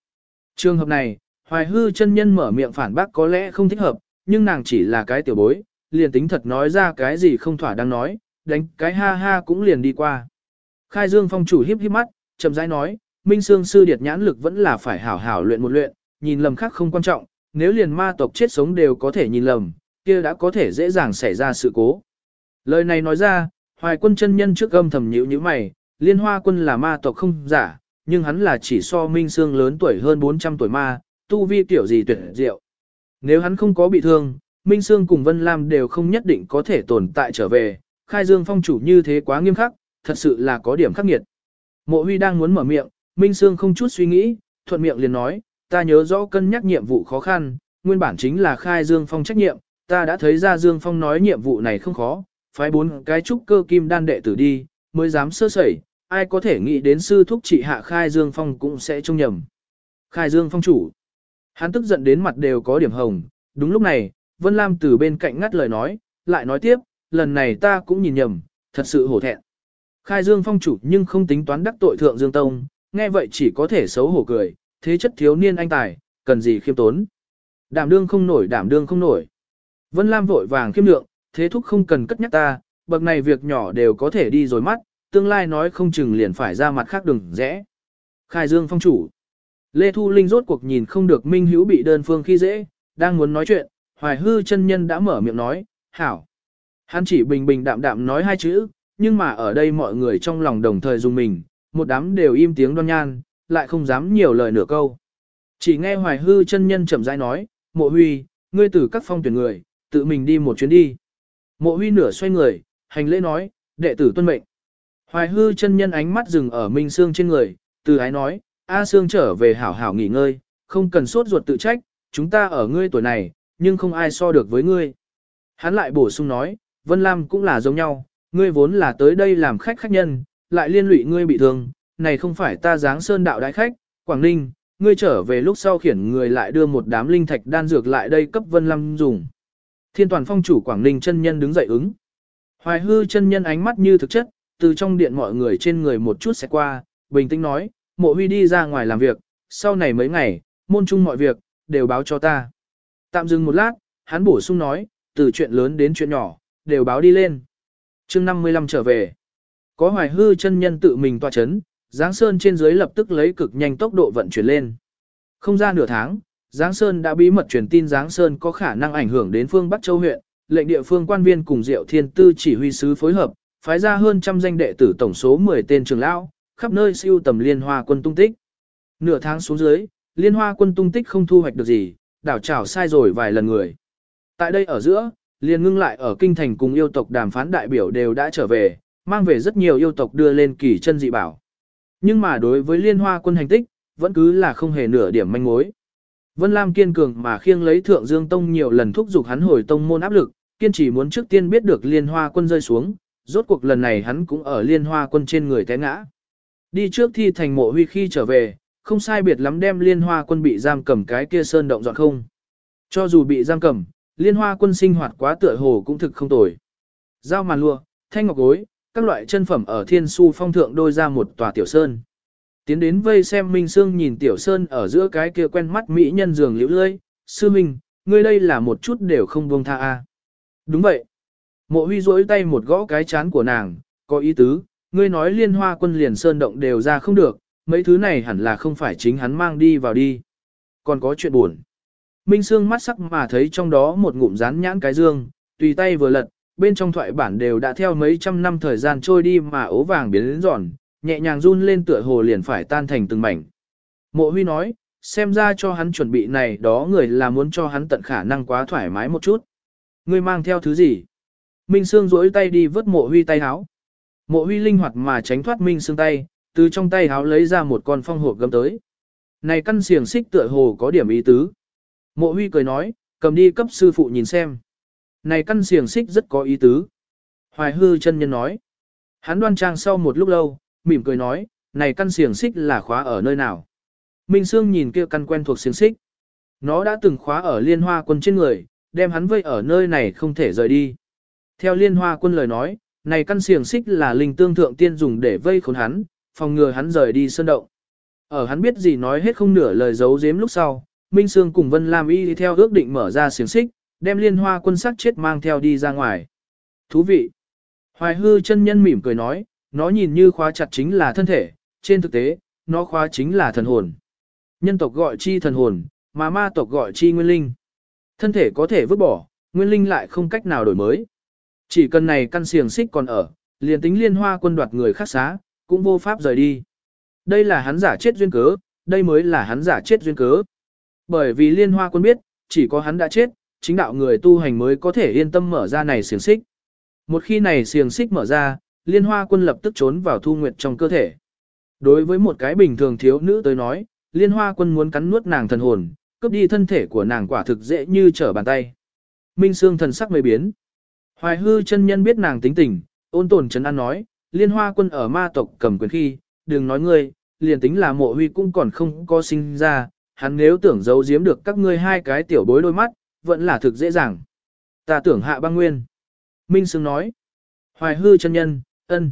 Speaker 1: Trường hợp này, hoài hư chân nhân mở miệng phản bác có lẽ không thích hợp, nhưng nàng chỉ là cái tiểu bối, liền tính thật nói ra cái gì không thỏa đang nói, đánh cái ha ha cũng liền đi qua. Khai Dương phong chủ hiếp hiếp mắt, chậm rãi nói, Minh Sương sư điệt nhãn lực vẫn là phải hảo hảo luyện một luyện, nhìn lầm khác không quan trọng, nếu liền ma tộc chết sống đều có thể nhìn lầm, kia đã có thể dễ dàng xảy ra sự cố. Lời này nói ra, hoài quân chân nhân trước âm thầm nhíu như mày, liên hoa quân là ma tộc không giả, nhưng hắn là chỉ so Minh Sương lớn tuổi hơn 400 tuổi ma, tu vi tiểu gì tuyệt diệu. Nếu hắn không có bị thương, Minh Sương cùng Vân Lam đều không nhất định có thể tồn tại trở về, khai dương phong chủ như thế quá nghiêm khắc, thật sự là có điểm khắc nghiệt. Mộ huy đang muốn mở miệng, Minh Sương không chút suy nghĩ, thuận miệng liền nói, ta nhớ rõ cân nhắc nhiệm vụ khó khăn, nguyên bản chính là khai Dương Phong trách nhiệm, ta đã thấy ra Dương Phong nói nhiệm vụ này không khó, phái bốn cái trúc cơ kim đan đệ tử đi, mới dám sơ sẩy, ai có thể nghĩ đến sư thúc trị hạ khai dương phong cũng sẽ trông nhầm. Khai dương phong chủ. Hắn tức giận đến mặt đều có điểm hồng, đúng lúc này, Vân Lam từ bên cạnh ngắt lời nói, lại nói tiếp, lần này ta cũng nhìn nhầm, thật sự hổ thẹn. Khai dương phong chủ nhưng không tính toán đắc tội thượng dương tông, nghe vậy chỉ có thể xấu hổ cười, thế chất thiếu niên anh tài, cần gì khiêm tốn. Đảm đương không nổi đảm đương không nổi. Vân Lam vội vàng khiêm lượng, thế thúc không cần cất nhắc ta, bậc này việc nhỏ đều có thể đi rồi mắt, tương lai nói không chừng liền phải ra mặt khác đừng rẽ. Khai Dương phong chủ. Lê Thu Linh rốt cuộc nhìn không được Minh Hữu bị đơn phương khi dễ, đang muốn nói chuyện, Hoài Hư chân nhân đã mở miệng nói, hảo. Hắn chỉ bình bình đạm đạm nói hai chữ, nhưng mà ở đây mọi người trong lòng đồng thời dùng mình, một đám đều im tiếng đoan nhan, lại không dám nhiều lời nửa câu. Chỉ nghe Hoài Hư chân nhân chậm rãi nói, mộ huy, ngươi từ các phong tuyển người, tự mình đi một chuyến đi. Mộ huy nửa xoay người, hành lễ nói, đệ tử tuân mệnh. Hoài hư chân nhân ánh mắt dừng ở Minh Sương trên người, từ ái nói, A Sương trở về hảo hảo nghỉ ngơi, không cần sốt ruột tự trách, chúng ta ở ngươi tuổi này, nhưng không ai so được với ngươi. Hắn lại bổ sung nói, Vân Lam cũng là giống nhau, ngươi vốn là tới đây làm khách khách nhân, lại liên lụy ngươi bị thương, này không phải ta dáng sơn đạo đại khách, Quảng Ninh, ngươi trở về lúc sau khiển người lại đưa một đám linh thạch đan dược lại đây cấp Vân Lam dùng. Thiên toàn phong chủ Quảng Ninh chân nhân đứng dậy ứng. Hoài hư chân nhân ánh mắt như thực chất, từ trong điện mọi người trên người một chút sẽ qua, bình tĩnh nói, mộ huy đi ra ngoài làm việc, sau này mấy ngày, môn chung mọi việc, đều báo cho ta. Tạm dừng một lát, hắn bổ sung nói, từ chuyện lớn đến chuyện nhỏ, đều báo đi lên. chương 55 trở về. Có hoài hư chân nhân tự mình tòa chấn, Giáng Sơn trên dưới lập tức lấy cực nhanh tốc độ vận chuyển lên. Không ra nửa tháng, Giáng Sơn đã bí mật truyền tin Giáng Sơn có khả năng ảnh hưởng đến phương Bắc Châu huyện, lệnh địa phương quan viên cùng Diệu Thiên Tư chỉ huy sứ phối hợp, phái ra hơn trăm danh đệ tử tổng số 10 tên trường lão, khắp nơi siêu tầm liên hoa quân tung tích. Nửa tháng xuống dưới, liên hoa quân tung tích không thu hoạch được gì, đảo trảo sai rồi vài lần người. Tại đây ở giữa, liền ngưng lại ở kinh thành cùng yêu tộc đàm phán đại biểu đều đã trở về, mang về rất nhiều yêu tộc đưa lên kỳ chân dị bảo. Nhưng mà đối với liên hoa quân hành tích, vẫn cứ là không hề nửa điểm manh mối. Vân Lam kiên cường mà khiêng lấy thượng dương tông nhiều lần thúc giục hắn hồi tông môn áp lực, kiên trì muốn trước tiên biết được liên hoa quân rơi xuống, rốt cuộc lần này hắn cũng ở liên hoa quân trên người té ngã. Đi trước thi thành mộ huy khi trở về, không sai biệt lắm đem liên hoa quân bị giam cầm cái kia sơn động dọn không. Cho dù bị giam cầm, liên hoa quân sinh hoạt quá tựa hồ cũng thực không tồi. Giao màn lụa, thanh ngọc gối, các loại chân phẩm ở thiên su phong thượng đôi ra một tòa tiểu sơn. Tiến đến vây xem Minh Sương nhìn tiểu sơn ở giữa cái kia quen mắt mỹ nhân giường liễu lơi, sư minh, ngươi đây là một chút đều không buông tha a. Đúng vậy. Mộ huy rỗi tay một gõ cái chán của nàng, có ý tứ, ngươi nói liên hoa quân liền sơn động đều ra không được, mấy thứ này hẳn là không phải chính hắn mang đi vào đi. Còn có chuyện buồn. Minh Sương mắt sắc mà thấy trong đó một ngụm rán nhãn cái dương, tùy tay vừa lật, bên trong thoại bản đều đã theo mấy trăm năm thời gian trôi đi mà ố vàng biến đến giòn, nhẹ nhàng run lên tựa hồ liền phải tan thành từng mảnh. Mộ huy nói, xem ra cho hắn chuẩn bị này đó người là muốn cho hắn tận khả năng quá thoải mái một chút. Ngươi mang theo thứ gì? Minh Sương duỗi tay đi vớt mộ huy tay háo. Mộ huy linh hoạt mà tránh thoát Minh Sương tay, từ trong tay háo lấy ra một con phong hộp gấm tới. Này căn xiềng xích tựa hồ có điểm ý tứ. Mộ huy cười nói, cầm đi cấp sư phụ nhìn xem. Này căn xiềng xích rất có ý tứ. Hoài hư chân nhân nói. Hắn đoan trang sau một lúc lâu, mỉm cười nói, này căn xiềng xích là khóa ở nơi nào. Minh Sương nhìn kia căn quen thuộc xiềng xích. Nó đã từng khóa ở liên hoa quân trên người, đem hắn vây ở nơi này không thể rời đi. Theo liên hoa quân lời nói, này căn xiềng xích là linh tương thượng tiên dùng để vây khốn hắn, phòng ngừa hắn rời đi sơn động. Ở hắn biết gì nói hết không nửa lời giấu giếm lúc sau, Minh Sương cùng Vân Lam Y theo ước định mở ra xiềng xích, đem liên hoa quân sắc chết mang theo đi ra ngoài. Thú vị! Hoài hư chân nhân mỉm cười nói, nó nhìn như khóa chặt chính là thân thể, trên thực tế, nó khóa chính là thần hồn. Nhân tộc gọi chi thần hồn, mà ma tộc gọi chi nguyên linh. Thân thể có thể vứt bỏ, nguyên linh lại không cách nào đổi mới. Chỉ cần này căn xiềng xích còn ở, liền tính liên hoa quân đoạt người khác xá, cũng vô pháp rời đi. Đây là hắn giả chết duyên cớ, đây mới là hắn giả chết duyên cớ. Bởi vì liên hoa quân biết, chỉ có hắn đã chết, chính đạo người tu hành mới có thể yên tâm mở ra này xiềng xích. Một khi này xiềng xích mở ra, liên hoa quân lập tức trốn vào thu nguyệt trong cơ thể. Đối với một cái bình thường thiếu nữ tới nói, liên hoa quân muốn cắn nuốt nàng thần hồn, cướp đi thân thể của nàng quả thực dễ như trở bàn tay. Minh Sương thần sắc mới biến. Hoài hư chân nhân biết nàng tính tình, ôn tồn chấn an nói, liên hoa quân ở ma tộc cầm quyền khi, đừng nói ngươi, liền tính là mộ huy cũng còn không có sinh ra, hắn nếu tưởng giấu giếm được các ngươi hai cái tiểu bối đôi mắt, vẫn là thực dễ dàng. Ta tưởng hạ băng nguyên. Minh Sương nói. Hoài hư chân nhân, ân.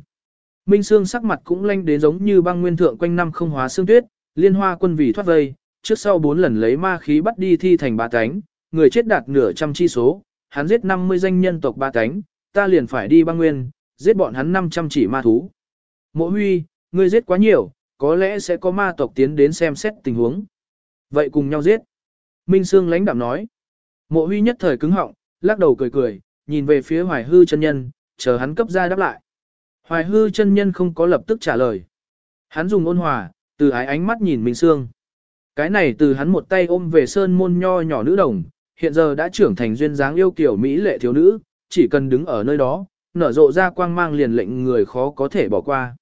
Speaker 1: Minh Sương sắc mặt cũng lanh đến giống như băng nguyên thượng quanh năm không hóa xương tuyết, liên hoa quân vì thoát vây, trước sau bốn lần lấy ma khí bắt đi thi thành ba cánh, người chết đạt nửa trăm chi số, hắn giết 50 danh nhân tộc ba cánh, ta liền phải đi băng nguyên, giết bọn hắn 500 chỉ ma thú. Mộ huy, ngươi giết quá nhiều, có lẽ sẽ có ma tộc tiến đến xem xét tình huống. Vậy cùng nhau giết. Minh Sương lãnh đạm nói. Mộ huy nhất thời cứng họng, lắc đầu cười cười, nhìn về phía hoài hư chân nhân, chờ hắn cấp ra đáp lại. Hoài hư chân nhân không có lập tức trả lời. Hắn dùng ôn hòa, từ ái ánh mắt nhìn Minh Sương. Cái này từ hắn một tay ôm về sơn môn nho nhỏ nữ đồng, hiện giờ đã trưởng thành duyên dáng yêu kiểu Mỹ lệ thiếu nữ, chỉ cần đứng ở nơi đó, nở rộ ra quang mang liền lệnh người khó có thể bỏ qua.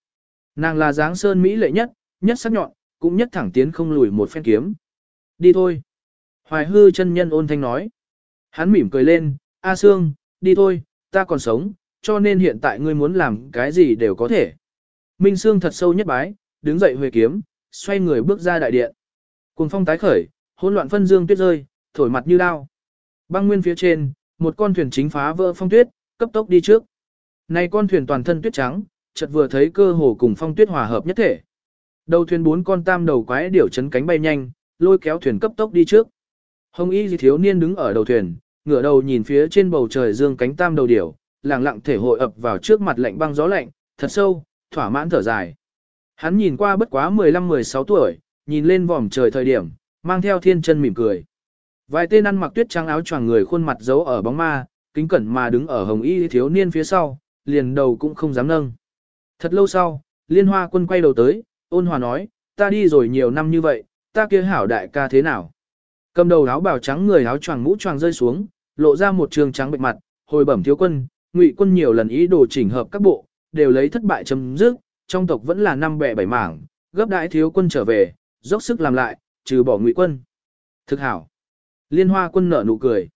Speaker 1: Nàng là dáng sơn Mỹ lệ nhất, nhất sắc nhọn, cũng nhất thẳng tiến không lùi một phen kiếm. Đi thôi. Hoài hư chân nhân ôn thanh nói. Hắn mỉm cười lên, A Sương, đi thôi, ta còn sống, cho nên hiện tại ngươi muốn làm cái gì đều có thể. Minh Sương thật sâu nhất bái, đứng dậy huề kiếm, xoay người bước ra đại điện. Cùng phong tái khởi, hỗn loạn phân dương tuyết rơi, thổi mặt như đao. Băng nguyên phía trên, một con thuyền chính phá vỡ phong tuyết, cấp tốc đi trước. Này con thuyền toàn thân tuyết trắng, chợt vừa thấy cơ hồ cùng phong tuyết hòa hợp nhất thể. Đầu thuyền bốn con tam đầu quái điểu chấn cánh bay nhanh, lôi kéo thuyền cấp tốc đi trước. Hồng Y thiếu niên đứng ở đầu thuyền, ngửa đầu nhìn phía trên bầu trời dương cánh tam đầu điểu, lặng lặng thể hội ập vào trước mặt lạnh băng gió lạnh, thật sâu, thỏa mãn thở dài. Hắn nhìn qua bất quá 15-16 tuổi, nhìn lên vòm trời thời điểm, mang theo thiên chân mỉm cười. Vài tên ăn mặc tuyết trắng áo choàng người khuôn mặt giấu ở bóng ma, kính cẩn mà đứng ở hồng y thiếu niên phía sau, liền đầu cũng không dám nâng. Thật lâu sau, liên hoa quân quay đầu tới, ôn hòa nói, ta đi rồi nhiều năm như vậy, ta kia hảo đại ca thế nào? Cầm đầu áo bào trắng người áo choàng mũ choàng rơi xuống, lộ ra một trường trắng bệnh mặt, hồi bẩm thiếu quân, ngụy quân nhiều lần ý đồ chỉnh hợp các bộ, đều lấy thất bại chấm dứt, trong tộc vẫn là năm bẻ bảy mảng, gấp đại thiếu quân trở về, dốc sức làm lại, trừ bỏ ngụy quân. Thực hảo. Liên hoa quân nở nụ cười.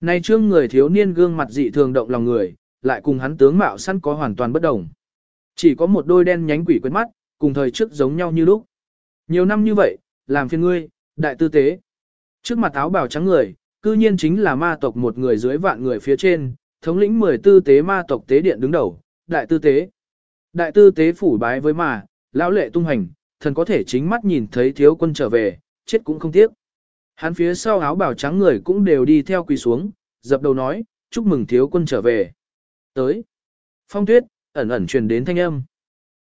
Speaker 1: Nay trương người thiếu niên gương mặt dị thường động lòng người, lại cùng hắn tướng mạo săn có hoàn toàn bất đồng. Chỉ có một đôi đen nhánh quỷ quên mắt, cùng thời trước giống nhau như lúc. Nhiều năm như vậy, làm phiền ngươi, đại tư tế. Trước mặt áo bào trắng người, cư nhiên chính là ma tộc một người dưới vạn người phía trên, thống lĩnh mười tư tế ma tộc tế điện đứng đầu, đại tư tế. Đại tư tế phủ bái với mà, lão lệ tung hành, thần có thể chính mắt nhìn thấy thiếu quân trở về, chết cũng không tiếc. Hắn phía sau áo bào trắng người cũng đều đi theo quỳ xuống, dập đầu nói, chúc mừng thiếu quân trở về. Tới. Phong tuyết, ẩn ẩn truyền đến thanh âm.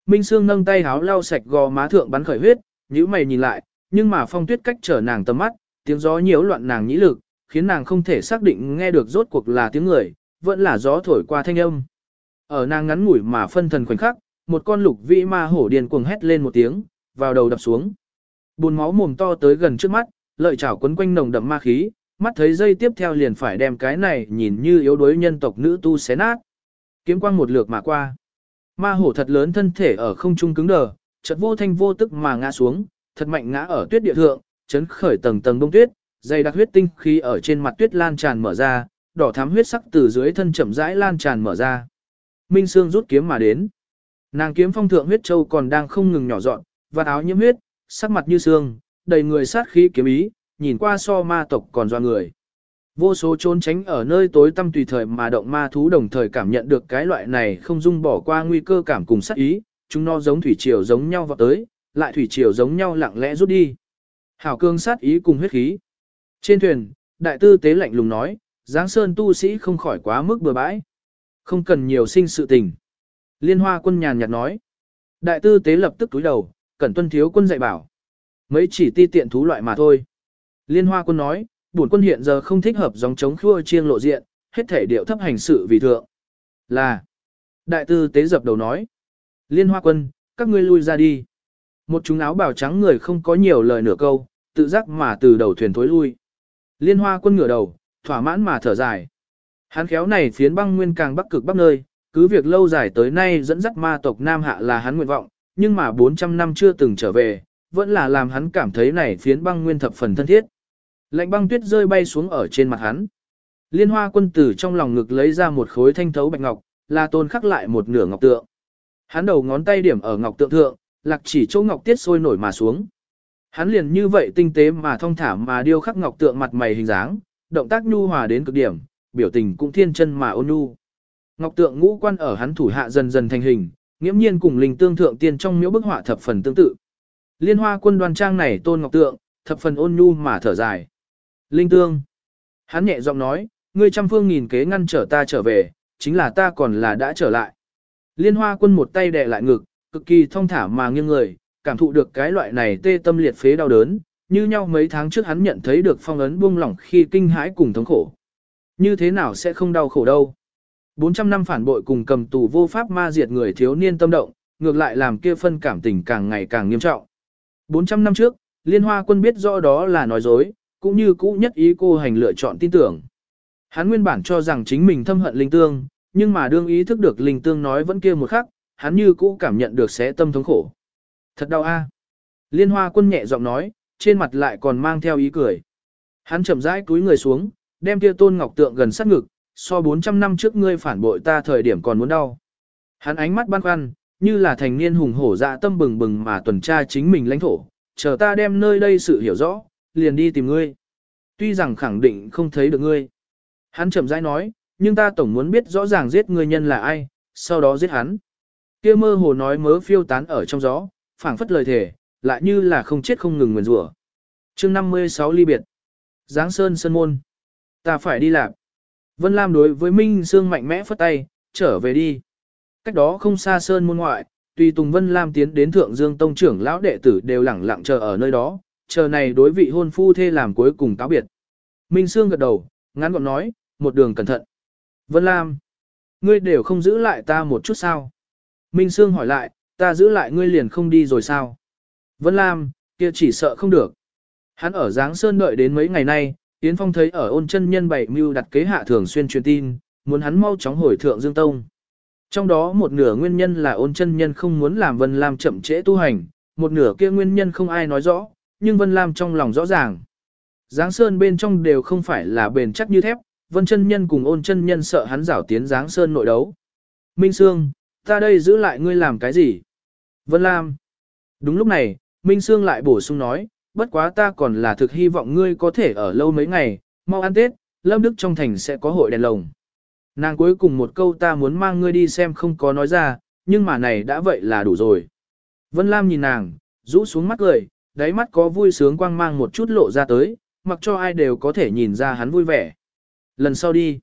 Speaker 1: Minh Sương nâng tay áo lau sạch gò má thượng bắn khởi huyết, nhíu mày nhìn lại, nhưng mà phong tuyết cách trở nàng tầm mắt, tiếng gió nhiễu loạn nàng nhĩ lực, khiến nàng không thể xác định nghe được rốt cuộc là tiếng người, vẫn là gió thổi qua thanh âm. Ở nàng ngắn ngủi mà phân thần khoảnh khắc, một con lục vĩ ma hổ điên cuồng hét lên một tiếng, vào đầu đập xuống. Bùn máu mồm to tới gần trước mắt, lợi chảo quấn quanh nồng đậm ma khí, mắt thấy dây tiếp theo liền phải đem cái này nhìn như yếu đuối nhân tộc nữ tu xé nát. Kiếm quang một lượt mà qua. Ma hổ thật lớn thân thể ở không trung cứng đờ, chợt vô thanh vô tức mà ngã xuống, thật mạnh ngã ở tuyết địa thượng, chấn khởi tầng tầng đông tuyết, dày đặc huyết tinh khí ở trên mặt tuyết lan tràn mở ra, đỏ thắm huyết sắc từ dưới thân chậm rãi lan tràn mở ra. Minh Sương rút kiếm mà đến. Nàng kiếm phong thượng huyết châu còn đang không ngừng nhỏ dọn, và áo nhiễm huyết, sắc mặt như xương, đầy người sát khí kiếm ý, nhìn qua so ma tộc còn doa người. Vô số trốn tránh ở nơi tối tăm tùy thời mà động ma thú đồng thời cảm nhận được cái loại này không dung bỏ qua nguy cơ cảm cùng sát ý, chúng nó giống thủy triều giống nhau vào tới, lại thủy triều giống nhau lặng lẽ rút đi. Hảo cương sát ý cùng huyết khí. Trên thuyền, đại tư tế lạnh lùng nói, Giáng Sơn tu sĩ không khỏi quá mức bừa bãi. Không cần nhiều sinh sự tình. Liên hoa quân nhàn nhạt nói. Đại tư tế lập tức túi đầu, cẩn tuân thiếu quân dạy bảo. Mấy chỉ ti tiện thú loại mà thôi. Liên hoa quân nói, bổn quân hiện giờ không thích hợp dòng chống khua chiêng lộ diện, hết thể điệu thấp hành sự vì thượng. Là. Đại tư tế dập đầu nói. Liên hoa quân, các ngươi lui ra đi. Một chúng áo bào trắng người không có nhiều lời nửa câu, tự giác mà từ đầu thuyền thối lui. Liên hoa quân ngửa đầu, thỏa mãn mà thở dài. Hắn khéo này phiến băng nguyên càng bắc cực bắc nơi, cứ việc lâu dài tới nay dẫn dắt ma tộc Nam Hạ là hắn nguyện vọng, nhưng mà 400 năm chưa từng trở về, vẫn là làm hắn cảm thấy này phiến băng nguyên thập phần thân thiết. Lạnh băng tuyết rơi bay xuống ở trên mặt hắn. Liên hoa quân tử trong lòng ngực lấy ra một khối thanh thấu bạch ngọc, là tôn khắc lại một nửa ngọc tượng. Hắn đầu ngón tay điểm ở ngọc tượng thượng, lạc chỉ chỗ ngọc tiết sôi nổi mà xuống. Hắn liền như vậy tinh tế mà thong thả mà điêu khắc ngọc tượng mặt mày hình dáng, động tác nhu hòa đến cực điểm, biểu tình cũng thiên chân mà ôn nhu. Ngọc tượng ngũ quan ở hắn thủ hạ dần dần thành hình, nghiễm nhiên cùng linh tương thượng tiên trong miếu bức họa thập phần tương tự. Liên hoa quân đoàn trang này tôn ngọc tượng, thập phần ôn nhu mà thở dài. Linh tương. Hắn nhẹ giọng nói, ngươi trăm phương nghìn kế ngăn trở ta trở về, chính là ta còn là đã trở lại. Liên hoa quân một tay đè lại ngực, cực kỳ thông thả mà nghiêng người, cảm thụ được cái loại này tê tâm liệt phế đau đớn, như nhau mấy tháng trước hắn nhận thấy được phong ấn buông lỏng khi kinh hãi cùng thống khổ. Như thế nào sẽ không đau khổ đâu. 400 năm phản bội cùng cầm tù vô pháp ma diệt người thiếu niên tâm động, ngược lại làm kia phân cảm tình càng ngày càng nghiêm trọng. 400 năm trước, Liên Hoa quân biết rõ đó là nói dối, cũng như cũ nhất ý cô hành lựa chọn tin tưởng. Hắn nguyên bản cho rằng chính mình thâm hận linh tương, nhưng mà đương ý thức được linh tương nói vẫn kia một khắc, hắn như cũ cảm nhận được sẽ tâm thống khổ. Thật đau a. Liên Hoa quân nhẹ giọng nói, trên mặt lại còn mang theo ý cười. Hắn chậm rãi cúi người xuống, đem kia tôn ngọc tượng gần sát ngực, so 400 năm trước ngươi phản bội ta thời điểm còn muốn đau. Hắn ánh mắt băn khoăn, như là thành niên hùng hổ dạ tâm bừng bừng mà tuần tra chính mình lãnh thổ, chờ ta đem nơi đây sự hiểu rõ, liền đi tìm ngươi. Tuy rằng khẳng định không thấy được ngươi. Hắn chậm rãi nói, nhưng ta tổng muốn biết rõ ràng giết ngươi nhân là ai, sau đó giết hắn. Kia mơ hồ nói mớ phiêu tán ở trong gió, phảng phất lời thể, lại như là không chết không ngừng nguyền rủa. Chương 56 ly biệt. Giáng Sơn Sơn Môn. Ta phải đi làm. Vân Lam đối với Minh Sương mạnh mẽ phất tay, trở về đi. Cách đó không xa Sơn Môn ngoại, tùy Tùng Vân Lam tiến đến Thượng Dương Tông trưởng lão đệ tử đều lẳng lặng chờ ở nơi đó, chờ này đối vị hôn phu thê làm cuối cùng cáo biệt. Minh Sương gật đầu, ngắn gọn nói, một đường cẩn thận. Vân Lam, ngươi đều không giữ lại ta một chút sao? Minh Sương hỏi lại, ta giữ lại ngươi liền không đi rồi sao? Vân Lam, kia chỉ sợ không được. Hắn ở Giáng Sơn đợi đến mấy ngày nay, Yến Phong thấy ở ôn chân nhân bảy mưu đặt kế hạ thường xuyên truyền tin, muốn hắn mau chóng hồi thượng Dương Tông. Trong đó một nửa nguyên nhân là ôn chân nhân không muốn làm Vân Lam chậm trễ tu hành, một nửa kia nguyên nhân không ai nói rõ, nhưng Vân Lam trong lòng rõ ràng. Giáng Sơn bên trong đều không phải là bền chắc như thép, Vân chân nhân cùng ôn chân nhân sợ hắn rảo tiến Giáng Sơn nội đấu. Minh Sương, ta đây giữ lại ngươi làm cái gì? Vân Lam. Đúng lúc này, Minh Sương lại bổ sung nói, bất quá ta còn là thực hy vọng ngươi có thể ở lâu mấy ngày, mau ăn Tết, Lâm Đức trong thành sẽ có hội đèn lồng. Nàng cuối cùng một câu ta muốn mang ngươi đi xem không có nói ra, nhưng mà này đã vậy là đủ rồi. Vân Lam nhìn nàng, rũ xuống mắt cười, đáy mắt có vui sướng quang mang một chút lộ ra tới, mặc cho ai đều có thể nhìn ra hắn vui vẻ. Lần sau đi.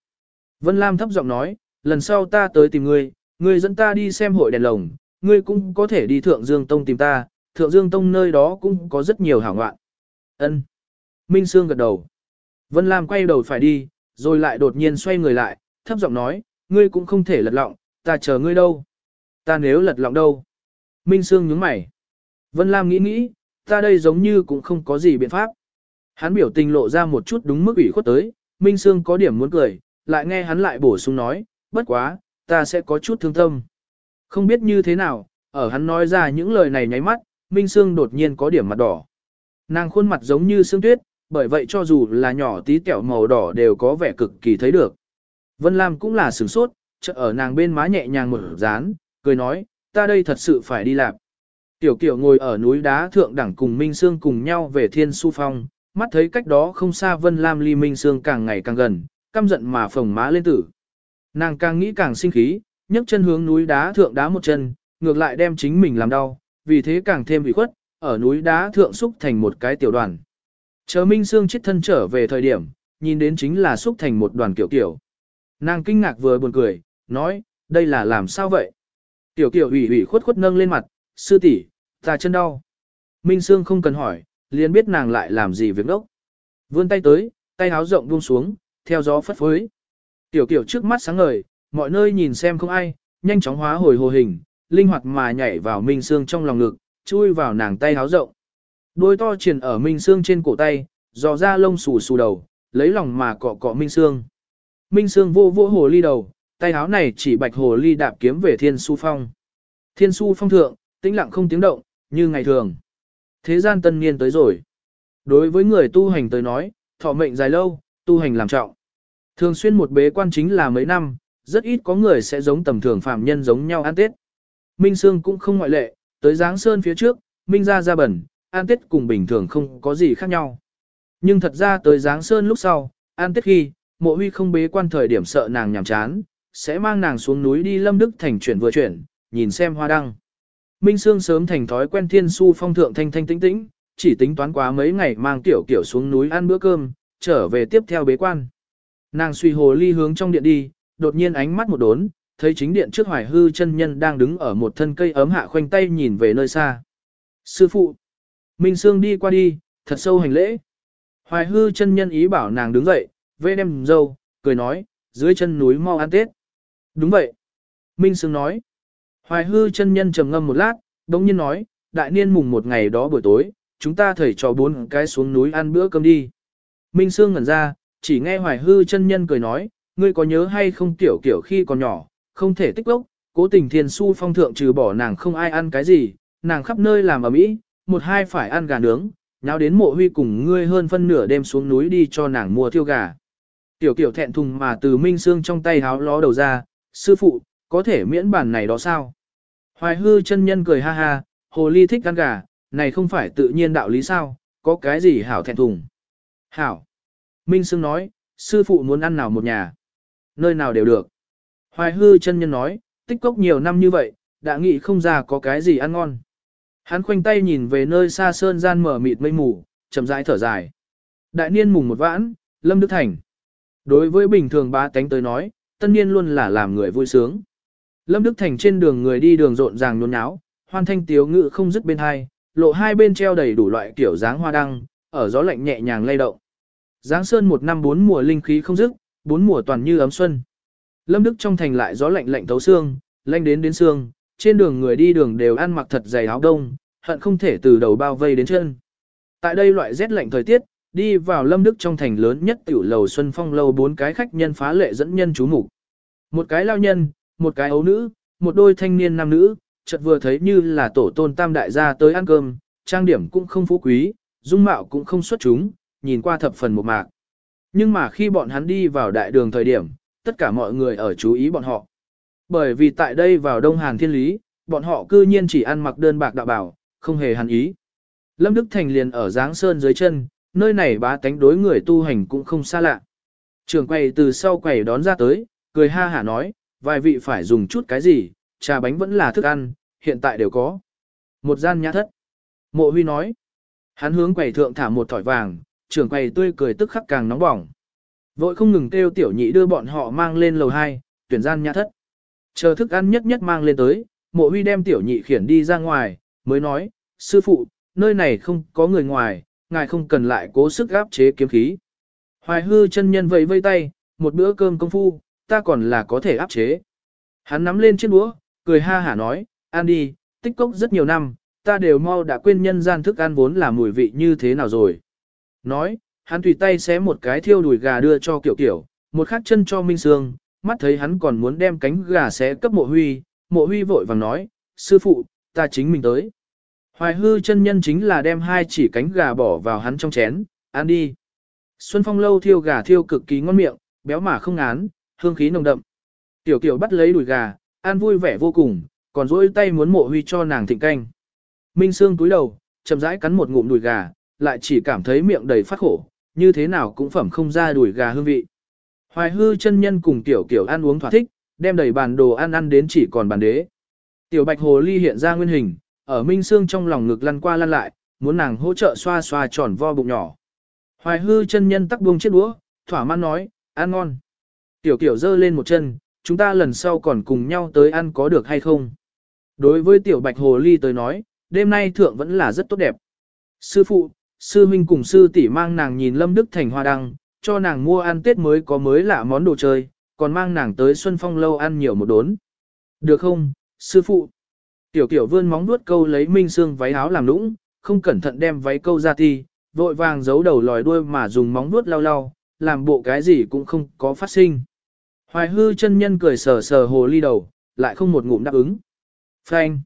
Speaker 1: Vân Lam thấp giọng nói, lần sau ta tới tìm ngươi, ngươi dẫn ta đi xem hội đèn lồng, ngươi cũng có thể đi Thượng Dương Tông tìm ta, Thượng Dương Tông nơi đó cũng có rất nhiều hảo ngoạn. Ân. Minh Sương gật đầu. Vân Lam quay đầu phải đi, rồi lại đột nhiên xoay người lại, thấp giọng nói, ngươi cũng không thể lật lọng, ta chờ ngươi đâu. Ta nếu lật lọng đâu? Minh Sương nhướng mày. Vân Lam nghĩ nghĩ, ta đây giống như cũng không có gì biện pháp. Hắn biểu tình lộ ra một chút đúng mức ủy khuất tới, Minh Sương có điểm muốn cười, lại nghe hắn lại bổ sung nói, bất quá, ta sẽ có chút thương tâm. Không biết như thế nào, ở hắn nói ra những lời này nháy mắt, Minh Sương đột nhiên có điểm mặt đỏ. Nàng khuôn mặt giống như sương tuyết, bởi vậy cho dù là nhỏ tí tẹo màu đỏ đều có vẻ cực kỳ thấy được. Vân Lam cũng là sửng sốt, chợ ở nàng bên má nhẹ nhàng một dán, cười nói, ta đây thật sự phải đi làm. Tiểu kiểu ngồi ở núi đá thượng đẳng cùng Minh Sương cùng nhau về thiên su phong, mắt thấy cách đó không xa Vân Lam ly Minh Sương càng ngày càng gần, căm giận mà phồng má lên tử. Nàng càng nghĩ càng sinh khí, nhấc chân hướng núi đá thượng đá một chân, ngược lại đem chính mình làm đau, vì thế càng thêm bị khuất, ở núi đá thượng xúc thành một cái tiểu đoàn. Chờ Minh Sương chết thân trở về thời điểm, nhìn đến chính là xúc thành một đoàn kiểu kiểu. Nàng kinh ngạc vừa buồn cười, nói, đây là làm sao vậy? Tiểu kiểu ủy ủy khuất khuất nâng lên mặt, sư tỷ, ta chân đau. Minh Sương không cần hỏi, liền biết nàng lại làm gì việc đốc. Vươn tay tới, tay háo rộng buông xuống, theo gió phất phới. Tiểu kiểu trước mắt sáng ngời, mọi nơi nhìn xem không ai, nhanh chóng hóa hồi hồ hình, linh hoạt mà nhảy vào Minh Sương trong lòng ngực, chui vào nàng tay háo rộng. Đôi to triển ở Minh Sương trên cổ tay, dò ra lông xù xù đầu, lấy lòng mà cọ cọ Minh Sương. Minh Sương vô vô hồ ly đầu, tay áo này chỉ bạch hồ ly đạp kiếm về thiên su phong. Thiên su phong thượng, tĩnh lặng không tiếng động, như ngày thường. Thế gian tân niên tới rồi. Đối với người tu hành tới nói, thọ mệnh dài lâu, tu hành làm trọng. Thường xuyên một bế quan chính là mấy năm, rất ít có người sẽ giống tầm thường phạm nhân giống nhau ăn tết. Minh Sương cũng không ngoại lệ, tới Giáng Sơn phía trước, Minh ra ra bẩn, ăn tết cùng bình thường không có gì khác nhau. Nhưng thật ra tới Giáng Sơn lúc sau, ăn tết khi, mộ huy không bế quan thời điểm sợ nàng nhàm chán, sẽ mang nàng xuống núi đi lâm đức thành chuyển vừa chuyển, nhìn xem hoa đăng. Minh Sương sớm thành thói quen thiên su phong thượng thanh thanh tĩnh tĩnh, chỉ tính toán quá mấy ngày mang tiểu kiểu xuống núi ăn bữa cơm, trở về tiếp theo bế quan. Nàng suy hồ ly hướng trong điện đi, đột nhiên ánh mắt một đốn, thấy chính điện trước hoài hư chân nhân đang đứng ở một thân cây ấm hạ khoanh tay nhìn về nơi xa. Sư phụ! Minh Sương đi qua đi, thật sâu hành lễ. Hoài hư chân nhân ý bảo nàng đứng dậy, vê đem dâu, cười nói, dưới chân núi mau ăn tết. Đúng vậy. Minh Sương nói. Hoài hư chân nhân trầm ngâm một lát, đống nhiên nói, đại niên mùng một ngày đó buổi tối, chúng ta thầy cho bốn cái xuống núi ăn bữa cơm đi. Minh Sương ngẩn ra, chỉ nghe hoài hư chân nhân cười nói, ngươi có nhớ hay không tiểu kiểu khi còn nhỏ, không thể tích lốc, cố tình thiền su phong thượng trừ bỏ nàng không ai ăn cái gì, nàng khắp nơi làm ở mỹ, một hai phải ăn gà nướng, nháo đến mộ huy cùng ngươi hơn phân nửa đêm xuống núi đi cho nàng mua thiêu gà. Tiểu kiểu thẹn thùng mà từ minh xương trong tay háo ló đầu ra, sư phụ, có thể miễn bản này đó sao? Hoài hư chân nhân cười ha ha, hồ ly thích ăn gà, này không phải tự nhiên đạo lý sao, có cái gì hảo thẹn thùng. Hảo. Minh Sương nói, sư phụ muốn ăn nào một nhà. Nơi nào đều được. Hoài hư chân nhân nói, tích cốc nhiều năm như vậy, đã nghĩ không ra có cái gì ăn ngon. Hắn khoanh tay nhìn về nơi xa sơn gian mở mịt mây mù, chậm rãi thở dài. Đại niên mùng một vãn, Lâm Đức Thành. Đối với bình thường ba tánh tới nói, tân niên luôn là làm người vui sướng. Lâm Đức Thành trên đường người đi đường rộn ràng nhốn nháo, hoan thanh tiếu ngự không dứt bên hai, lộ hai bên treo đầy đủ loại kiểu dáng hoa đăng, ở gió lạnh nhẹ nhàng lay động. Giáng sơn một năm bốn mùa linh khí không dứt, bốn mùa toàn như ấm xuân. Lâm Đức trong thành lại gió lạnh lạnh thấu xương, lạnh đến đến xương, trên đường người đi đường đều ăn mặc thật dày áo đông, hận không thể từ đầu bao vây đến chân. Tại đây loại rét lạnh thời tiết, đi vào Lâm Đức trong thành lớn nhất tiểu lầu Xuân Phong lâu bốn cái khách nhân phá lệ dẫn nhân chú mục. Một cái lao nhân, một cái ấu nữ, một đôi thanh niên nam nữ, chợt vừa thấy như là tổ tôn tam đại gia tới ăn cơm, trang điểm cũng không phú quý, dung mạo cũng không xuất chúng, nhìn qua thập phần một mạc. Nhưng mà khi bọn hắn đi vào đại đường thời điểm, tất cả mọi người ở chú ý bọn họ. Bởi vì tại đây vào Đông Hàn Thiên Lý, bọn họ cư nhiên chỉ ăn mặc đơn bạc đạo bảo, không hề hàn ý. Lâm Đức Thành liền ở Giáng Sơn dưới chân, nơi này bá tánh đối người tu hành cũng không xa lạ. Trường quầy từ sau quầy đón ra tới, cười ha hả nói, vài vị phải dùng chút cái gì, trà bánh vẫn là thức ăn, hiện tại đều có. Một gian nhã thất. Mộ huy nói, hắn hướng quầy thượng thả một thỏi vàng, trưởng quầy tươi cười tức khắc càng nóng bỏng. Vội không ngừng kêu tiểu nhị đưa bọn họ mang lên lầu 2, tuyển gian nhã thất. Chờ thức ăn nhất nhất mang lên tới, mộ huy đem tiểu nhị khiển đi ra ngoài, mới nói, sư phụ, nơi này không có người ngoài, ngài không cần lại cố sức áp chế kiếm khí. Hoài hư chân nhân vẫy vây tay, một bữa cơm công phu, ta còn là có thể áp chế. Hắn nắm lên chiếc đũa, cười ha hả nói, ăn đi, tích cốc rất nhiều năm, ta đều mau đã quên nhân gian thức ăn vốn là mùi vị như thế nào rồi. Nói, hắn tùy tay xé một cái thiêu đùi gà đưa cho kiểu kiểu, một khắc chân cho Minh Sương, mắt thấy hắn còn muốn đem cánh gà xé cấp mộ huy, mộ huy vội vàng nói, sư phụ, ta chính mình tới. Hoài hư chân nhân chính là đem hai chỉ cánh gà bỏ vào hắn trong chén, ăn đi. Xuân phong lâu thiêu gà thiêu cực kỳ ngon miệng, béo mà không ngán, hương khí nồng đậm. Tiểu Kiều bắt lấy đùi gà, ăn vui vẻ vô cùng, còn dỗi tay muốn mộ huy cho nàng thịnh canh. Minh Sương túi đầu, chậm rãi cắn một ngụm đùi gà, lại chỉ cảm thấy miệng đầy phát khổ, như thế nào cũng phẩm không ra đùi gà hương vị. Hoài hư chân nhân cùng tiểu Kiều ăn uống thỏa thích, đem đầy bàn đồ ăn ăn đến chỉ còn bàn đế. Tiểu bạch hồ ly hiện ra nguyên hình, ở Minh Sương trong lòng ngực lăn qua lăn lại, muốn nàng hỗ trợ xoa xoa tròn vo bụng nhỏ. Hoài hư chân nhân tắc buông chiếc đũa, thỏa mãn nói, ăn ngon. Tiểu kiểu dơ lên một chân, chúng ta lần sau còn cùng nhau tới ăn có được hay không? Đối với tiểu bạch hồ ly tới nói, đêm nay thượng vẫn là rất tốt đẹp. Sư phụ, sư huynh cùng sư tỷ mang nàng nhìn lâm đức thành hoa đăng, cho nàng mua ăn tết mới có mới lạ món đồ chơi, còn mang nàng tới Xuân Phong lâu ăn nhiều một đốn. Được không, sư phụ? Tiểu kiểu vươn móng nuốt câu lấy minh xương váy áo làm lũng, không cẩn thận đem váy câu ra ti, vội vàng giấu đầu lòi đuôi mà dùng móng nuốt lau lau, làm bộ cái gì cũng không có phát sinh. Hoài hư chân nhân cười sờ sờ hồ ly đầu, lại không một ngụm đáp ứng. Phanh.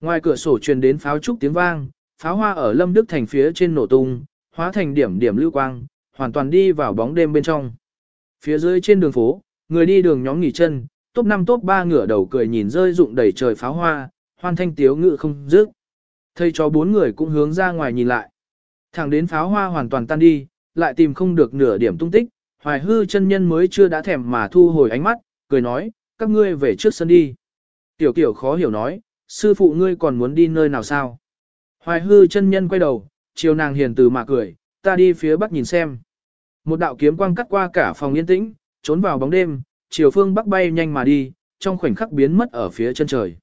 Speaker 1: Ngoài cửa sổ truyền đến pháo trúc tiếng vang, pháo hoa ở Lâm Đức Thành phía trên nổ tung, hóa thành điểm điểm lưu quang, hoàn toàn đi vào bóng đêm bên trong. Phía dưới trên đường phố, người đi đường nhóm nghỉ chân, top 5 top 3 ngửa đầu cười nhìn rơi rụng đầy trời pháo hoa, hoan thanh tiếu ngự không dứt. Thầy cho bốn người cũng hướng ra ngoài nhìn lại. Thẳng đến pháo hoa hoàn toàn tan đi, lại tìm không được nửa điểm tung tích, hoài hư chân nhân mới chưa đã thèm mà thu hồi ánh mắt, cười nói, các ngươi về trước sân đi. Tiểu kiểu khó hiểu nói, sư phụ ngươi còn muốn đi nơi nào sao? Hoài hư chân nhân quay đầu, chiều nàng hiền từ mà cười, ta đi phía bắc nhìn xem. Một đạo kiếm quang cắt qua cả phòng yên tĩnh, trốn vào bóng đêm, chiều phương bắc bay nhanh mà đi, trong khoảnh khắc biến mất ở phía chân trời.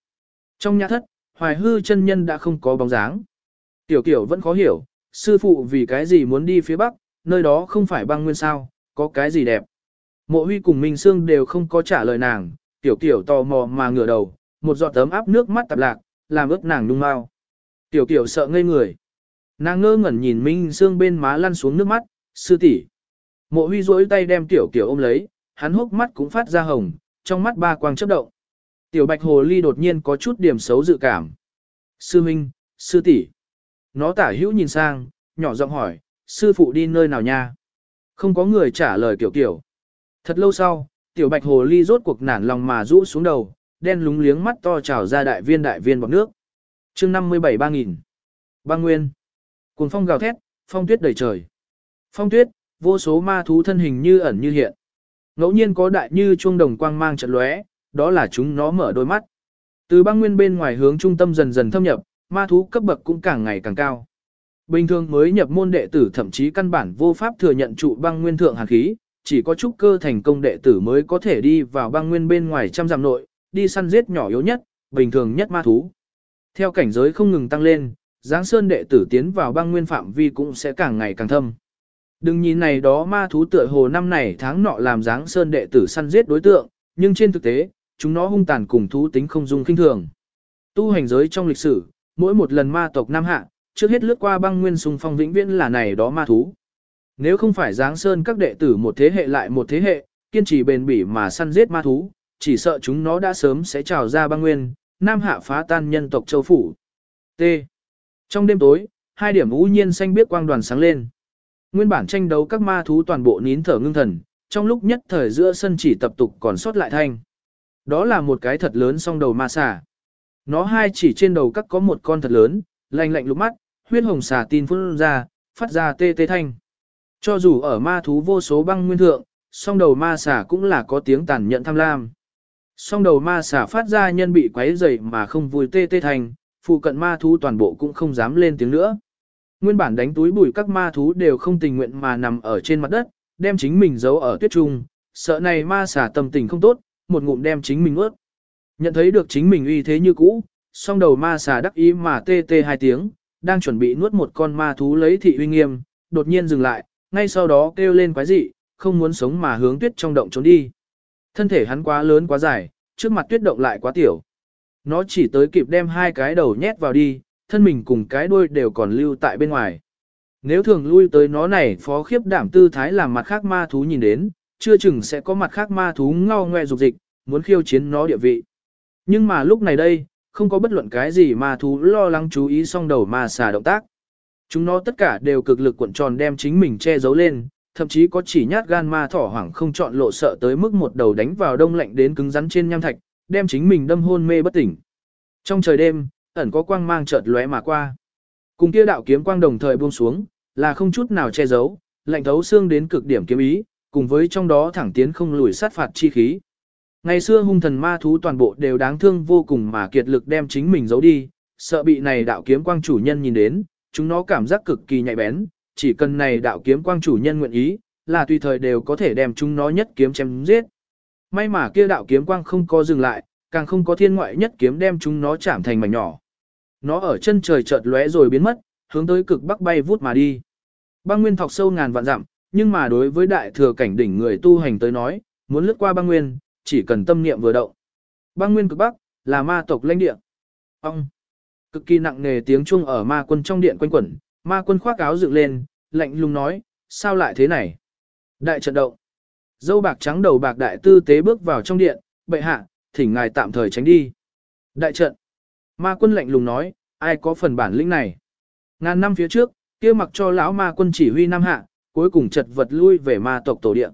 Speaker 1: Trong nhà thất, hoài hư chân nhân đã không có bóng dáng. Tiểu kiểu vẫn khó hiểu, sư phụ vì cái gì muốn đi phía bắc, nơi đó không phải băng nguyên sao, có cái gì đẹp. Mộ huy cùng Minh Sương đều không có trả lời nàng, tiểu kiểu tò mò mà ngửa đầu, một giọt tấm áp nước mắt tạp lạc, làm ướt nàng nung mau. Tiểu kiểu sợ ngây người. Nàng ngơ ngẩn nhìn Minh Sương bên má lăn xuống nước mắt, sư tỷ. Mộ huy duỗi tay đem tiểu kiểu ôm lấy, hắn hốc mắt cũng phát ra hồng, trong mắt ba quang chớp động. Tiểu bạch hồ ly đột nhiên có chút điểm xấu dự cảm. Sư Minh, sư tỷ. Nó tả hữu nhìn sang, nhỏ giọng hỏi, sư phụ đi nơi nào nha? Không có người trả lời kiểu kiểu. Thật lâu sau, tiểu bạch hồ ly rốt cuộc nản lòng mà rũ xuống đầu, đen lúng liếng mắt to trào ra đại viên đại viên bọc nước. chương 57 3000 Băng Nguyên. Cuồng phong gào thét, phong tuyết đầy trời. Phong tuyết, vô số ma thú thân hình như ẩn như hiện. Ngẫu nhiên có đại như chuông đồng quang mang trận lóe, đó là chúng nó mở đôi mắt. Từ băng nguyên bên ngoài hướng trung tâm dần dần thâm nhập, ma thú cấp bậc cũng càng ngày càng cao. Bình thường mới nhập môn đệ tử thậm chí căn bản vô pháp thừa nhận trụ băng nguyên thượng hàn khí, chỉ có trúc cơ thành công đệ tử mới có thể đi vào băng nguyên bên ngoài trăm dặm nội, đi săn giết nhỏ yếu nhất, bình thường nhất ma thú. Theo cảnh giới không ngừng tăng lên, Giáng Sơn đệ tử tiến vào băng nguyên phạm vi cũng sẽ càng ngày càng thâm. Đừng nhìn này đó ma thú tựa hồ năm này tháng nọ làm Giáng Sơn đệ tử săn giết đối tượng, nhưng trên thực tế, chúng nó hung tàn cùng thú tính không dung kinh thường. Tu hành giới trong lịch sử, mỗi một lần ma tộc Nam Hạ, trước hết lướt qua băng nguyên sung phong vĩnh viễn là này đó ma thú. Nếu không phải Giáng Sơn các đệ tử một thế hệ lại một thế hệ, kiên trì bền bỉ mà săn giết ma thú, chỉ sợ chúng nó đã sớm sẽ trào ra băng nguyên, Nam Hạ phá tan nhân tộc châu phủ. T. Trong đêm tối, hai điểm u nhiên xanh biết quang đoàn sáng lên. Nguyên bản tranh đấu các ma thú toàn bộ nín thở ngưng thần, trong lúc nhất thời giữa sân chỉ tập tục còn sót lại thanh. Đó là một cái thật lớn song đầu ma xà. Nó hai chỉ trên đầu các có một con thật lớn, lạnh lạnh lục mắt, huyết hồng xà tin phun ra, phát ra tê tê thanh. Cho dù ở ma thú vô số băng nguyên thượng, song đầu ma xà cũng là có tiếng tàn nhẫn tham lam. Song đầu ma xà phát ra nhân bị quấy rầy mà không vui tê tê thành, phụ cận ma thú toàn bộ cũng không dám lên tiếng nữa. Nguyên bản đánh túi bụi các ma thú đều không tình nguyện mà nằm ở trên mặt đất, đem chính mình giấu ở tuyết trung, sợ này ma xà tâm tình không tốt, một ngụm đem chính mình ướt. Nhận thấy được chính mình uy thế như cũ, song đầu ma xà đắc ý mà tê tê hai tiếng, đang chuẩn bị nuốt một con ma thú lấy thị uy nghiêm, đột nhiên dừng lại, ngay sau đó kêu lên quái dị, không muốn sống mà hướng tuyết trong động trốn đi. Thân thể hắn quá lớn quá dài, trước mặt tuyết động lại quá tiểu. Nó chỉ tới kịp đem hai cái đầu nhét vào đi, thân mình cùng cái đuôi đều còn lưu tại bên ngoài. Nếu thường lui tới nó này phó khiếp đảm tư thái làm mặt khác ma thú nhìn đến, chưa chừng sẽ có mặt khác ma thú ngao ngoe dục dịch, muốn khiêu chiến nó địa vị. Nhưng mà lúc này đây, không có bất luận cái gì ma thú lo lắng chú ý song đầu ma xà động tác. Chúng nó tất cả đều cực lực cuộn tròn đem chính mình che giấu lên, thậm chí có chỉ nhát gan ma thỏ hoảng không chọn lộ sợ tới mức một đầu đánh vào đông lạnh đến cứng rắn trên nham thạch, đem chính mình đâm hôn mê bất tỉnh. Trong trời đêm, ẩn có quang mang chợt lóe mà qua. Cùng kia đạo kiếm quang đồng thời buông xuống, là không chút nào che giấu, lạnh thấu xương đến cực điểm kiếm ý, cùng với trong đó thẳng tiến không lùi sát phạt chi khí. Ngày xưa hung thần ma thú toàn bộ đều đáng thương vô cùng mà kiệt lực đem chính mình giấu đi, sợ bị này đạo kiếm quang chủ nhân nhìn đến, chúng nó cảm giác cực kỳ nhạy bén, chỉ cần này đạo kiếm quang chủ nhân nguyện ý, là tùy thời đều có thể đem chúng nó nhất kiếm chém giết. May mà kia đạo kiếm quang không có dừng lại, càng không có thiên ngoại nhất kiếm đem chúng nó chạm thành mảnh nhỏ. Nó ở chân trời chợt lóe rồi biến mất, hướng tới cực bắc bay vút mà đi. Băng nguyên thọc sâu ngàn vạn dặm, nhưng mà đối với đại thừa cảnh đỉnh người tu hành tới nói, muốn lướt qua băng nguyên, chỉ cần tâm niệm vừa động. Băng nguyên cực bắc, là ma tộc lãnh địa. Ông! Cực kỳ nặng nề tiếng chuông ở ma quân trong điện quanh quẩn, ma quân khoác áo dựng lên, lạnh lùng nói, sao lại thế này? Đại trận động. Dâu bạc trắng đầu bạc đại tư tế bước vào trong điện, bệ hạ, thỉnh ngài tạm thời tránh đi. Đại trận. Ma quân lạnh lùng nói, ai có phần bản lĩnh này? Ngàn năm phía trước, kia mặc cho lão ma quân chỉ huy nam hạ, cuối cùng chật vật lui về ma tộc tổ địa.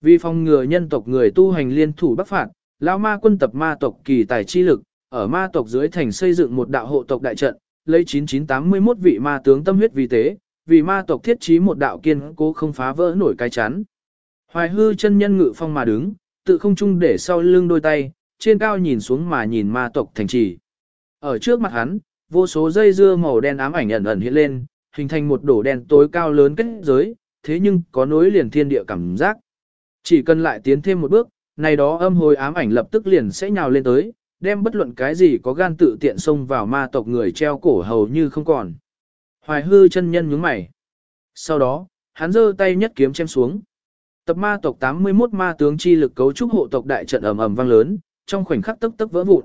Speaker 1: Vì phòng ngừa nhân tộc người tu hành liên thủ bắc phạt, lão ma quân tập ma tộc kỳ tài chi lực, ở ma tộc dưới thành xây dựng một đạo hộ tộc đại trận, lấy 9981 vị ma tướng tâm huyết vì tế, vì ma tộc thiết trí một đạo kiên cố không phá vỡ nổi cái chắn. Hoài hư chân nhân ngự phong mà đứng, tự không trung để sau lưng đôi tay, trên cao nhìn xuống mà nhìn ma tộc thành trì. Ở trước mặt hắn, vô số dây dưa màu đen ám ảnh ẩn ẩn hiện lên, hình thành một đổ đen tối cao lớn kết giới, thế nhưng có nối liền thiên địa cảm giác. Chỉ cần lại tiến thêm một bước, này đó âm hồi ám ảnh lập tức liền sẽ nhào lên tới, đem bất luận cái gì có gan tự tiện xông vào ma tộc người treo cổ hầu như không còn. Hoài hư chân nhân nhướng mày. Sau đó, hắn giơ tay nhất kiếm chém xuống. Tập ma tộc 81 ma tướng chi lực cấu trúc hộ tộc đại trận ầm ầm vang lớn, trong khoảnh khắc tức tức vỡ vụn.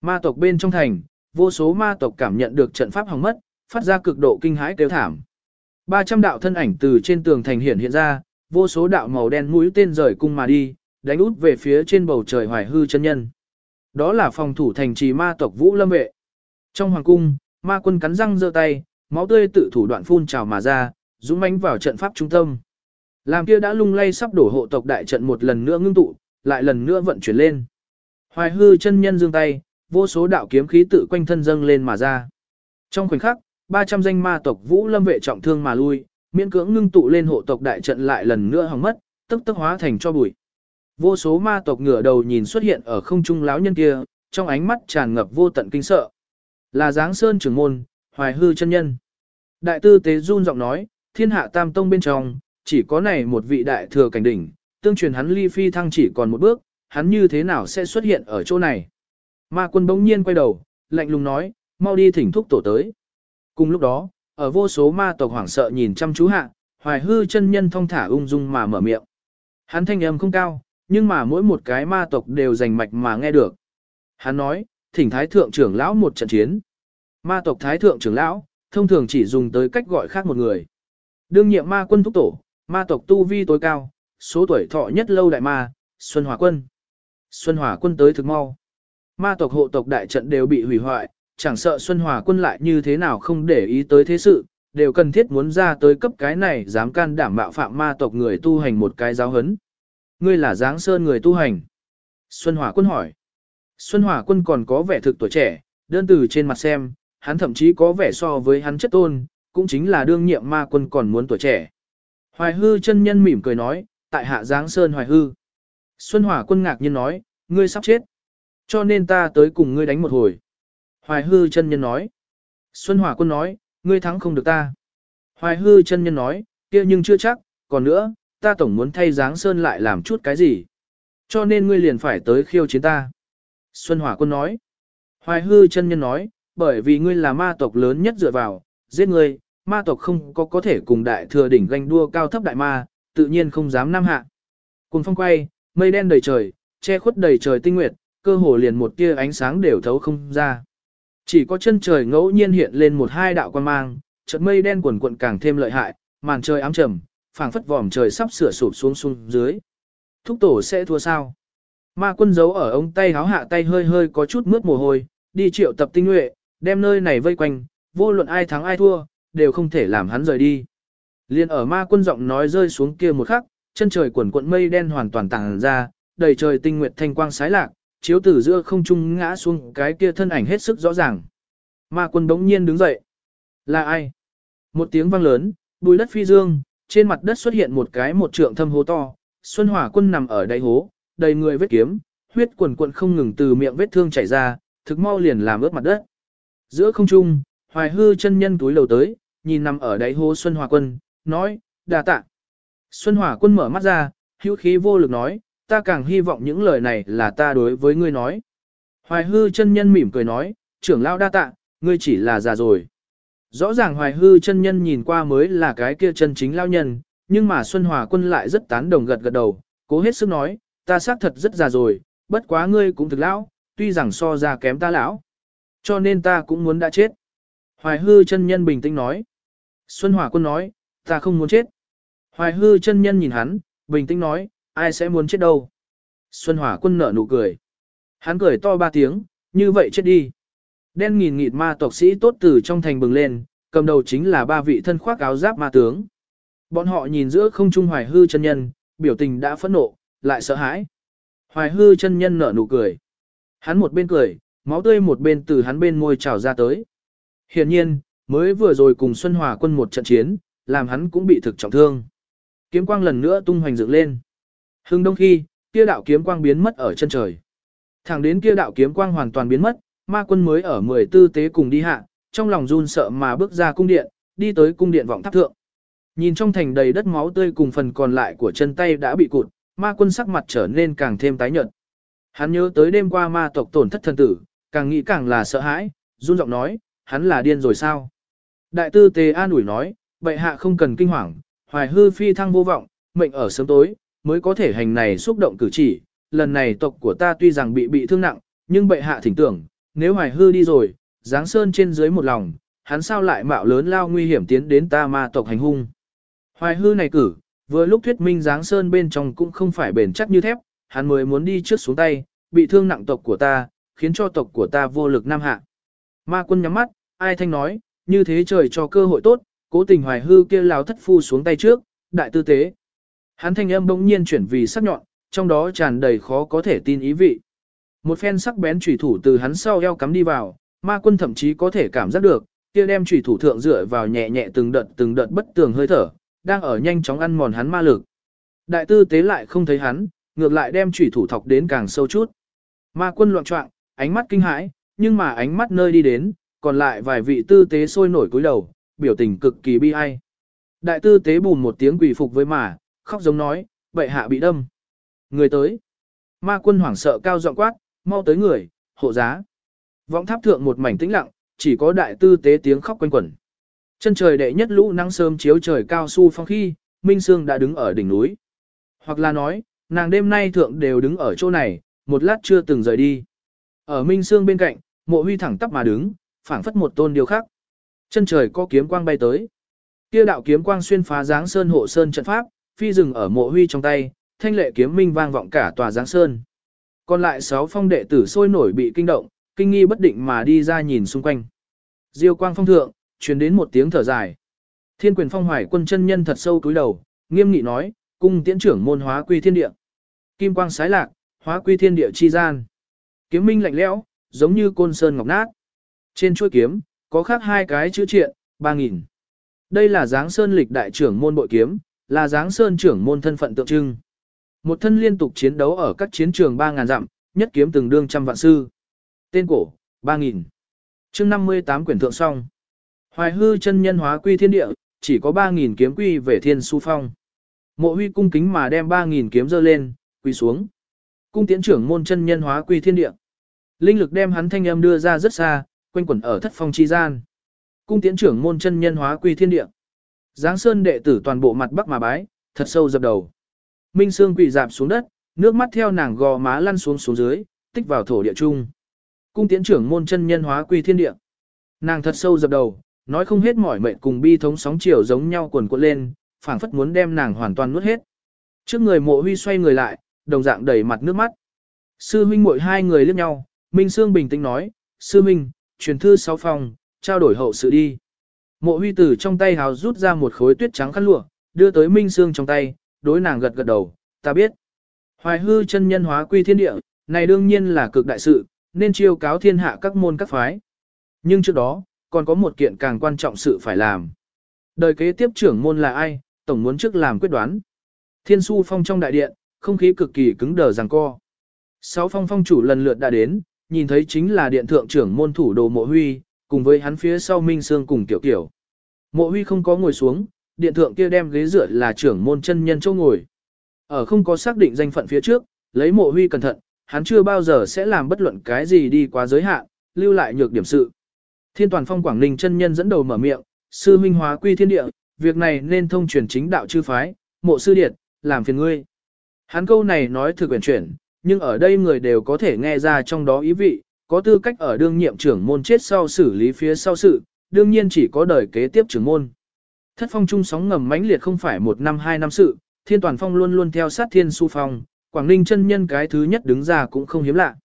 Speaker 1: Ma tộc bên trong thành, vô số ma tộc cảm nhận được trận pháp hỏng mất, phát ra cực độ kinh hãi kêu thảm. 300 đạo thân ảnh từ trên tường thành hiện hiện ra, vô số đạo màu đen mũi tên rời cung mà đi, đánh út về phía trên bầu trời hoài hư chân nhân. Đó là phòng thủ thành trì ma tộc Vũ Lâm vệ. Trong hoàng cung, ma quân cắn răng giơ tay, máu tươi tự thủ đoạn phun trào mà ra, dũng mãnh vào trận pháp trung tâm. Làm kia đã lung lay sắp đổ hộ tộc đại trận một lần nữa ngưng tụ, lại lần nữa vận chuyển lên. Hoài hư chân nhân giương tay, vô số đạo kiếm khí tự quanh thân dâng lên mà ra. Trong khoảnh khắc, 300 danh ma tộc Vũ Lâm vệ trọng thương mà lui, miễn cưỡng ngưng tụ lên hộ tộc đại trận lại lần nữa hỏng mất, tức tức hóa thành cho bụi. Vô số ma tộc ngửa đầu nhìn xuất hiện ở không trung lão nhân kia, trong ánh mắt tràn ngập vô tận kinh sợ. Là Giáng Sơn trưởng môn, Hoài Hư chân nhân. Đại tư tế run giọng nói, thiên hạ tam tông bên trong, chỉ có này một vị đại thừa cảnh đỉnh, tương truyền hắn ly phi thăng chỉ còn một bước, hắn như thế nào sẽ xuất hiện ở chỗ này. Ma quân bỗng nhiên quay đầu, lạnh lùng nói, mau đi thỉnh thúc tổ tới. Cùng lúc đó, ở vô số ma tộc hoảng sợ nhìn chăm chú hạ, hoài hư chân nhân thong thả ung dung mà mở miệng. Hắn thanh âm không cao, nhưng mà mỗi một cái ma tộc đều rành mạch mà nghe được. Hắn nói, thỉnh thái thượng trưởng lão một trận chiến. Ma tộc thái thượng trưởng lão, thông thường chỉ dùng tới cách gọi khác một người. Đương nhiệm ma quân thúc tổ, ma tộc tu vi tối cao, số tuổi thọ nhất lâu đại ma, Xuân Hòa quân. Xuân Hòa quân tới thực mau. Ma tộc hộ tộc đại trận đều bị hủy hoại, chẳng sợ Xuân Hòa quân lại như thế nào không để ý tới thế sự, đều cần thiết muốn ra tới cấp cái này dám can đảm bạo phạm ma tộc người tu hành một cái giáo hấn. Ngươi là Giáng Sơn người tu hành. Xuân Hòa quân hỏi. Xuân Hòa quân còn có vẻ thực tuổi trẻ, đơn từ trên mặt xem, hắn thậm chí có vẻ so với hắn chất tôn, cũng chính là đương nhiệm ma quân còn muốn tuổi trẻ. Hoài hư chân nhân mỉm cười nói, tại hạ Giáng Sơn Hoài hư. Xuân Hòa quân ngạc nhiên nói, ngươi sắp chết. Cho nên ta tới cùng ngươi đánh một hồi. Hoài hư chân nhân nói. Xuân Hòa quân nói, ngươi thắng không được ta. Hoài hư chân nhân nói, kia nhưng chưa chắc, còn nữa, ta tổng muốn thay dáng Sơn lại làm chút cái gì. Cho nên ngươi liền phải tới khiêu chiến ta. Xuân hòa Quân nói. Hoài hư chân nhân nói, bởi vì ngươi là ma tộc lớn nhất dựa vào, giết ngươi, ma tộc không có có thể cùng đại thừa đỉnh ganh đua cao thấp đại ma, tự nhiên không dám nam hạ. Cùng phong quay, mây đen đầy trời, che khuất đầy trời tinh nguyệt, cơ hồ liền một tia ánh sáng đều thấu không ra. Chỉ có chân trời ngẫu nhiên hiện lên một hai đạo quan mang, chợt mây đen quần quận càng thêm lợi hại, màn trời ám trầm, phảng phất vòm trời sắp sửa sụp xuống xuống dưới. Thúc tổ sẽ thua sao? Ma quân giấu ở ống tay háo hạ tay hơi hơi có chút mướt mồ hôi, đi triệu tập tinh nhuệ, đem nơi này vây quanh, vô luận ai thắng ai thua, đều không thể làm hắn rời đi. Liên ở ma quân giọng nói rơi xuống kia một khắc, chân trời quần cuộn mây đen hoàn toàn tàng ra, đầy trời tinh nguyệt thanh quang sái lạc, chiếu từ giữa không trung ngã xuống cái kia thân ảnh hết sức rõ ràng. Ma quân đống nhiên đứng dậy. Là ai? Một tiếng vang lớn, bùi đất phi dương, trên mặt đất xuất hiện một cái một trượng thâm hố to, Xuân Hỏa quân nằm ở đáy hố, đầy người vết kiếm, huyết quần quần không ngừng từ miệng vết thương chảy ra, thực mau liền làm ướt mặt đất. Giữa không trung, Hoài Hư chân nhân túi lầu tới, nhìn nằm ở đáy hố Xuân Hỏa quân, nói, đà tạ. Xuân Hỏa quân mở mắt ra, hữu khí vô lực nói, ta càng hy vọng những lời này là ta đối với ngươi nói. Hoài hư chân nhân mỉm cười nói, trưởng lão đa tạ, ngươi chỉ là già rồi. Rõ ràng hoài hư chân nhân nhìn qua mới là cái kia chân chính lao nhân, nhưng mà Xuân Hòa quân lại rất tán đồng gật gật đầu, cố hết sức nói, ta xác thật rất già rồi, bất quá ngươi cũng thực lão, tuy rằng so ra kém ta lão. Cho nên ta cũng muốn đã chết. Hoài hư chân nhân bình tĩnh nói. Xuân Hòa quân nói, ta không muốn chết. Hoài hư chân nhân nhìn hắn, bình tĩnh nói, ai sẽ muốn chết đâu. Xuân Hòa quân nở nụ cười. Hắn cười to ba tiếng, như vậy chết đi. Đen nghìn nghịt ma tộc sĩ tốt từ trong thành bừng lên, cầm đầu chính là ba vị thân khoác áo giáp ma tướng. Bọn họ nhìn giữa không trung hoài hư chân nhân, biểu tình đã phẫn nộ, lại sợ hãi. Hoài hư chân nhân nở nụ cười. Hắn một bên cười, máu tươi một bên từ hắn bên môi trào ra tới. Hiển nhiên, mới vừa rồi cùng Xuân Hòa quân một trận chiến, làm hắn cũng bị thực trọng thương. Kiếm quang lần nữa tung hoành dựng lên. Hưng đông khi, kia đạo kiếm quang biến mất ở chân trời. Thẳng đến kia đạo kiếm quang hoàn toàn biến mất, ma quân mới ở 14 tế cùng đi hạ, trong lòng run sợ mà bước ra cung điện, đi tới cung điện vọng tháp thượng. Nhìn trong thành đầy đất máu tươi cùng phần còn lại của chân tay đã bị cụt, ma quân sắc mặt trở nên càng thêm tái nhợt. Hắn nhớ tới đêm qua ma tộc tổn thất thân tử, càng nghĩ càng là sợ hãi, run giọng nói, hắn là điên rồi sao? Đại tư tế an ủi nói, bệ hạ không cần kinh hoàng, hoài hư phi thăng vô vọng, mệnh ở sớm tối, mới có thể hành này xúc động cử chỉ. Lần này tộc của ta tuy rằng bị bị thương nặng, nhưng bệ hạ thỉnh tưởng, nếu hoài hư đi rồi, giáng sơn trên dưới một lòng, hắn sao lại mạo lớn lao nguy hiểm tiến đến ta ma tộc hành hung. Hoài hư này cử, vừa lúc thuyết minh giáng sơn bên trong cũng không phải bền chắc như thép, hắn mới muốn đi trước xuống tay, bị thương nặng tộc của ta, khiến cho tộc của ta vô lực nam hạ. Ma quân nhắm mắt, ai thanh nói, như thế trời cho cơ hội tốt, cố tình hoài hư kia lao thất phu xuống tay trước, đại tư tế. Hắn thanh âm bỗng nhiên chuyển vì sắc nhọn, trong đó tràn đầy khó có thể tin ý vị. Một phen sắc bén chủy thủ từ hắn sau eo cắm đi vào, ma quân thậm chí có thể cảm giác được, kia đem chủy thủ thượng dựa vào nhẹ nhẹ từng đợt từng đợt bất tường hơi thở, đang ở nhanh chóng ăn mòn hắn ma lực. Đại tư tế lại không thấy hắn, ngược lại đem chủy thủ thọc đến càng sâu chút. Ma quân loạn trọng, ánh mắt kinh hãi, nhưng mà ánh mắt nơi đi đến, còn lại vài vị tư tế sôi nổi cúi đầu, biểu tình cực kỳ bi ai. Đại tư tế bùn một tiếng quỳ phục với mà, khóc giống nói, bệ hạ bị đâm. Người tới. Ma quân hoảng sợ cao giọng quát, mau tới người, hộ giá. Vọng tháp thượng một mảnh tĩnh lặng, chỉ có đại tư tế tiếng khóc quanh quẩn. Chân trời đệ nhất lũ nắng sớm chiếu trời cao su phong khi, Minh Sương đã đứng ở đỉnh núi. Hoặc là nói, nàng đêm nay thượng đều đứng ở chỗ này, một lát chưa từng rời đi. Ở Minh Sương bên cạnh, mộ huy thẳng tắp mà đứng, phảng phất một tôn điều khác. Chân trời có kiếm quang bay tới. Kia đạo kiếm quang xuyên phá dáng sơn hộ sơn trận pháp, phi rừng ở mộ huy trong tay, thanh lệ kiếm minh vang vọng cả tòa giáng sơn. Còn lại sáu phong đệ tử sôi nổi bị kinh động, kinh nghi bất định mà đi ra nhìn xung quanh. Diêu quang phong thượng, truyền đến một tiếng thở dài. Thiên quyền phong hoài quân chân nhân thật sâu túi đầu, nghiêm nghị nói, cung tiễn trưởng môn hóa quy thiên địa. Kim quang sái lạc, hóa quy thiên địa chi gian. Kiếm minh lạnh lẽo, giống như côn sơn ngọc nát. Trên chuôi kiếm, có khác hai cái chữ triện, ba nghìn. Đây là dáng sơn lịch đại trưởng môn bội kiếm, là dáng sơn trưởng môn thân phận tượng trưng. Một thân liên tục chiến đấu ở các chiến trường 3.000 dặm, nhất kiếm từng đương trăm vạn sư. Tên cổ, 3.000. chương 58 quyển thượng song. Hoài hư chân nhân hóa quy thiên địa, chỉ có 3.000 kiếm quy về thiên su phong. Mộ huy cung kính mà đem 3.000 kiếm dơ lên, quy xuống. Cung tiễn trưởng môn chân nhân hóa quy thiên địa. Linh lực đem hắn thanh âm đưa ra rất xa, quanh quẩn ở thất phong chi gian. Cung tiễn trưởng môn chân nhân hóa quy thiên địa. Giáng Sơn đệ tử toàn bộ mặt bắc mà bái, thật sâu dập đầu. Minh Sương quỳ dạp xuống đất, nước mắt theo nàng gò má lăn xuống xuống dưới, tích vào thổ địa trung. Cung tiễn trưởng môn chân nhân hóa quy thiên địa. Nàng thật sâu dập đầu, nói không hết mỏi mệt cùng bi thống sóng chiều giống nhau cuồn cuộn lên, phảng phất muốn đem nàng hoàn toàn nuốt hết. Trước người mộ huy xoay người lại, đồng dạng đầy mặt nước mắt. Sư huynh muội hai người liếc nhau, Minh Sương bình tĩnh nói, Sư Minh, truyền thư sáu phòng, trao đổi hậu sự đi. Mộ huy tử trong tay hào rút ra một khối tuyết trắng khăn lụa, đưa tới Minh Sương trong tay, đối nàng gật gật đầu, ta biết. Hoài hư chân nhân hóa quy thiên địa, này đương nhiên là cực đại sự, nên chiêu cáo thiên hạ các môn các phái. Nhưng trước đó, còn có một kiện càng quan trọng sự phải làm. Đời kế tiếp trưởng môn là ai, tổng muốn trước làm quyết đoán. Thiên su phong trong đại điện, không khí cực kỳ cứng đờ giằng co. Sáu phong phong chủ lần lượt đã đến, nhìn thấy chính là điện thượng trưởng môn thủ đồ mộ huy, cùng với hắn phía sau Minh Sương cùng tiểu kiểu. Mộ huy không có ngồi xuống, điện thượng kia đem ghế dựa là trưởng môn chân nhân châu ngồi. Ở không có xác định danh phận phía trước, lấy mộ huy cẩn thận, hắn chưa bao giờ sẽ làm bất luận cái gì đi quá giới hạn, lưu lại nhược điểm sự. Thiên toàn phong Quảng Ninh chân nhân dẫn đầu mở miệng, sư minh hóa quy thiên địa, việc này nên thông truyền chính đạo chư phái, mộ sư điệt, làm phiền ngươi. Hắn câu này nói thực quyền chuyển, nhưng ở đây người đều có thể nghe ra trong đó ý vị, có tư cách ở đương nhiệm trưởng môn chết sau xử lý phía sau sự, đương nhiên chỉ có đời kế tiếp trưởng môn. Thất phong trung sóng ngầm mãnh liệt không phải một năm hai năm sự, thiên toàn phong luôn luôn theo sát thiên su phong, Quảng Ninh chân nhân cái thứ nhất đứng ra cũng không hiếm lạ.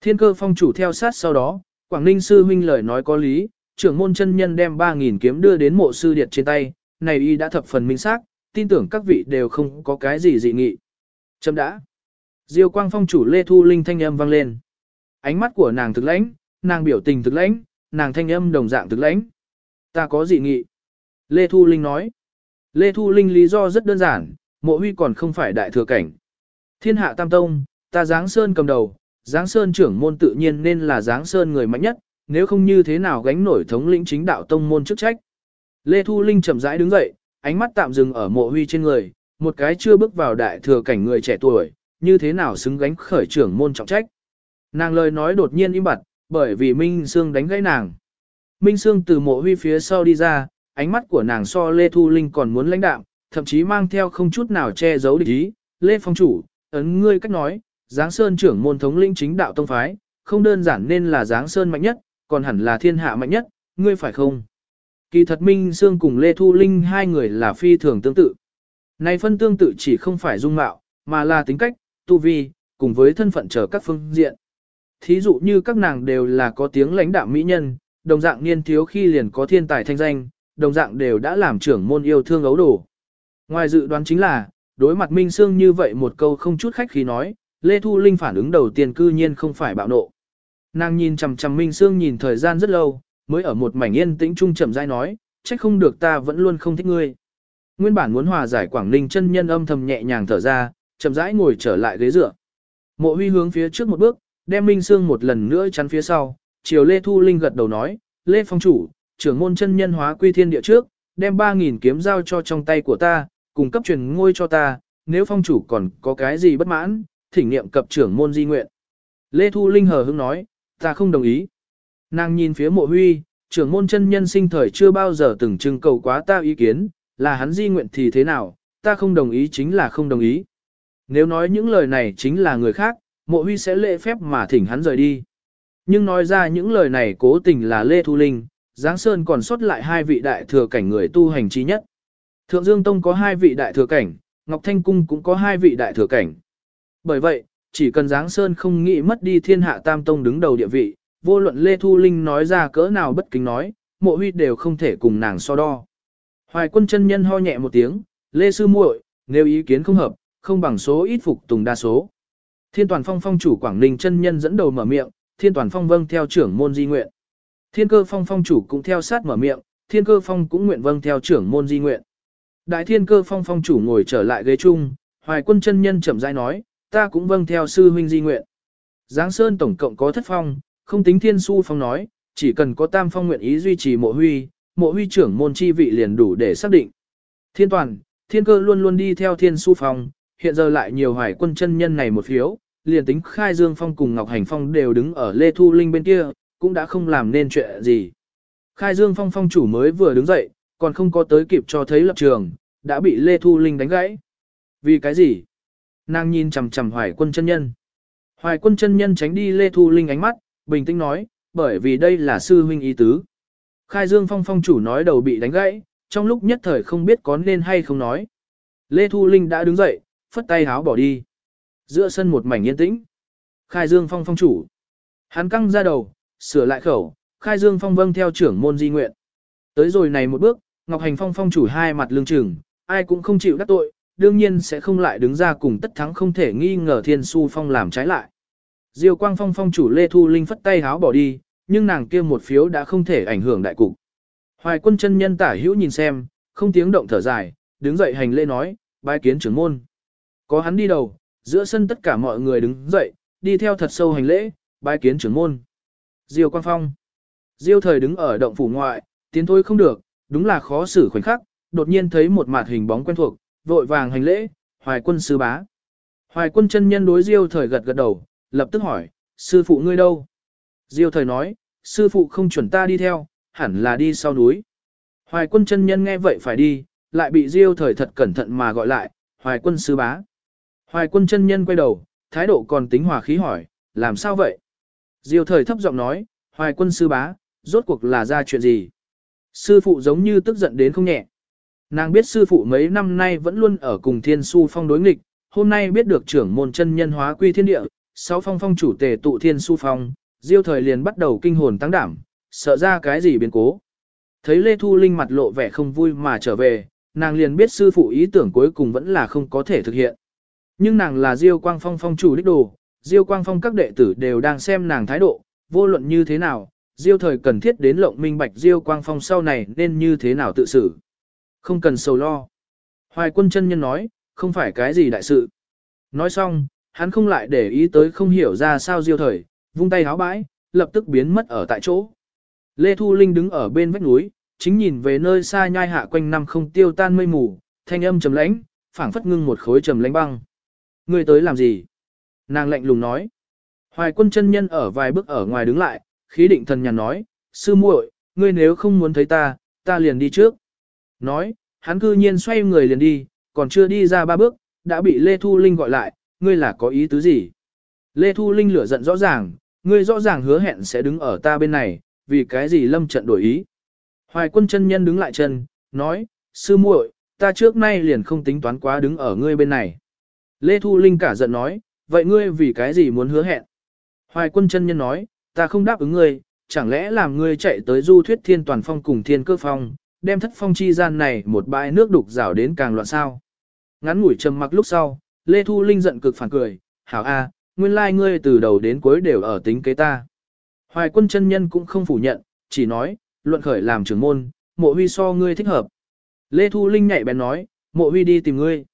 Speaker 1: Thiên cơ phong chủ theo sát sau đó, Quảng Ninh sư huynh lời nói có lý, trưởng môn chân nhân đem 3.000 kiếm đưa đến mộ sư điệt trên tay, này y đã thập phần minh xác, tin tưởng các vị đều không có cái gì dị nghị. Chấm đã. Diêu quang phong chủ Lê Thu Linh thanh âm vang lên. Ánh mắt của nàng thực lãnh, nàng biểu tình thực lãnh, nàng thanh âm đồng dạng thực lãnh. Ta có dị nghị. Lê Thu Linh nói. Lê Thu Linh lý do rất đơn giản, mộ huy còn không phải đại thừa cảnh. Thiên hạ tam tông, ta Giáng Sơn cầm đầu, Giáng Sơn trưởng môn tự nhiên nên là Giáng Sơn người mạnh nhất, nếu không như thế nào gánh nổi thống lĩnh chính đạo tông môn chức trách. Lê Thu Linh chậm rãi đứng dậy, ánh mắt tạm dừng ở mộ huy trên người, một cái chưa bước vào đại thừa cảnh người trẻ tuổi, như thế nào xứng gánh khởi trưởng môn trọng trách. Nàng lời nói đột nhiên im bặt, bởi vì Minh Sương đánh gãy nàng. Minh Sương từ mộ huy phía sau đi ra, ánh mắt của nàng so Lê Thu Linh còn muốn lãnh đạm, thậm chí mang theo không chút nào che giấu địch ý. Lê Phong chủ, ấn ngươi cách nói, Giáng Sơn trưởng môn thống linh chính đạo tông phái, không đơn giản nên là Giáng Sơn mạnh nhất, còn hẳn là thiên hạ mạnh nhất, ngươi phải không? Kỳ thật Minh Sương cùng Lê Thu Linh hai người là phi thường tương tự. Này phân tương tự chỉ không phải dung mạo, mà là tính cách, tu vi, cùng với thân phận trở các phương diện. Thí dụ như các nàng đều là có tiếng lãnh đạo mỹ nhân, đồng dạng niên thiếu khi liền có thiên tài thanh danh, đồng dạng đều đã làm trưởng môn yêu thương ấu đồ. Ngoài dự đoán chính là, đối mặt Minh Sương như vậy một câu không chút khách khí nói, Lê Thu Linh phản ứng đầu tiên cư nhiên không phải bạo nộ. Nàng nhìn chằm chằm Minh Sương nhìn thời gian rất lâu, mới ở một mảnh yên tĩnh trung chậm rãi nói, trách không được ta vẫn luôn không thích ngươi. Nguyên bản muốn hòa giải Quảng Ninh chân nhân âm thầm nhẹ nhàng thở ra, chậm rãi ngồi trở lại ghế dựa. Mộ Huy hướng phía trước một bước, đem Minh Sương một lần nữa chắn phía sau, chiều Lê Thu Linh gật đầu nói, Lê Phong chủ, trưởng môn chân nhân hóa quy thiên địa trước, đem 3.000 kiếm giao cho trong tay của ta, cùng cấp truyền ngôi cho ta, nếu phong chủ còn có cái gì bất mãn, thỉnh niệm cập trưởng môn di nguyện. Lê Thu Linh hờ hững nói, ta không đồng ý. Nàng nhìn phía mộ huy, trưởng môn chân nhân sinh thời chưa bao giờ từng trưng cầu quá ta ý kiến, là hắn di nguyện thì thế nào, ta không đồng ý chính là không đồng ý. Nếu nói những lời này chính là người khác, mộ huy sẽ lễ phép mà thỉnh hắn rời đi. Nhưng nói ra những lời này cố tình là Lê Thu Linh, Giáng Sơn còn sót lại hai vị đại thừa cảnh người tu hành trí nhất. Thượng Dương Tông có hai vị đại thừa cảnh, Ngọc Thanh Cung cũng có hai vị đại thừa cảnh. Bởi vậy, chỉ cần Giáng Sơn không nghĩ mất đi thiên hạ tam tông đứng đầu địa vị, vô luận Lê Thu Linh nói ra cỡ nào bất kính nói, mộ huy đều không thể cùng nàng so đo. Hoài quân chân nhân ho nhẹ một tiếng, Lê Sư muội nếu ý kiến không hợp, không bằng số ít phục tùng đa số. Thiên toàn phong phong chủ Quảng Ninh chân nhân dẫn đầu mở miệng, thiên toàn phong vâng theo trưởng môn di nguyện. Thiên cơ phong phong chủ cũng theo sát mở miệng, thiên cơ phong cũng nguyện vâng theo trưởng môn di nguyện. Đại thiên cơ phong phong chủ ngồi trở lại ghế chung, hoài quân chân nhân chậm rãi nói, ta cũng vâng theo sư huynh di nguyện. Giáng Sơn tổng cộng có thất phong, không tính thiên su phong nói, chỉ cần có tam phong nguyện ý duy trì mộ huy, mộ huy trưởng môn chi vị liền đủ để xác định. Thiên toàn, thiên cơ luôn luôn đi theo thiên su phong, hiện giờ lại nhiều hoài quân chân nhân này một phiếu, liền tính khai dương phong cùng Ngọc Hành Phong đều đứng ở Lê Thu Linh bên kia, cũng đã không làm nên chuyện gì. Khai dương phong phong chủ mới vừa đứng dậy, còn không có tới kịp cho thấy lập trường, đã bị Lê Thu Linh đánh gãy. Vì cái gì? Nàng nhìn chằm chằm hoài quân chân nhân. Hoài quân chân nhân tránh đi Lê Thu Linh ánh mắt, bình tĩnh nói, bởi vì đây là sư huynh ý tứ. Khai Dương Phong phong chủ nói đầu bị đánh gãy, trong lúc nhất thời không biết có nên hay không nói. Lê Thu Linh đã đứng dậy, phất tay háo bỏ đi. Giữa sân một mảnh yên tĩnh. Khai Dương Phong phong chủ. Hắn căng ra đầu, sửa lại khẩu, Khai Dương Phong vâng theo trưởng môn di nguyện. Tới rồi này một bước, Ngọc Hành Phong phong chủ hai mặt lương trừng, ai cũng không chịu đắc tội, đương nhiên sẽ không lại đứng ra cùng tất thắng không thể nghi ngờ Thiên Su Phong làm trái lại. Diêu Quang Phong phong chủ Lê Thu Linh phất tay háo bỏ đi, nhưng nàng kia một phiếu đã không thể ảnh hưởng đại cục. Hoài quân chân nhân tả hữu nhìn xem, không tiếng động thở dài, đứng dậy hành lễ nói, bái kiến trưởng môn. Có hắn đi đầu, giữa sân tất cả mọi người đứng dậy, đi theo thật sâu hành lễ, bái kiến trưởng môn. Diêu Quang Phong. Diêu thời đứng ở động phủ ngoại, tiến thôi không được, đúng là khó xử khoảnh khắc, đột nhiên thấy một mặt hình bóng quen thuộc, vội vàng hành lễ, hoài quân sư bá. Hoài quân chân nhân đối Diêu thời gật gật đầu, lập tức hỏi, sư phụ ngươi đâu? Diêu thời nói, sư phụ không chuẩn ta đi theo, hẳn là đi sau núi. Hoài quân chân nhân nghe vậy phải đi, lại bị Diêu thời thật cẩn thận mà gọi lại, hoài quân sư bá. Hoài quân chân nhân quay đầu, thái độ còn tính hòa khí hỏi, làm sao vậy? Diêu thời thấp giọng nói, hoài quân sư bá, rốt cuộc là ra chuyện gì? Sư phụ giống như tức giận đến không nhẹ. Nàng biết sư phụ mấy năm nay vẫn luôn ở cùng thiên su phong đối nghịch, hôm nay biết được trưởng môn chân nhân hóa quy thiên địa, sáu phong phong chủ tề tụ thiên su phong, diêu thời liền bắt đầu kinh hồn tăng đảm, sợ ra cái gì biến cố. Thấy Lê Thu Linh mặt lộ vẻ không vui mà trở về, nàng liền biết sư phụ ý tưởng cuối cùng vẫn là không có thể thực hiện. Nhưng nàng là diêu quang phong phong chủ đích đồ, Diêu Quang Phong các đệ tử đều đang xem nàng thái độ, vô luận như thế nào, Diêu thời cần thiết đến lộng minh bạch Diêu Quang Phong sau này nên như thế nào tự xử. Không cần sầu lo. Hoài quân chân nhân nói, không phải cái gì đại sự. Nói xong, hắn không lại để ý tới không hiểu ra sao Diêu thời, vung tay háo bãi, lập tức biến mất ở tại chỗ. Lê Thu Linh đứng ở bên vách núi, chính nhìn về nơi xa nhai hạ quanh năm không tiêu tan mây mù, thanh âm trầm lãnh, phảng phất ngưng một khối trầm lãnh băng. Ngươi tới làm gì? Nàng lạnh lùng nói. Hoài quân chân nhân ở vài bước ở ngoài đứng lại, khí định thần nhàn nói, sư muội, ngươi nếu không muốn thấy ta, ta liền đi trước. Nói, hắn cư nhiên xoay người liền đi, còn chưa đi ra ba bước, đã bị Lê Thu Linh gọi lại, ngươi là có ý tứ gì? Lê Thu Linh lửa giận rõ ràng, ngươi rõ ràng hứa hẹn sẽ đứng ở ta bên này, vì cái gì lâm trận đổi ý. Hoài quân chân nhân đứng lại chân, nói, sư muội, ta trước nay liền không tính toán quá đứng ở ngươi bên này. Lê Thu Linh cả giận nói, vậy ngươi vì cái gì muốn hứa hẹn? Hoài quân chân nhân nói, ta không đáp ứng ngươi, chẳng lẽ làm ngươi chạy tới du thuyết thiên toàn phong cùng thiên cơ phong, đem thất phong chi gian này một bãi nước đục rào đến càng loạn sao. Ngắn ngủi trầm mặc lúc sau, Lê Thu Linh giận cực phản cười, hảo a, nguyên lai like ngươi từ đầu đến cuối đều ở tính kế ta. Hoài quân chân nhân cũng không phủ nhận, chỉ nói, luận khởi làm trưởng môn, mộ huy so ngươi thích hợp. Lê Thu Linh nhạy bén nói, mộ huy đi tìm ngươi.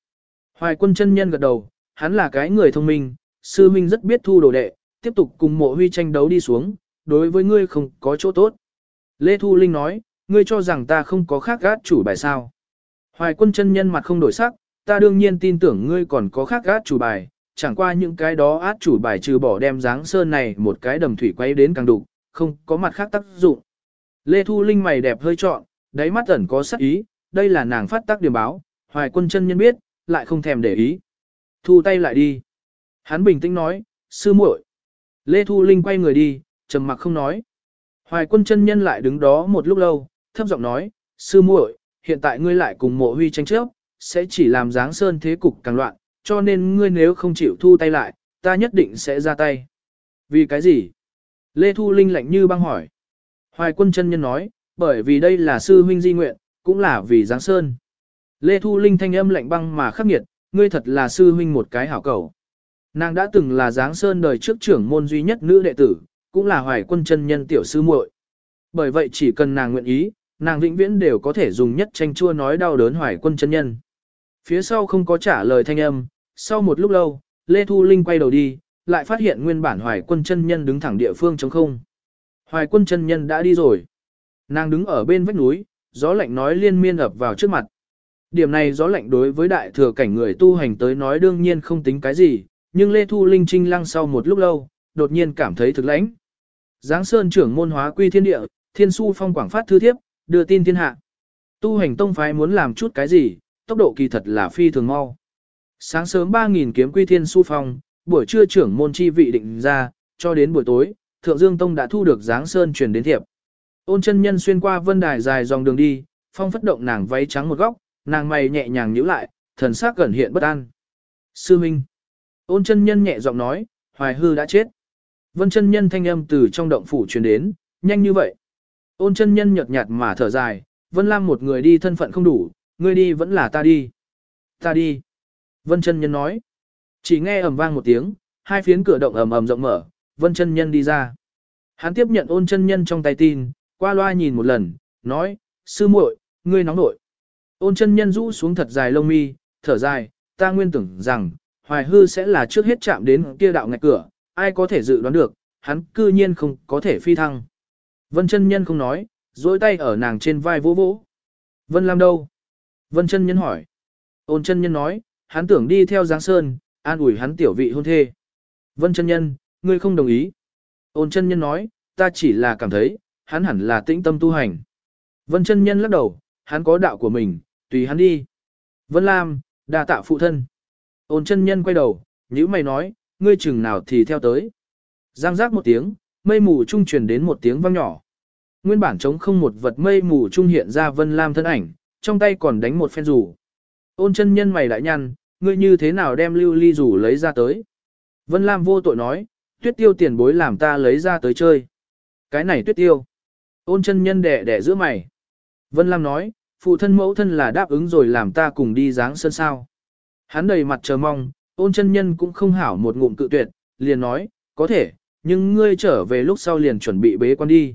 Speaker 1: Hoài quân chân nhân gật đầu, hắn là cái người thông minh, sư minh rất biết thu đồ đệ, tiếp tục cùng mộ huy tranh đấu đi xuống, đối với ngươi không có chỗ tốt. Lê Thu Linh nói, ngươi cho rằng ta không có khác gát chủ bài sao. Hoài quân chân nhân mặt không đổi sắc, ta đương nhiên tin tưởng ngươi còn có khác gát chủ bài, chẳng qua những cái đó át chủ bài trừ bỏ đem dáng sơn này một cái đầm thủy quay đến càng đục, không có mặt khác tác dụng. Lê Thu Linh mày đẹp hơi trọn, đáy mắt ẩn có sắc ý, đây là nàng phát tác điểm báo, hoài quân chân nhân biết, lại không thèm để ý. Thu tay lại đi. Hắn bình tĩnh nói, sư muội. Lê Thu Linh quay người đi, trầm mặc không nói. Hoài quân chân nhân lại đứng đó một lúc lâu, thấp giọng nói, sư muội, hiện tại ngươi lại cùng mộ huy tranh chấp, sẽ chỉ làm dáng sơn thế cục càng loạn, cho nên ngươi nếu không chịu thu tay lại, ta nhất định sẽ ra tay. Vì cái gì? Lê Thu Linh lạnh như băng hỏi. Hoài quân chân nhân nói, bởi vì đây là sư huynh di nguyện, cũng là vì Giáng Sơn. Lê Thu Linh thanh âm lạnh băng mà khắc nghiệt, ngươi thật là sư huynh một cái hảo cầu. Nàng đã từng là Giáng Sơn đời trước trưởng môn duy nhất nữ đệ tử, cũng là hoài quân chân nhân tiểu sư muội. Bởi vậy chỉ cần nàng nguyện ý, nàng vĩnh viễn đều có thể dùng nhất tranh chua nói đau đớn hoài quân chân nhân. Phía sau không có trả lời thanh âm, sau một lúc lâu, Lê Thu Linh quay đầu đi, lại phát hiện nguyên bản hoài quân chân nhân đứng thẳng địa phương trống không. Hoài quân chân nhân đã đi rồi. Nàng đứng ở bên vách núi, gió lạnh nói liên miên ập vào trước mặt. Điểm này gió lạnh đối với đại thừa cảnh người tu hành tới nói đương nhiên không tính cái gì, nhưng Lê Thu Linh trinh lăng sau một lúc lâu, đột nhiên cảm thấy thực lãnh. Giáng Sơn trưởng môn hóa quy thiên địa, thiên su phong quảng phát thư thiếp, đưa tin thiên hạ. Tu hành tông phái muốn làm chút cái gì, tốc độ kỳ thật là phi thường mau. Sáng sớm 3.000 kiếm quy thiên su phong, buổi trưa trưởng môn chi vị định ra, cho đến buổi tối, Thượng Dương Tông đã thu được Giáng Sơn truyền đến thiệp. Ôn chân nhân xuyên qua vân đài dài dòng đường đi, phong phất động nàng váy trắng một góc, nàng mày nhẹ nhàng nhíu lại, thần sắc gần hiện bất an. Sư Minh. Ôn chân nhân nhẹ giọng nói, hoài hư đã chết. Vân chân nhân thanh âm từ trong động phủ truyền đến, nhanh như vậy. Ôn chân nhân nhợt nhạt mà thở dài, Vân Lam một người đi thân phận không đủ, ngươi đi vẫn là ta đi. Ta đi. Vân chân nhân nói. Chỉ nghe ầm vang một tiếng, hai phiến cửa động ầm ầm rộng mở, Vân chân nhân đi ra. Hắn tiếp nhận ôn chân nhân trong tay tin, qua loa nhìn một lần, nói, sư muội, ngươi nóng nội. Ôn chân nhân rũ xuống thật dài lông mi, thở dài, ta nguyên tưởng rằng, hoài hư sẽ là trước hết chạm đến kia đạo ngạch cửa, ai có thể dự đoán được, hắn cư nhiên không có thể phi thăng. Vân chân nhân không nói, dối tay ở nàng trên vai vỗ vỗ. Vân làm đâu? Vân chân nhân hỏi. Ôn chân nhân nói, hắn tưởng đi theo Giáng Sơn, an ủi hắn tiểu vị hôn thê. Vân chân nhân, ngươi không đồng ý. Ôn chân nhân nói, ta chỉ là cảm thấy, hắn hẳn là tĩnh tâm tu hành. Vân chân nhân lắc đầu, hắn có đạo của mình, tùy hắn đi. Vân Lam, đa tạ phụ thân. Ôn chân nhân quay đầu, nhữ mày nói, ngươi chừng nào thì theo tới. Giang giác một tiếng, mây mù trung truyền đến một tiếng vang nhỏ. Nguyên bản trống không một vật mây mù trung hiện ra Vân Lam thân ảnh, trong tay còn đánh một phen rủ. Ôn chân nhân mày lại nhăn, ngươi như thế nào đem lưu ly rủ lấy ra tới. Vân Lam vô tội nói, tuyết tiêu tiền bối làm ta lấy ra tới chơi. Cái này tuyết tiêu. Ôn chân nhân đẻ đẻ giữa mày. Vân Lam nói, phụ thân mẫu thân là đáp ứng rồi làm ta cùng đi dáng sân sao. Hắn đầy mặt chờ mong, ôn chân nhân cũng không hảo một ngụm cự tuyệt, liền nói, có thể, nhưng ngươi trở về lúc sau liền chuẩn bị bế quan đi.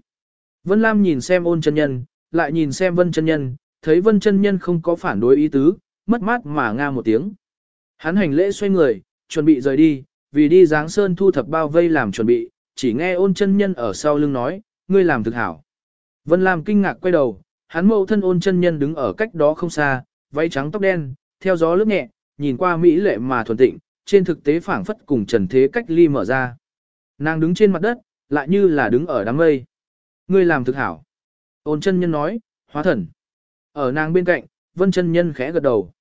Speaker 1: Vân Lam nhìn xem ôn chân nhân, lại nhìn xem vân chân nhân, thấy vân chân nhân không có phản đối ý tứ, mất mát mà nga một tiếng. Hắn hành lễ xoay người, chuẩn bị rời đi, vì đi giáng sơn thu thập bao vây làm chuẩn bị, chỉ nghe ôn chân nhân ở sau lưng nói, ngươi làm thực hảo. Vân Lam kinh ngạc quay đầu, hắn mẫu thân ôn chân nhân đứng ở cách đó không xa, váy trắng tóc đen, theo gió lướt nhẹ, nhìn qua mỹ lệ mà thuần tịnh, trên thực tế phảng phất cùng trần thế cách ly mở ra. Nàng đứng trên mặt đất, lại như là đứng ở đám mây. Ngươi làm thực hảo. Ôn chân nhân nói, hóa thần. Ở nàng bên cạnh, vân chân nhân khẽ gật đầu.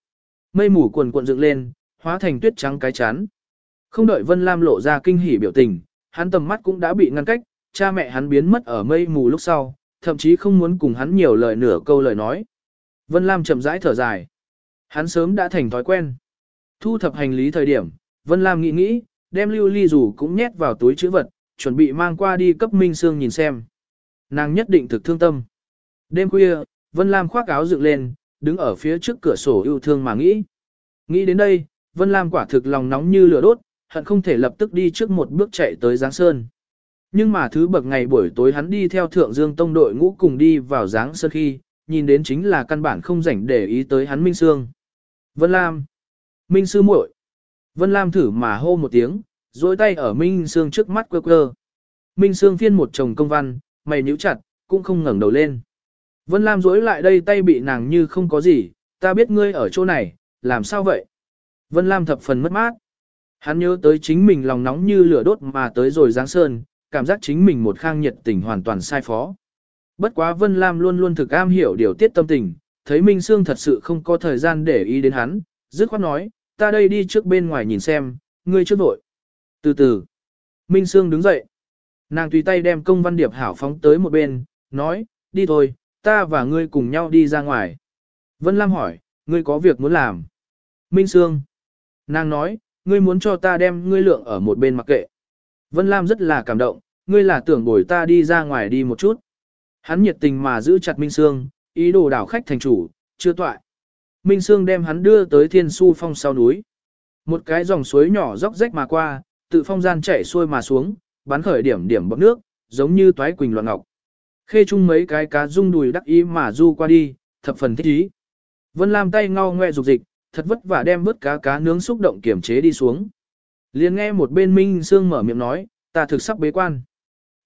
Speaker 1: Mây mù cuồn cuộn dựng lên, hóa thành tuyết trắng cái chán. Không đợi Vân Lam lộ ra kinh hỉ biểu tình, hắn tầm mắt cũng đã bị ngăn cách, cha mẹ hắn biến mất ở mây mù lúc sau, thậm chí không muốn cùng hắn nhiều lời nửa câu lời nói. Vân Lam chậm rãi thở dài. Hắn sớm đã thành thói quen. Thu thập hành lý thời điểm, Vân Lam nghĩ nghĩ, đem lưu ly rủ cũng nhét vào túi chữ vật, chuẩn bị mang qua đi cấp Minh Sương nhìn xem. Nàng nhất định thực thương tâm. Đêm khuya, Vân Lam khoác áo dựng lên, đứng ở phía trước cửa sổ yêu thương mà nghĩ. Nghĩ đến đây, Vân Lam quả thực lòng nóng như lửa đốt, hận không thể lập tức đi trước một bước chạy tới Giáng Sơn. Nhưng mà thứ bậc ngày buổi tối hắn đi theo Thượng Dương Tông đội ngũ cùng đi vào Giáng Sơn khi, nhìn đến chính là căn bản không rảnh để ý tới hắn Minh Sương. Vân Lam. Minh Sư muội. Vân Lam thử mà hô một tiếng, dối tay ở Minh Sương trước mắt quơ quơ. Minh Sương phiên một chồng công văn, mày nhíu chặt, cũng không ngẩng đầu lên. Vân Lam dối lại đây tay bị nàng như không có gì, ta biết ngươi ở chỗ này, làm sao vậy? Vân Lam thập phần mất mát. Hắn nhớ tới chính mình lòng nóng như lửa đốt mà tới rồi Giáng Sơn, cảm giác chính mình một khang nhiệt tình hoàn toàn sai phó. Bất quá Vân Lam luôn luôn thực am hiểu điều tiết tâm tình, thấy Minh Sương thật sự không có thời gian để ý đến hắn, dứt khoát nói, ta đây đi trước bên ngoài nhìn xem, ngươi trước vội. Từ từ, Minh Sương đứng dậy. Nàng tùy tay đem công văn điệp hảo phóng tới một bên, nói, đi thôi, ta và ngươi cùng nhau đi ra ngoài. Vân Lam hỏi, ngươi có việc muốn làm? Minh Sương. Nàng nói, ngươi muốn cho ta đem ngươi lượng ở một bên mặc kệ. Vân Lam rất là cảm động, ngươi là tưởng bồi ta đi ra ngoài đi một chút. Hắn nhiệt tình mà giữ chặt Minh Sương, ý đồ đảo khách thành chủ, chưa toại. Minh Sương đem hắn đưa tới thiên su phong sau núi. Một cái dòng suối nhỏ róc rách mà qua, tự phong gian chảy xuôi mà xuống, bắn khởi điểm điểm bọc nước, giống như toái quỳnh loạn ngọc. Khê chung mấy cái cá rung đùi đắc ý mà du qua đi, thập phần thích ý. Vân Lam tay ngao ngoe dục dịch, thật vất vả đem vớt cá cá nướng xúc động kiểm chế đi xuống. Liền nghe một bên Minh Sương mở miệng nói, ta thực sắp bế quan.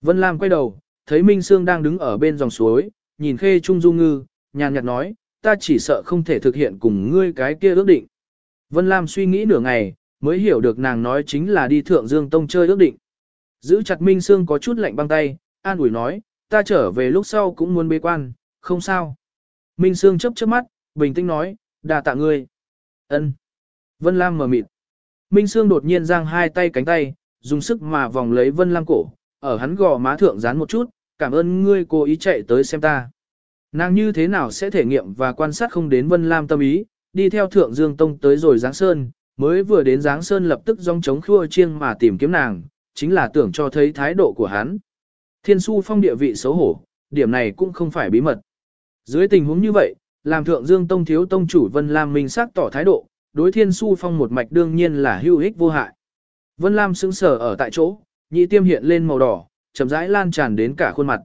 Speaker 1: Vân Lam quay đầu, thấy Minh Sương đang đứng ở bên dòng suối, nhìn khê trung du ngư, nhàn nhạt nói, ta chỉ sợ không thể thực hiện cùng ngươi cái kia ước định. Vân Lam suy nghĩ nửa ngày, mới hiểu được nàng nói chính là đi thượng dương tông chơi ước định. Giữ chặt Minh Sương có chút lạnh băng tay, an ủi nói, ta trở về lúc sau cũng muốn bế quan, không sao. Minh Sương chớp chớp mắt, bình tĩnh nói, đà tạ ngươi. Ân. Vân Lam mở mịt. Minh Sương đột nhiên giang hai tay cánh tay, dùng sức mà vòng lấy Vân Lam cổ, ở hắn gò má thượng dán một chút, cảm ơn ngươi cố ý chạy tới xem ta. Nàng như thế nào sẽ thể nghiệm và quan sát không đến Vân Lam tâm ý, đi theo Thượng Dương Tông tới rồi Giáng Sơn, mới vừa đến Giáng Sơn lập tức dòng chống khua chiêng mà tìm kiếm nàng, chính là tưởng cho thấy thái độ của hắn. Thiên su phong địa vị xấu hổ, điểm này cũng không phải bí mật. Dưới tình huống như vậy, làm Thượng Dương Tông thiếu tông chủ Vân Lam minh xác tỏ thái độ, đối Thiên su phong một mạch đương nhiên là hữu ích vô hại. Vân Lam sững sờ ở tại chỗ, nhị tiêm hiện lên màu đỏ, chậm rãi lan tràn đến cả khuôn mặt.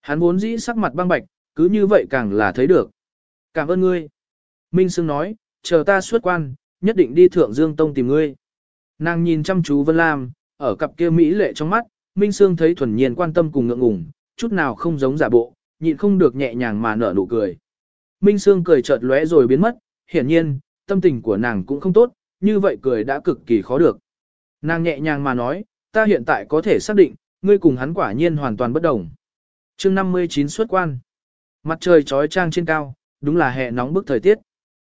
Speaker 1: Hắn vốn dĩ sắc mặt băng bạch, cứ như vậy càng là thấy được. Cảm ơn ngươi. Minh Sương nói, chờ ta xuất quan, nhất định đi Thượng Dương Tông tìm ngươi. Nàng nhìn chăm chú Vân Lam, ở cặp kia Mỹ lệ trong mắt, Minh Sương thấy thuần nhiên quan tâm cùng ngượng ngùng, chút nào không giống giả bộ, nhịn không được nhẹ nhàng mà nở nụ cười. Minh Sương cười chợt lóe rồi biến mất, hiển nhiên, tâm tình của nàng cũng không tốt, như vậy cười đã cực kỳ khó được. Nàng nhẹ nhàng mà nói, ta hiện tại có thể xác định, ngươi cùng hắn quả nhiên hoàn toàn bất đồng. chương 59 xuất quan. Mặt trời trói trang trên cao, đúng là hè nóng bức thời tiết.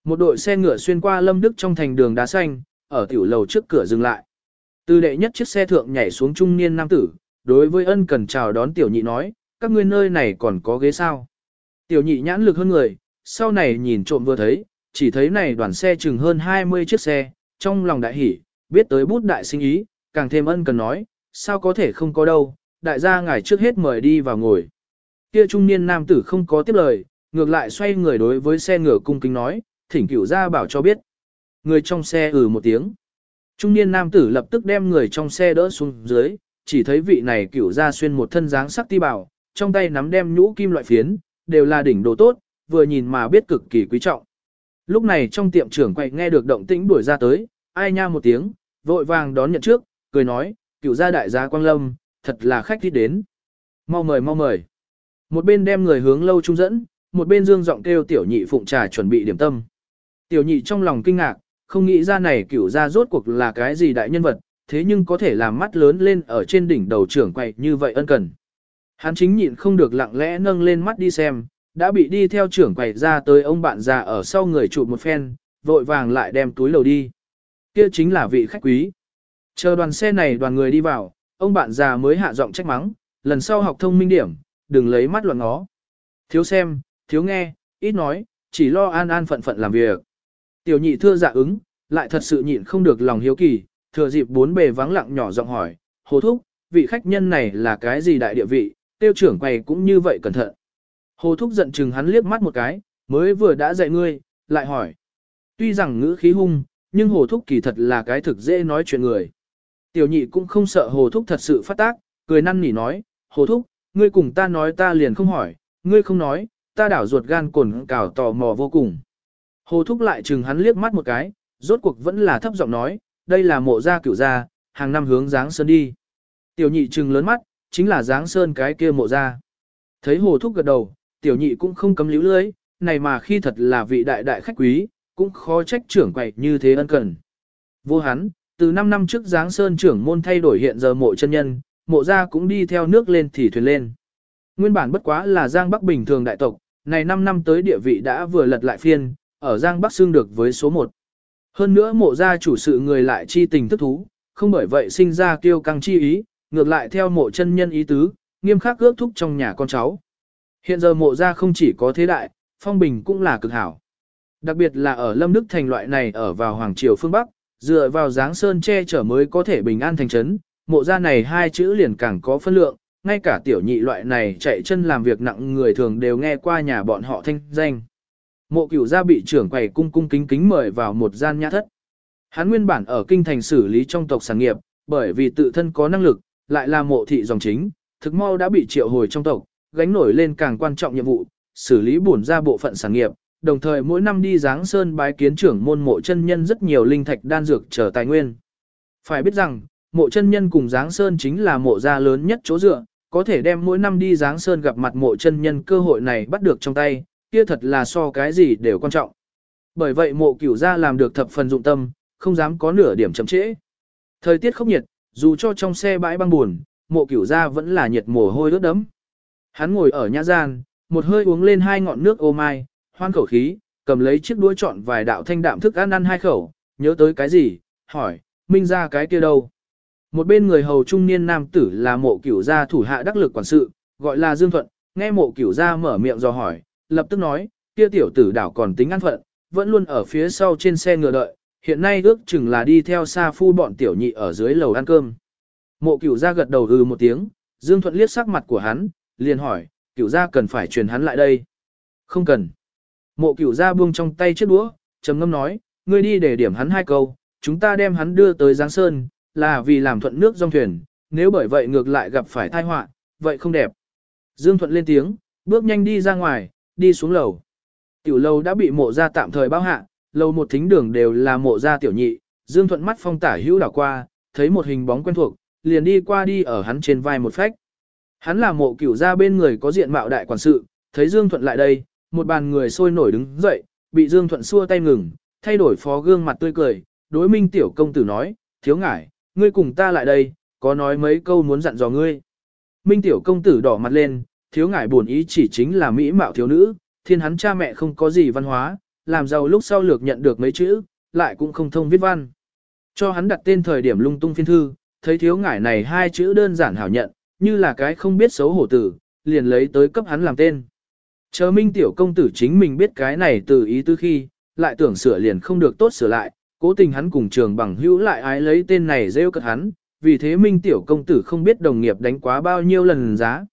Speaker 1: Một đội xe ngựa xuyên qua lâm đức trong thành đường đá xanh, ở tiểu lầu trước cửa dừng lại. Từ đệ nhất chiếc xe thượng nhảy xuống trung niên nam tử, đối với ân cần chào đón tiểu nhị nói, các ngươi nơi này còn có ghế sao. Tiểu nhị nhãn lực hơn người, sau này nhìn trộm vừa thấy, chỉ thấy này đoàn xe chừng hơn 20 chiếc xe, trong lòng đại hỉ, biết tới bút đại sinh ý, càng thêm ân cần nói, sao có thể không có đâu, đại gia ngài trước hết mời đi vào ngồi. Kia trung niên nam tử không có tiếp lời, ngược lại xoay người đối với xe ngựa cung kính nói, thỉnh cửu ra bảo cho biết. Người trong xe ừ một tiếng. Trung niên nam tử lập tức đem người trong xe đỡ xuống dưới, chỉ thấy vị này cửu ra xuyên một thân dáng sắc ti bảo, trong tay nắm đem nhũ kim loại phiến, đều là đỉnh đồ tốt, vừa nhìn mà biết cực kỳ quý trọng. Lúc này trong tiệm trưởng quậy nghe được động tĩnh đuổi ra tới, ai nha một tiếng, vội vàng đón nhận trước, cười nói, cửu gia đại gia Quang Lâm, thật là khách thích đến. Mau mời mau mời. Một bên đem người hướng lâu trung dẫn, một bên dương giọng kêu tiểu nhị phụng trà chuẩn bị điểm tâm. Tiểu nhị trong lòng kinh ngạc, không nghĩ ra này cửu gia rốt cuộc là cái gì đại nhân vật, thế nhưng có thể làm mắt lớn lên ở trên đỉnh đầu trưởng quậy như vậy ân cần. Hắn chính nhịn không được lặng lẽ nâng lên mắt đi xem, đã bị đi theo trưởng quầy ra tới ông bạn già ở sau người chụp một phen, vội vàng lại đem túi lầu đi. Kia chính là vị khách quý. Chờ đoàn xe này đoàn người đi vào, ông bạn già mới hạ giọng trách mắng, lần sau học thông minh điểm, đừng lấy mắt loạn ngó. Thiếu xem, thiếu nghe, ít nói, chỉ lo an an phận phận làm việc. Tiểu nhị thưa dạ ứng, lại thật sự nhịn không được lòng hiếu kỳ, thừa dịp bốn bề vắng lặng nhỏ giọng hỏi, hồ thúc, vị khách nhân này là cái gì đại địa vị, tiêu trưởng quầy cũng như vậy cẩn thận. Hồ thúc giận chừng hắn liếc mắt một cái, mới vừa đã dạy ngươi, lại hỏi. Tuy rằng ngữ khí hung, nhưng hồ thúc kỳ thật là cái thực dễ nói chuyện người. Tiểu nhị cũng không sợ hồ thúc thật sự phát tác, cười năn nỉ nói, hồ thúc, ngươi cùng ta nói ta liền không hỏi, ngươi không nói, ta đảo ruột gan cồn cào tò mò vô cùng. Hồ thúc lại chừng hắn liếc mắt một cái, rốt cuộc vẫn là thấp giọng nói, đây là mộ gia cửu gia, hàng năm hướng dáng sơn đi. Tiểu nhị chừng lớn mắt, chính là dáng sơn cái kia mộ gia. Thấy hồ thúc gật đầu, tiểu nhị cũng không cấm líu lưới, này mà khi thật là vị đại đại khách quý, cũng khó trách trưởng quậy như thế ân cần. Vô hắn, từ 5 năm trước Giáng Sơn trưởng môn thay đổi hiện giờ mộ chân nhân, mộ gia cũng đi theo nước lên thì thuyền lên. Nguyên bản bất quá là Giang Bắc bình thường đại tộc, này 5 năm tới địa vị đã vừa lật lại phiên, ở Giang Bắc xương được với số 1. Hơn nữa mộ gia chủ sự người lại chi tình thức thú, không bởi vậy sinh ra kiêu căng chi ý, ngược lại theo mộ chân nhân ý tứ, nghiêm khắc ước thúc trong nhà con cháu. Hiện giờ mộ gia không chỉ có thế đại, phong bình cũng là cực hảo. Đặc biệt là ở Lâm Đức Thành loại này ở vào Hoàng Triều phương Bắc, dựa vào dáng sơn che chở mới có thể bình an thành trấn, mộ gia này hai chữ liền càng có phân lượng, ngay cả tiểu nhị loại này chạy chân làm việc nặng người thường đều nghe qua nhà bọn họ thanh danh. Mộ cửu gia bị trưởng quầy cung cung kính kính mời vào một gian nhã thất. Hắn nguyên bản ở kinh thành xử lý trong tộc sản nghiệp, bởi vì tự thân có năng lực, lại là mộ thị dòng chính, thực mau đã bị triệu hồi trong tộc, gánh nổi lên càng quan trọng nhiệm vụ, xử lý bổn ra bộ phận sản nghiệp, đồng thời mỗi năm đi giáng sơn bái kiến trưởng môn mộ chân nhân rất nhiều linh thạch đan dược trở tài nguyên. Phải biết rằng, mộ chân nhân cùng giáng sơn chính là mộ gia lớn nhất chỗ dựa, có thể đem mỗi năm đi giáng sơn gặp mặt mộ chân nhân cơ hội này bắt được trong tay, kia thật là so cái gì đều quan trọng. Bởi vậy mộ cửu gia làm được thập phần dụng tâm, không dám có nửa điểm chậm trễ. Thời tiết không nhiệt, dù cho trong xe bãi băng buồn, mộ cửu gia vẫn là nhiệt mồ hôi ướt đẫm. Hắn ngồi ở nhã gian, một hơi uống lên hai ngọn nước ô mai, hoan khẩu khí, cầm lấy chiếc đũa chọn vài đạo thanh đạm thức ăn ăn hai khẩu, nhớ tới cái gì, hỏi, minh ra cái kia đâu. Một bên người hầu trung niên nam tử là mộ cửu gia thủ hạ đắc lực quản sự, gọi là Dương Thuận, nghe mộ cửu gia mở miệng do hỏi, lập tức nói, kia tiểu tử đảo còn tính ăn phận, vẫn luôn ở phía sau trên xe ngựa đợi, hiện nay ước chừng là đi theo xa phu bọn tiểu nhị ở dưới lầu ăn cơm. Mộ cửu gia gật đầu ừ một tiếng, Dương Thuận liếc sắc mặt của hắn, liền hỏi, cửu gia cần phải truyền hắn lại đây. Không cần. Mộ cửu gia buông trong tay chiếc đũa, trầm ngâm nói, ngươi đi để điểm hắn hai câu, chúng ta đem hắn đưa tới Giáng Sơn, là vì làm thuận nước dòng thuyền, nếu bởi vậy ngược lại gặp phải tai họa, vậy không đẹp. Dương Thuận lên tiếng, bước nhanh đi ra ngoài, đi xuống lầu. Tiểu lầu đã bị mộ gia tạm thời bao hạ, lầu một thính đường đều là mộ gia tiểu nhị, Dương Thuận mắt phong tả hữu đảo qua, thấy một hình bóng quen thuộc, liền đi qua đi ở hắn trên vai một phách. Hắn là mộ cửu gia bên người có diện mạo đại quản sự, thấy Dương Thuận lại đây, một bàn người sôi nổi đứng dậy, bị Dương Thuận xua tay ngừng, thay đổi phó gương mặt tươi cười, đối minh tiểu công tử nói, thiếu ngải, ngươi cùng ta lại đây, có nói mấy câu muốn dặn dò ngươi. Minh tiểu công tử đỏ mặt lên, thiếu ngải buồn ý chỉ chính là mỹ mạo thiếu nữ, thiên hắn cha mẹ không có gì văn hóa, làm giàu lúc sau lược nhận được mấy chữ, lại cũng không thông viết văn. Cho hắn đặt tên thời điểm lung tung phiên thư, thấy thiếu ngải này hai chữ đơn giản hảo nhận, như là cái không biết xấu hổ tử, liền lấy tới cấp hắn làm tên. Chờ minh tiểu công tử chính mình biết cái này từ ý tư khi, lại tưởng sửa liền không được tốt sửa lại, cố tình hắn cùng trường bằng hữu lại ái lấy tên này rêu cật hắn, vì thế minh tiểu công tử không biết đồng nghiệp đánh quá bao nhiêu lần giá.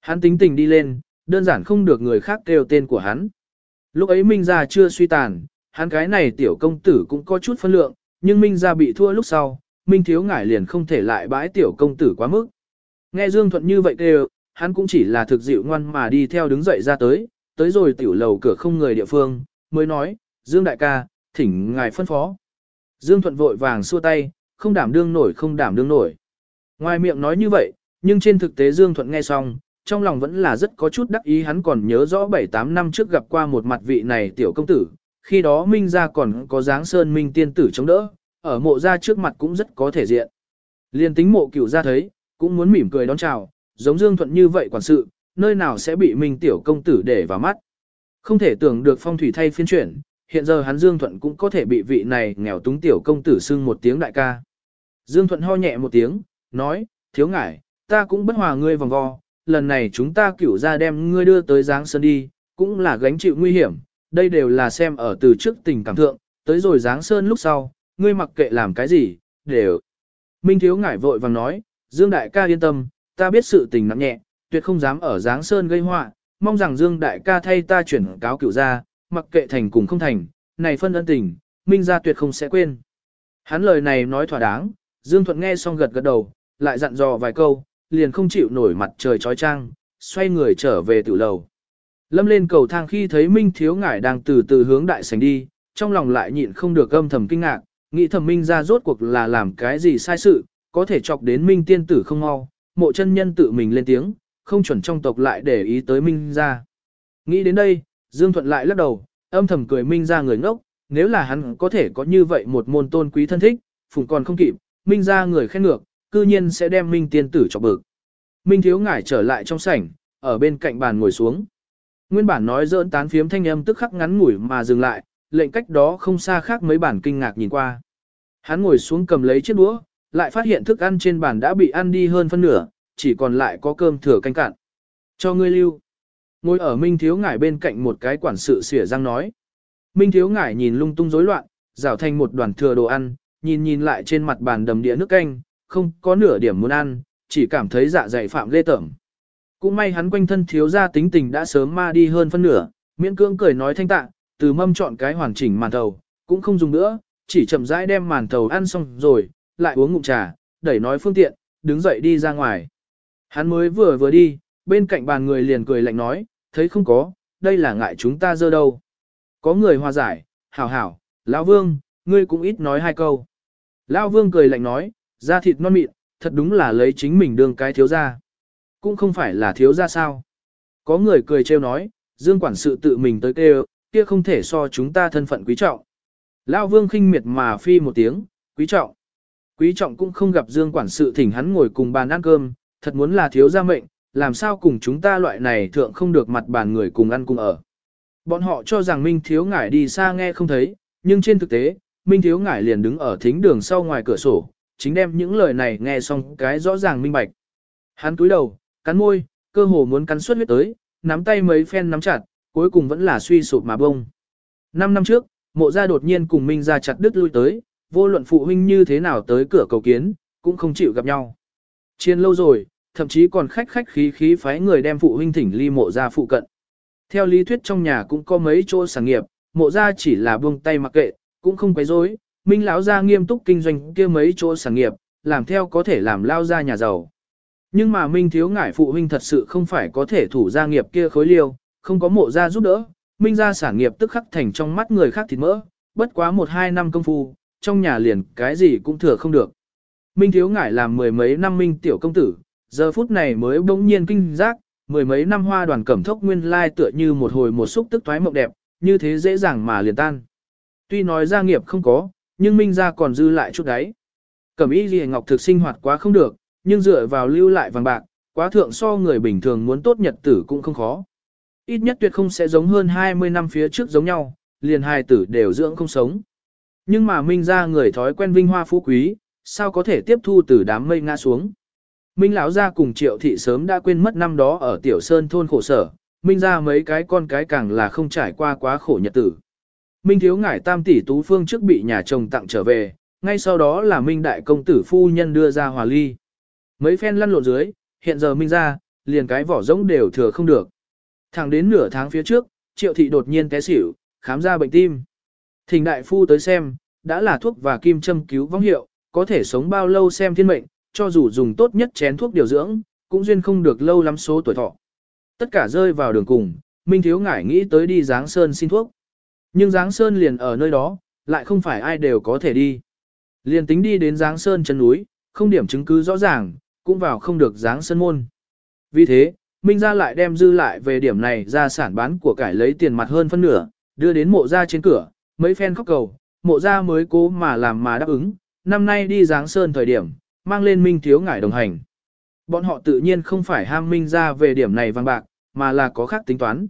Speaker 1: Hắn tính tình đi lên, đơn giản không được người khác kêu tên của hắn. Lúc ấy minh ra chưa suy tàn, hắn cái này tiểu công tử cũng có chút phân lượng, nhưng Minh gia bị thua lúc sau, Minh thiếu ngải liền không thể lại bãi tiểu công tử quá mức. Nghe Dương Thuận như vậy kêu, hắn cũng chỉ là thực dịu ngoan mà đi theo đứng dậy ra tới, tới rồi tiểu lầu cửa không người địa phương, mới nói, Dương đại ca, thỉnh ngài phân phó. Dương Thuận vội vàng xua tay, không đảm đương nổi không đảm đương nổi. Ngoài miệng nói như vậy, nhưng trên thực tế Dương Thuận nghe xong, trong lòng vẫn là rất có chút đắc ý hắn còn nhớ rõ 7-8 năm trước gặp qua một mặt vị này tiểu công tử, khi đó Minh ra còn có dáng sơn Minh tiên tử chống đỡ, ở mộ ra trước mặt cũng rất có thể diện. Liên tính mộ cửu ra thấy, cũng muốn mỉm cười đón chào, giống Dương Thuận như vậy quản sự, nơi nào sẽ bị Minh tiểu công tử để vào mắt. Không thể tưởng được phong thủy thay phiên chuyển, hiện giờ hắn Dương Thuận cũng có thể bị vị này nghèo túng tiểu công tử xưng một tiếng đại ca. Dương Thuận ho nhẹ một tiếng, nói, thiếu ngải, ta cũng bất hòa ngươi vòng vo, lần này chúng ta cửu ra đem ngươi đưa tới Giáng Sơn đi, cũng là gánh chịu nguy hiểm, đây đều là xem ở từ trước tình cảm thượng, tới rồi Giáng Sơn lúc sau, ngươi mặc kệ làm cái gì, đều. Minh thiếu ngải vội vàng nói, Dương đại ca yên tâm, ta biết sự tình nặng nhẹ, tuyệt không dám ở Giáng Sơn gây họa, mong rằng Dương đại ca thay ta chuyển cáo cửu ra, mặc kệ thành cùng không thành, này phân ân tình, Minh gia tuyệt không sẽ quên. Hắn lời này nói thỏa đáng, Dương Thuận nghe xong gật gật đầu, lại dặn dò vài câu, liền không chịu nổi mặt trời trói trang, xoay người trở về tiểu lầu. Lâm lên cầu thang khi thấy Minh Thiếu Ngải đang từ từ hướng đại sảnh đi, trong lòng lại nhịn không được âm thầm kinh ngạc, nghĩ thầm Minh ra rốt cuộc là làm cái gì sai sự, có thể chọc đến Minh tiên tử không mau, mộ chân nhân tự mình lên tiếng, không chuẩn trong tộc lại để ý tới Minh ra. Nghĩ đến đây, Dương Thuận lại lắc đầu, âm thầm cười Minh ra người ngốc, nếu là hắn có thể có như vậy một môn tôn quý thân thích, phùng còn không kịp, Minh ra người khen ngược, cư nhiên sẽ đem Minh tiên tử chọc bực. Minh thiếu ngải trở lại trong sảnh, ở bên cạnh bàn ngồi xuống. Nguyên bản nói dỡn tán phiếm thanh âm tức khắc ngắn ngủi mà dừng lại, lệnh cách đó không xa khác mấy bản kinh ngạc nhìn qua. Hắn ngồi xuống cầm lấy chiếc đũa, lại phát hiện thức ăn trên bàn đã bị ăn đi hơn phân nửa, chỉ còn lại có cơm thừa canh cạn. Cho ngươi lưu. Ngồi ở Minh Thiếu Ngải bên cạnh một cái quản sự xỉa răng nói. Minh Thiếu Ngải nhìn lung tung rối loạn, rào thành một đoàn thừa đồ ăn, nhìn nhìn lại trên mặt bàn đầm đĩa nước canh, không có nửa điểm muốn ăn, chỉ cảm thấy dạ dày phạm ghê tởm. Cũng may hắn quanh thân thiếu ra tính tình đã sớm ma đi hơn phân nửa, miễn cưỡng cười nói thanh tạ, từ mâm chọn cái hoàn chỉnh màn thầu, cũng không dùng nữa, chỉ chậm rãi đem màn thầu ăn xong rồi, lại uống ngụm trà, đẩy nói phương tiện, đứng dậy đi ra ngoài. Hắn mới vừa vừa đi, bên cạnh bàn người liền cười lạnh nói, thấy không có, đây là ngại chúng ta dơ đâu. Có người hòa giải, hảo hảo, lão vương, ngươi cũng ít nói hai câu. Lão vương cười lạnh nói, da thịt non mịn, thật đúng là lấy chính mình đương cái thiếu gia. Cũng không phải là thiếu gia sao. Có người cười trêu nói, Dương quản sự tự mình tới kêu, kia không thể so chúng ta thân phận quý trọng. Lão vương khinh miệt mà phi một tiếng, quý trọng. Quý trọng cũng không gặp Dương quản sự thỉnh hắn ngồi cùng bàn ăn cơm, thật muốn là thiếu gia mệnh, làm sao cùng chúng ta loại này thượng không được mặt bàn người cùng ăn cùng ở. Bọn họ cho rằng Minh Thiếu Ngải đi xa nghe không thấy, nhưng trên thực tế, Minh Thiếu Ngải liền đứng ở thính đường sau ngoài cửa sổ, chính đem những lời này nghe xong cái rõ ràng minh bạch. Hắn cúi đầu, cắn môi, cơ hồ muốn cắn suốt huyết tới, nắm tay mấy phen nắm chặt, cuối cùng vẫn là suy sụp mà bông. Năm năm trước, mộ gia đột nhiên cùng Minh ra chặt đứt lui tới, vô luận phụ huynh như thế nào tới cửa cầu kiến, cũng không chịu gặp nhau. Chiên lâu rồi, thậm chí còn khách khách khí khí phái người đem phụ huynh thỉnh ly mộ gia phụ cận. Theo lý thuyết trong nhà cũng có mấy chỗ sản nghiệp, mộ gia chỉ là buông tay mặc kệ, cũng không quấy rối. Minh lão gia nghiêm túc kinh doanh kia mấy chỗ sản nghiệp, làm theo có thể làm lao ra nhà giàu. Nhưng mà Minh thiếu ngải phụ huynh thật sự không phải có thể thủ gia nghiệp kia khối liêu, không có mộ gia giúp đỡ, Minh gia sản nghiệp tức khắc thành trong mắt người khác thịt mỡ, bất quá một hai năm công phu, trong nhà liền cái gì cũng thừa không được. Minh thiếu ngải làm mười mấy năm Minh tiểu công tử, giờ phút này mới bỗng nhiên kinh giác, mười mấy năm hoa đoàn cẩm thốc nguyên lai tựa như một hồi một xúc tức thoái mộng đẹp, như thế dễ dàng mà liền tan. Tuy nói gia nghiệp không có, nhưng Minh gia còn dư lại chút đấy. Cẩm y gì ngọc thực sinh hoạt quá không được, nhưng dựa vào lưu lại vàng bạc, quá thượng so người bình thường muốn tốt nhật tử cũng không khó. Ít nhất tuyệt không sẽ giống hơn 20 năm phía trước giống nhau, liền hai tử đều dưỡng không sống. Nhưng mà Minh gia người thói quen vinh hoa phú quý, sao có thể tiếp thu từ đám mây ngã xuống. Minh lão gia cùng Triệu thị sớm đã quên mất năm đó ở Tiểu Sơn thôn khổ sở, Minh gia mấy cái con cái càng là không trải qua quá khổ nhật tử. Minh thiếu ngải tam tỷ tú phương trước bị nhà chồng tặng trở về, ngay sau đó là Minh đại công tử phu nhân đưa ra hòa ly. Mấy phen lăn lộn dưới, hiện giờ Minh gia, liền cái vỏ rỗng đều thừa không được. Thẳng đến nửa tháng phía trước, Triệu thị đột nhiên té xỉu, khám ra bệnh tim. Thỉnh đại phu tới xem, đã là thuốc và kim châm cứu vong hiệu, có thể sống bao lâu xem thiên mệnh, cho dù dùng tốt nhất chén thuốc điều dưỡng, cũng duyên không được lâu lắm số tuổi thọ. Tất cả rơi vào đường cùng, Minh Thiếu Ngải nghĩ tới đi Giáng Sơn xin thuốc. Nhưng Giáng Sơn liền ở nơi đó, lại không phải ai đều có thể đi. Liền tính đi đến Giáng Sơn chân núi, không điểm chứng cứ rõ ràng, cũng vào không được Giáng Sơn môn. Vì thế, Minh ra lại đem dư lại về điểm này ra sản bán của cải lấy tiền mặt hơn phân nửa, đưa đến mộ ra trên cửa, mấy phen khóc cầu, mộ ra mới cố mà làm mà đáp ứng, năm nay đi Giáng Sơn thời điểm, mang lên Minh Thiếu Ngải đồng hành. Bọn họ tự nhiên không phải ham Minh ra về điểm này vàng bạc, mà là có khác tính toán.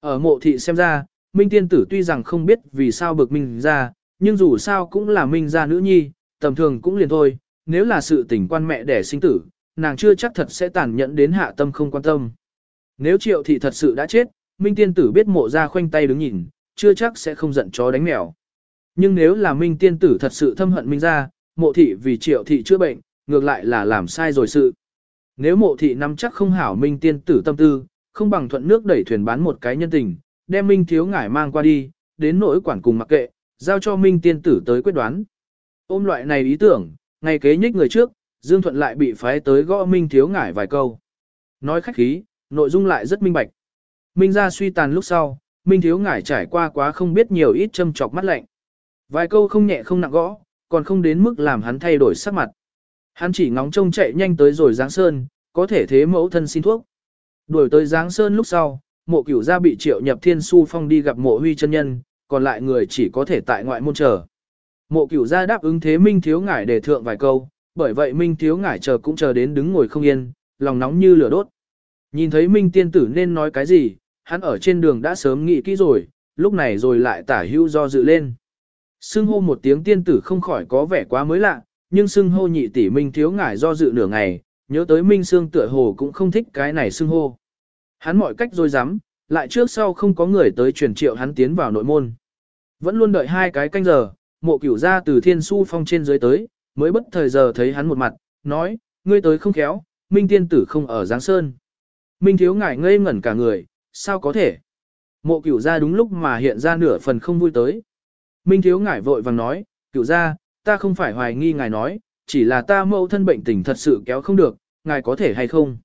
Speaker 1: Ở mộ thị xem ra, Minh tiên tử tuy rằng không biết vì sao bực Minh ra, nhưng dù sao cũng là Minh ra nữ nhi, tầm thường cũng liền thôi, nếu là sự tình quan mẹ đẻ sinh tử, nàng chưa chắc thật sẽ tàn nhẫn đến hạ tâm không quan tâm. Nếu triệu thị thật sự đã chết, Minh tiên tử biết mộ ra khoanh tay đứng nhìn, chưa chắc sẽ không giận chó đánh mèo. Nhưng nếu là Minh tiên tử thật sự thâm hận Minh ra, mộ thị vì triệu thị chữa bệnh, ngược lại là làm sai rồi sự. Nếu mộ thị nắm chắc không hảo Minh tiên tử tâm tư, không bằng thuận nước đẩy thuyền bán một cái nhân tình, đem Minh thiếu ngải mang qua đi, đến nỗi quản cùng mặc kệ, giao cho Minh tiên tử tới quyết đoán. Ôm loại này ý tưởng, ngày kế nhích người trước, Dương Thuận lại bị phái tới gõ Minh thiếu ngải vài câu. Nói khách khí, nội dung lại rất minh bạch. Minh ra suy tàn lúc sau, Minh thiếu ngải trải qua quá không biết nhiều ít châm chọc mắt lạnh. Vài câu không nhẹ không nặng gõ, còn không đến mức làm hắn thay đổi sắc mặt. Hắn chỉ ngóng trông chạy nhanh tới rồi Giáng Sơn, có thể thế mẫu thân xin thuốc. Đuổi tới Giáng Sơn lúc sau, mộ cửu gia bị triệu nhập thiên su phong đi gặp mộ huy chân nhân, còn lại người chỉ có thể tại ngoại môn chờ. Mộ cửu gia đáp ứng thế Minh Thiếu Ngải để thượng vài câu, bởi vậy Minh Thiếu Ngải chờ cũng chờ đến đứng ngồi không yên, lòng nóng như lửa đốt. Nhìn thấy Minh tiên tử nên nói cái gì, hắn ở trên đường đã sớm nghĩ kỹ rồi, lúc này rồi lại tả hưu do dự lên. Sưng hô một tiếng tiên tử không khỏi có vẻ quá mới lạ, nhưng sưng hô nhị tỷ Minh Thiếu Ngải do dự nửa ngày, nhớ tới Minh Sương tựa hồ cũng không thích cái này sưng hô. Hắn mọi cách rồi dám, lại trước sau không có người tới truyền triệu hắn tiến vào nội môn. Vẫn luôn đợi hai cái canh giờ, mộ cửu ra từ thiên su phong trên dưới tới, mới bất thời giờ thấy hắn một mặt, nói, ngươi tới không khéo, Minh tiên tử không ở Giáng Sơn. Minh thiếu ngải ngây ngẩn cả người, sao có thể? Mộ cửu ra đúng lúc mà hiện ra nửa phần không vui tới. Minh thiếu ngải vội vàng nói, cửu ra, ta không phải hoài nghi ngài nói, chỉ là ta mẫu thân bệnh tình thật sự kéo không được, ngài có thể hay không?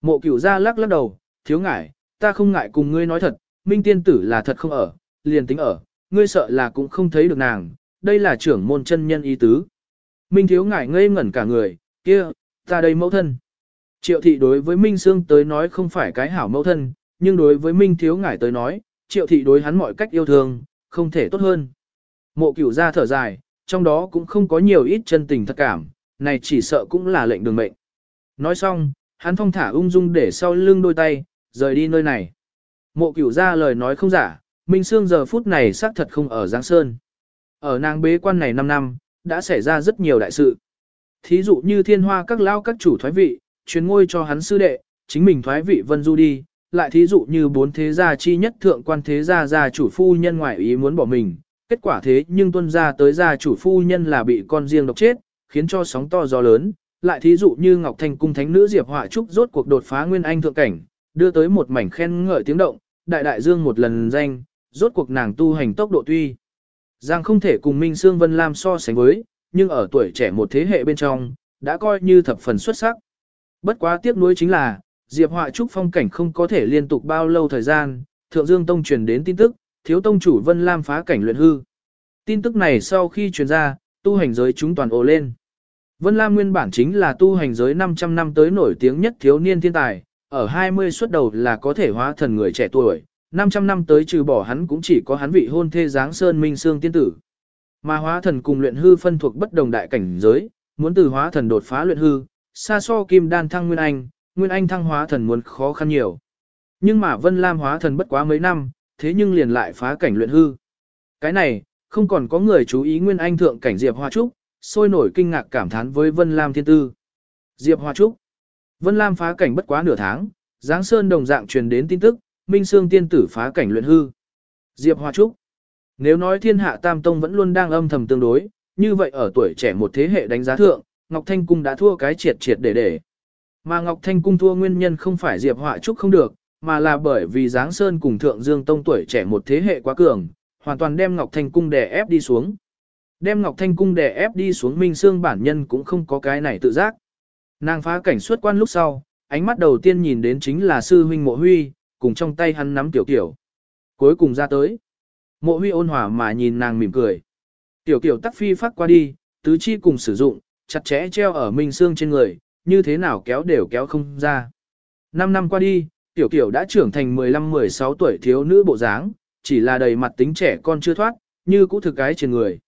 Speaker 1: Mộ cửu ra lắc lắc đầu, thiếu ngải, ta không ngại cùng ngươi nói thật, minh tiên tử là thật không ở, liền tính ở, ngươi sợ là cũng không thấy được nàng, đây là trưởng môn chân nhân ý tứ. Minh thiếu ngải ngây ngẩn cả người, kia, ta đây mẫu thân. Triệu thị đối với Minh Sương tới nói không phải cái hảo mẫu thân, nhưng đối với Minh thiếu ngải tới nói, triệu thị đối hắn mọi cách yêu thương, không thể tốt hơn. Mộ cửu ra thở dài, trong đó cũng không có nhiều ít chân tình thật cảm, này chỉ sợ cũng là lệnh đường mệnh. Nói xong, hắn thong thả ung dung để sau lưng đôi tay, rời đi nơi này. Mộ cửu ra lời nói không giả, Minh Sương giờ phút này xác thật không ở Giang Sơn. Ở nàng bế quan này 5 năm, đã xảy ra rất nhiều đại sự. Thí dụ như thiên hoa các lao các chủ thoái vị, truyền ngôi cho hắn sư đệ, chính mình thoái vị vân du đi, lại thí dụ như bốn thế gia chi nhất thượng quan thế gia gia chủ phu nhân ngoại ý muốn bỏ mình, kết quả thế nhưng tuân gia tới gia chủ phu nhân là bị con riêng độc chết, khiến cho sóng to gió lớn, lại thí dụ như Ngọc Thanh cung thánh nữ Diệp Họa Trúc rốt cuộc đột phá nguyên anh thượng cảnh, đưa tới một mảnh khen ngợi tiếng động, đại đại dương một lần danh, rốt cuộc nàng tu hành tốc độ tuy rằng không thể cùng Minh Sương Vân Lam so sánh với, nhưng ở tuổi trẻ một thế hệ bên trong, đã coi như thập phần xuất sắc. Bất quá tiếc nuối chính là, Diệp Họa Trúc phong cảnh không có thể liên tục bao lâu thời gian, Thượng Dương Tông truyền đến tin tức, thiếu tông chủ Vân Lam phá cảnh luyện hư. Tin tức này sau khi truyền ra, tu hành giới chúng toàn ồ lên. Vân Lam nguyên bản chính là tu hành giới 500 năm tới nổi tiếng nhất thiếu niên thiên tài, ở 20 xuất đầu là có thể hóa thần người trẻ tuổi, 500 năm tới trừ bỏ hắn cũng chỉ có hắn vị hôn thê dáng sơn minh xương tiên tử. Mà hóa thần cùng luyện hư phân thuộc bất đồng đại cảnh giới, muốn từ hóa thần đột phá luyện hư, xa so kim đan thăng nguyên anh, nguyên anh thăng hóa thần muốn khó khăn nhiều. Nhưng mà Vân Lam hóa thần bất quá mấy năm, thế nhưng liền lại phá cảnh luyện hư. Cái này, không còn có người chú ý nguyên anh thượng cảnh Diệp Hoa Trúc, sôi nổi kinh ngạc cảm thán với Vân Lam thiên tư. Diệp Hoa Trúc Vân Lam phá cảnh bất quá nửa tháng, Giáng Sơn đồng dạng truyền đến tin tức, Minh Sương tiên tử phá cảnh luyện hư. Diệp Hoa Trúc. Nếu nói thiên hạ tam tông vẫn luôn đang âm thầm tương đối, như vậy ở tuổi trẻ một thế hệ đánh giá thượng, Ngọc Thanh Cung đã thua cái triệt triệt để để. Mà Ngọc Thanh Cung thua nguyên nhân không phải Diệp họa Trúc không được, mà là bởi vì Giáng Sơn cùng Thượng Dương Tông tuổi trẻ một thế hệ quá cường, hoàn toàn đem Ngọc Thanh Cung đè ép đi xuống. Đem Ngọc Thanh Cung đè ép đi xuống Minh Sương bản nhân cũng không có cái này tự giác. Nàng phá cảnh xuất quan lúc sau, ánh mắt đầu tiên nhìn đến chính là sư huynh mộ huy, cùng trong tay hắn nắm tiểu tiểu. Cuối cùng ra tới. Mộ huy ôn hòa mà nhìn nàng mỉm cười. Tiểu tiểu tắc phi phát qua đi, tứ chi cùng sử dụng, chặt chẽ treo ở Minh Sương trên người, như thế nào kéo đều kéo không ra. Năm năm qua đi, tiểu kiểu đã trưởng thành 15-16 tuổi thiếu nữ bộ dáng, chỉ là đầy mặt tính trẻ con chưa thoát, như cũ thực cái trên người.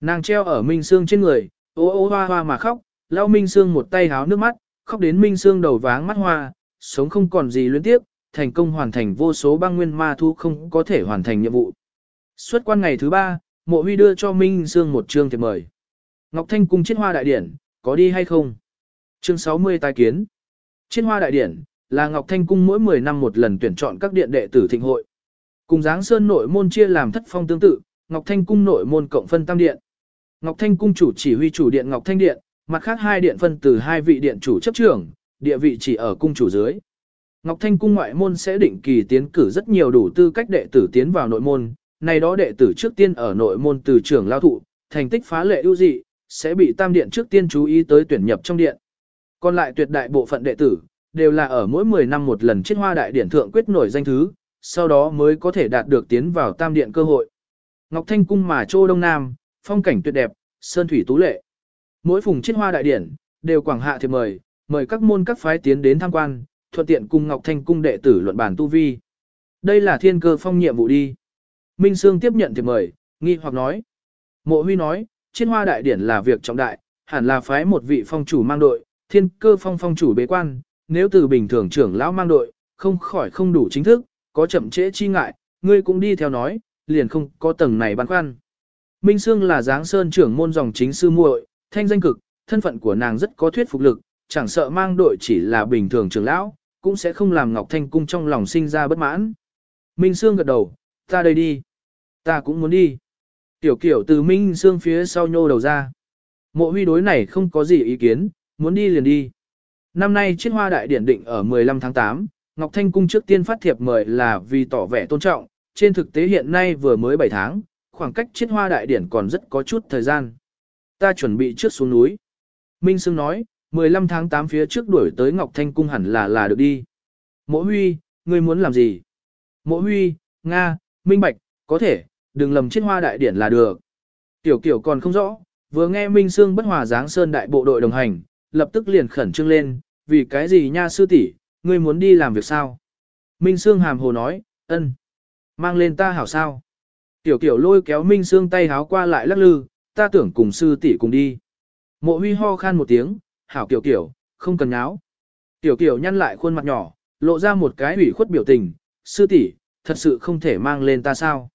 Speaker 1: Nàng treo ở Minh Sương trên người, ô ô hoa hoa mà khóc, lau Minh Sương một tay háo nước mắt, khóc đến Minh Sương đầu váng mắt hoa, sống không còn gì luyến tiếp, thành công hoàn thành vô số băng nguyên ma thu không có thể hoàn thành nhiệm vụ. Xuất quan ngày thứ ba, mộ huy đưa cho Minh Sương một chương thiệp mời. Ngọc Thanh cung chiết hoa đại điển, có đi hay không? Chương 60 tai kiến. Chiết hoa đại điển, là Ngọc Thanh cung mỗi 10 năm một lần tuyển chọn các điện đệ tử thịnh hội. Cùng Giáng Sơn nội môn chia làm thất phong tương tự, Ngọc Thanh cung nội môn cộng phân tam điện. Ngọc Thanh cung chủ chỉ huy chủ điện Ngọc Thanh điện, mặt khác hai điện phân từ hai vị điện chủ chấp trưởng, địa vị chỉ ở cung chủ dưới. Ngọc Thanh cung ngoại môn sẽ định kỳ tiến cử rất nhiều đủ tư cách đệ tử tiến vào nội môn, này đó đệ tử trước tiên ở nội môn từ trưởng lao thụ, thành tích phá lệ ưu dị, sẽ bị tam điện trước tiên chú ý tới tuyển nhập trong điện. Còn lại tuyệt đại bộ phận đệ tử, đều là ở mỗi 10 năm một lần chiết hoa đại điển thượng quyết nổi danh thứ, sau đó mới có thể đạt được tiến vào tam điện cơ hội. Ngọc Thanh cung mà châu Đông Nam, phong cảnh tuyệt đẹp, sơn thủy tú lệ. Mỗi phùng chiết hoa đại điển, đều quảng hạ thiệp mời, mời các môn các phái tiến đến tham quan, thuận tiện cùng Ngọc Thanh cung đệ tử luận bản tu vi. Đây là thiên cơ phong nhiệm vụ đi. Minh Sương tiếp nhận thiệp mời, nghi hoặc nói. Mộ Huy nói, chiết hoa đại điển là việc trọng đại, hẳn là phái một vị phong chủ mang đội, thiên cơ phong phong chủ bế quan, nếu từ bình thường trưởng lão mang đội, không khỏi không đủ chính thức, có chậm trễ chi ngại, ngươi cũng đi theo nói, liền không có tầng này băn khoăn. Minh Sương là giáng sơn trưởng môn dòng chính sư muội, thanh danh cực, thân phận của nàng rất có thuyết phục lực, chẳng sợ mang đội chỉ là bình thường trưởng lão, cũng sẽ không làm Ngọc Thanh cung trong lòng sinh ra bất mãn. Minh Sương gật đầu, ta đây đi. Ta cũng muốn đi. Tiểu kiểu từ Minh Sương phía sau nhô đầu ra. Mộ huy đối này không có gì ý kiến, muốn đi liền đi. Năm nay chiết hoa đại điển định ở 15 tháng 8, Ngọc Thanh cung trước tiên phát thiệp mời là vì tỏ vẻ tôn trọng, trên thực tế hiện nay vừa mới 7 tháng, khoảng cách chiết hoa đại điển còn rất có chút thời gian. Ta chuẩn bị trước xuống núi. Minh Sương nói, 15 tháng 8 phía trước đuổi tới Ngọc Thanh cung hẳn là là được đi. Mộ Huy, ngươi muốn làm gì? Mộ Huy, Nga, Minh Bạch, có thể, đừng lầm chiết hoa đại điển là được. Tiểu kiểu còn không rõ, vừa nghe Minh Sương bất hòa dáng sơn đại bộ đội đồng hành, lập tức liền khẩn trương lên, vì cái gì nha sư tỷ, ngươi muốn đi làm việc sao? Minh Sương hàm hồ nói, ân, mang lên ta hảo sao? Tiểu kiểu lôi kéo Minh Sương tay háo qua lại lắc lư, ta tưởng cùng sư tỷ cùng đi. Mộ huy ho khan một tiếng, hảo kiểu kiểu, không cần nháo. Tiểu kiểu nhăn lại khuôn mặt nhỏ, lộ ra một cái ủy khuất biểu tình, sư tỷ, thật sự không thể mang lên ta sao?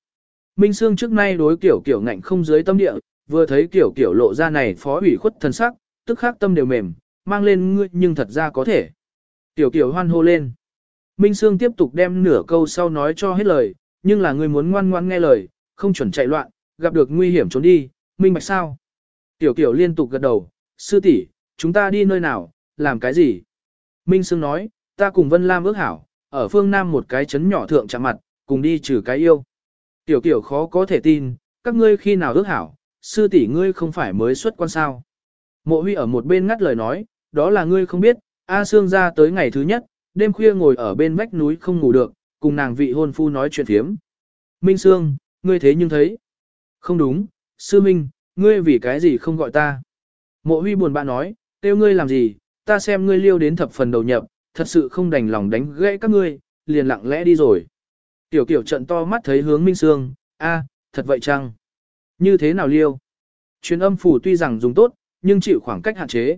Speaker 1: Minh Sương trước nay đối kiểu kiểu ngạnh không dưới tâm địa, vừa thấy kiểu kiểu lộ ra này phó ủy khuất thân sắc, tức khắc tâm đều mềm, mang lên ngươi nhưng thật ra có thể. Tiểu kiểu hoan hô lên. Minh Sương tiếp tục đem nửa câu sau nói cho hết lời, nhưng là ngươi muốn ngoan ngoan nghe lời, không chuẩn chạy loạn, gặp được nguy hiểm trốn đi, minh bạch sao. Tiểu kiểu liên tục gật đầu, sư tỷ, chúng ta đi nơi nào, làm cái gì? Minh Sương nói, ta cùng Vân Lam ước hảo, ở phương Nam một cái trấn nhỏ thượng chạm mặt, cùng đi trừ cái yêu. Tiểu kiểu khó có thể tin, các ngươi khi nào ước hảo, sư tỷ ngươi không phải mới xuất quan sao. Mộ huy ở một bên ngắt lời nói, đó là ngươi không biết, A Sương ra tới ngày thứ nhất, đêm khuya ngồi ở bên vách núi không ngủ được, cùng nàng vị hôn phu nói chuyện thiếm. Minh Sương, ngươi thế nhưng thấy. Không đúng, sư Minh, ngươi vì cái gì không gọi ta. Mộ huy buồn bã nói, tiêu ngươi làm gì, ta xem ngươi liêu đến thập phần đầu nhập, thật sự không đành lòng đánh gãy các ngươi, liền lặng lẽ đi rồi. Tiểu kiểu trận to mắt thấy hướng Minh Sương, a, thật vậy chăng? Như thế nào liêu? Truyền âm phủ tuy rằng dùng tốt, nhưng chịu khoảng cách hạn chế.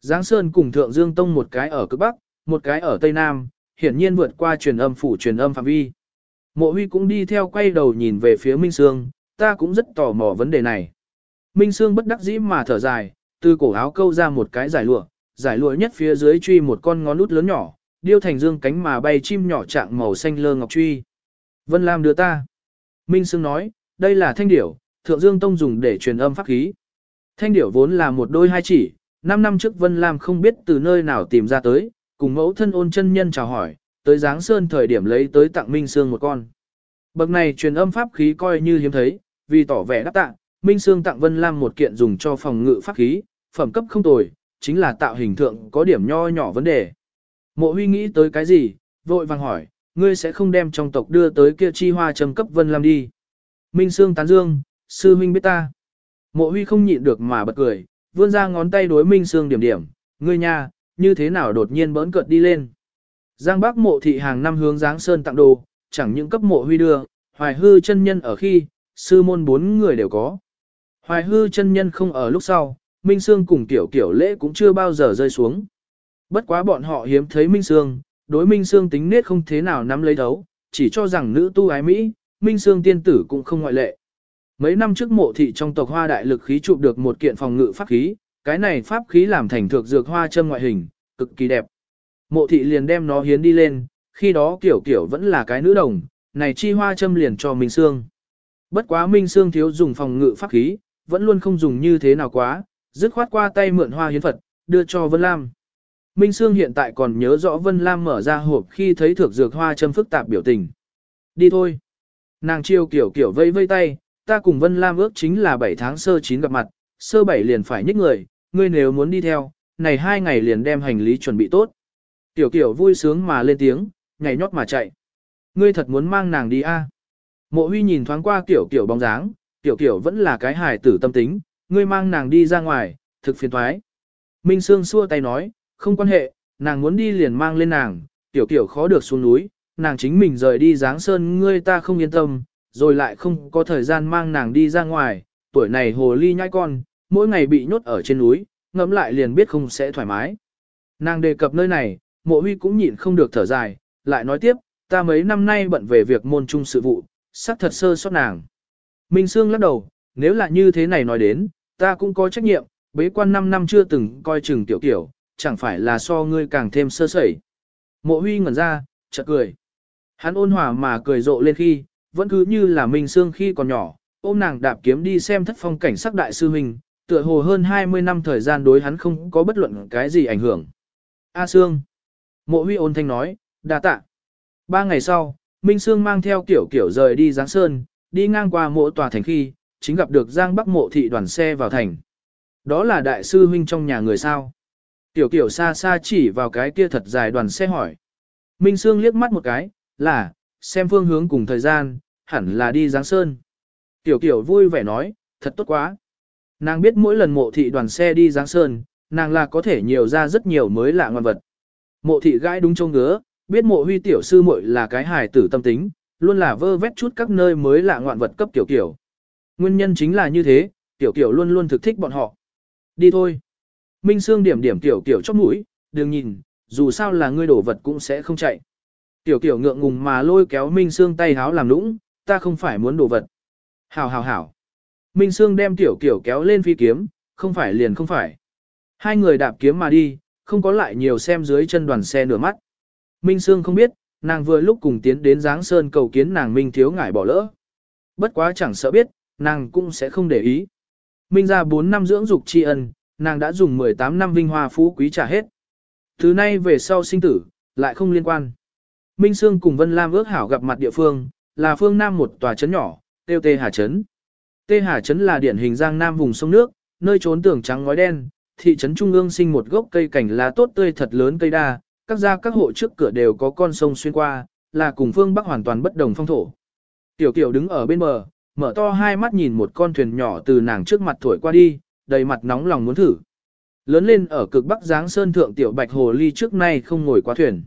Speaker 1: Giáng Sơn cùng Thượng Dương Tông một cái ở cực Bắc, một cái ở Tây Nam, hiển nhiên vượt qua truyền âm phủ truyền âm phạm vi. Mộ Huy cũng đi theo quay đầu nhìn về phía Minh Sương, ta cũng rất tò mò vấn đề này. Minh Sương bất đắc dĩ mà thở dài, từ cổ áo câu ra một cái giải lụa, giải lụa nhất phía dưới truy một con ngón út lớn nhỏ, điêu thành dương cánh mà bay chim nhỏ trạng màu xanh lơ ngọc truy. Vân Lam đưa ta. Minh Sương nói, đây là thanh điểu, Thượng Dương Tông dùng để truyền âm pháp khí. Thanh điểu vốn là một đôi hai chỉ, năm năm trước Vân Lam không biết từ nơi nào tìm ra tới, cùng mẫu thân ôn chân nhân chào hỏi, tới Giáng Sơn thời điểm lấy tới tặng Minh Sương một con. Bậc này truyền âm pháp khí coi như hiếm thấy, vì tỏ vẻ đáp tạ, Minh Sương tặng Vân Lam một kiện dùng cho phòng ngự pháp khí, phẩm cấp không tồi, chính là tạo hình thượng có điểm nho nhỏ vấn đề. Mộ huy nghĩ tới cái gì, vội vàng hỏi, ngươi sẽ không đem trong tộc đưa tới kia chi hoa trầm cấp Vân Lam đi. Minh Sương tán dương, sư huynh biết ta. Mộ huy không nhịn được mà bật cười, vươn ra ngón tay đối Minh Sương điểm điểm, ngươi nha, như thế nào đột nhiên bỡn cợt đi lên. Giang Bắc mộ thị hàng năm hướng Giáng Sơn tặng đồ, chẳng những cấp mộ huy đưa, hoài hư chân nhân ở khi, sư môn bốn người đều có. Hoài hư chân nhân không ở lúc sau, Minh Sương cùng tiểu kiểu lễ cũng chưa bao giờ rơi xuống. Bất quá bọn họ hiếm thấy Minh Sương, đối Minh Sương tính nết không thế nào nắm lấy đấu, chỉ cho rằng nữ tu ái Mỹ, Minh Sương tiên tử cũng không ngoại lệ. Mấy năm trước mộ thị trong tộc hoa đại lực khí chụp được một kiện phòng ngự pháp khí, cái này pháp khí làm thành thược dược hoa châm ngoại hình, cực kỳ đẹp. Mộ thị liền đem nó hiến đi lên, khi đó kiểu kiểu vẫn là cái nữ đồng, này chi hoa châm liền cho Minh Sương. Bất quá Minh Sương thiếu dùng phòng ngự pháp khí, vẫn luôn không dùng như thế nào quá, dứt khoát qua tay mượn hoa hiến Phật, đưa cho Vân Lam. Minh Sương hiện tại còn nhớ rõ Vân Lam mở ra hộp khi thấy thược dược hoa châm phức tạp biểu tình. Đi thôi. Nàng chiêu kiểu kiểu vây vây tay, ta cùng Vân Lam ước chính là 7 tháng sơ chín gặp mặt, sơ 7 liền phải nhích người, ngươi nếu muốn đi theo, này hai ngày liền đem hành lý chuẩn bị tốt. Tiểu kiểu vui sướng mà lên tiếng, nhảy nhót mà chạy. Ngươi thật muốn mang nàng đi a? Mộ huy nhìn thoáng qua tiểu kiểu bóng dáng, tiểu kiểu vẫn là cái hài tử tâm tính, ngươi mang nàng đi ra ngoài, thực phiền thoái. Minh Sương xua tay nói, không quan hệ, nàng muốn đi liền mang lên nàng, tiểu kiểu khó được xuống núi, nàng chính mình rời đi dáng sơn ngươi ta không yên tâm, rồi lại không có thời gian mang nàng đi ra ngoài, tuổi này hồ ly nhai con, mỗi ngày bị nhốt ở trên núi, ngẫm lại liền biết không sẽ thoải mái. Nàng đề cập nơi này, mộ huy cũng nhịn không được thở dài, lại nói tiếp, ta mấy năm nay bận về việc môn trung sự vụ, sắc thật sơ sót nàng. Minh Sương lắc đầu, nếu là như thế này nói đến, ta cũng có trách nhiệm, bế quan 5 năm chưa từng coi chừng tiểu kiểu, chẳng phải là so ngươi càng thêm sơ sẩy. Mộ huy ngẩn ra, chợt cười. Hắn ôn hòa mà cười rộ lên khi, vẫn cứ như là Minh Sương khi còn nhỏ, ôm nàng đạp kiếm đi xem thất phong cảnh sắc đại sư huynh, tựa hồ hơn 20 năm thời gian đối hắn không có bất luận cái gì ảnh hưởng. A Sương. Mộ huy ôn thanh nói, đa tạ. Ba ngày sau, Minh Sương mang theo kiểu kiểu rời đi Giáng Sơn, đi ngang qua mộ tòa thành khi, chính gặp được Giang Bắc mộ thị đoàn xe vào thành. Đó là đại sư huynh trong nhà người sao. Tiểu kiểu xa xa chỉ vào cái kia thật dài đoàn xe hỏi. Minh Sương liếc mắt một cái, là, xem phương hướng cùng thời gian, hẳn là đi Giáng Sơn. Tiểu Kiều vui vẻ nói, thật tốt quá. Nàng biết mỗi lần mộ thị đoàn xe đi Giáng Sơn, nàng là có thể nhiều ra rất nhiều mới lạ ngoan vật. Mộ thị gãi đúng trông ngứa, biết mộ huy tiểu sư muội là cái hài tử tâm tính, luôn là vơ vét chút các nơi mới lạ ngoạn vật cấp tiểu kiểu. Nguyên nhân chính là như thế, tiểu kiểu luôn luôn thực thích bọn họ. Đi thôi. Minh Sương điểm điểm tiểu kiểu chóp mũi, đừng nhìn, dù sao là ngươi đổ vật cũng sẽ không chạy. Tiểu kiểu ngượng ngùng mà lôi kéo Minh Sương tay háo làm lũng, ta không phải muốn đổ vật. Hảo hảo hảo. Minh Sương đem tiểu kiểu kéo lên phi kiếm, không phải liền không phải. Hai người đạp kiếm mà đi, không có lại nhiều xem dưới chân đoàn xe nửa mắt. Minh Sương không biết, nàng vừa lúc cùng tiến đến Giáng Sơn cầu kiến nàng Minh thiếu ngải bỏ lỡ. Bất quá chẳng sợ biết, nàng cũng sẽ không để ý. Minh ra 4 năm dưỡng dục tri ân, nàng đã dùng 18 năm vinh hoa phú quý trả hết. Từ nay về sau sinh tử, lại không liên quan. Minh Sương cùng Vân Lam ước hảo gặp mặt địa phương, là phương Nam một tòa trấn nhỏ, tiêu Tê Hà Trấn. Tê Hà Trấn là điển hình giang Nam vùng sông nước, nơi trốn tường trắng ngói đen, thị trấn trung ương sinh một gốc cây cảnh lá tốt tươi thật lớn cây đa, các gia các hộ trước cửa đều có con sông xuyên qua, là cùng phương Bắc hoàn toàn bất đồng phong thổ. Tiểu Kiều đứng ở bên bờ, mở to hai mắt nhìn một con thuyền nhỏ từ nàng trước mặt thổi qua đi, đầy mặt nóng lòng muốn thử. Lớn lên ở cực Bắc Giáng Sơn thượng tiểu Bạch Hồ Ly trước nay không ngồi qua thuyền.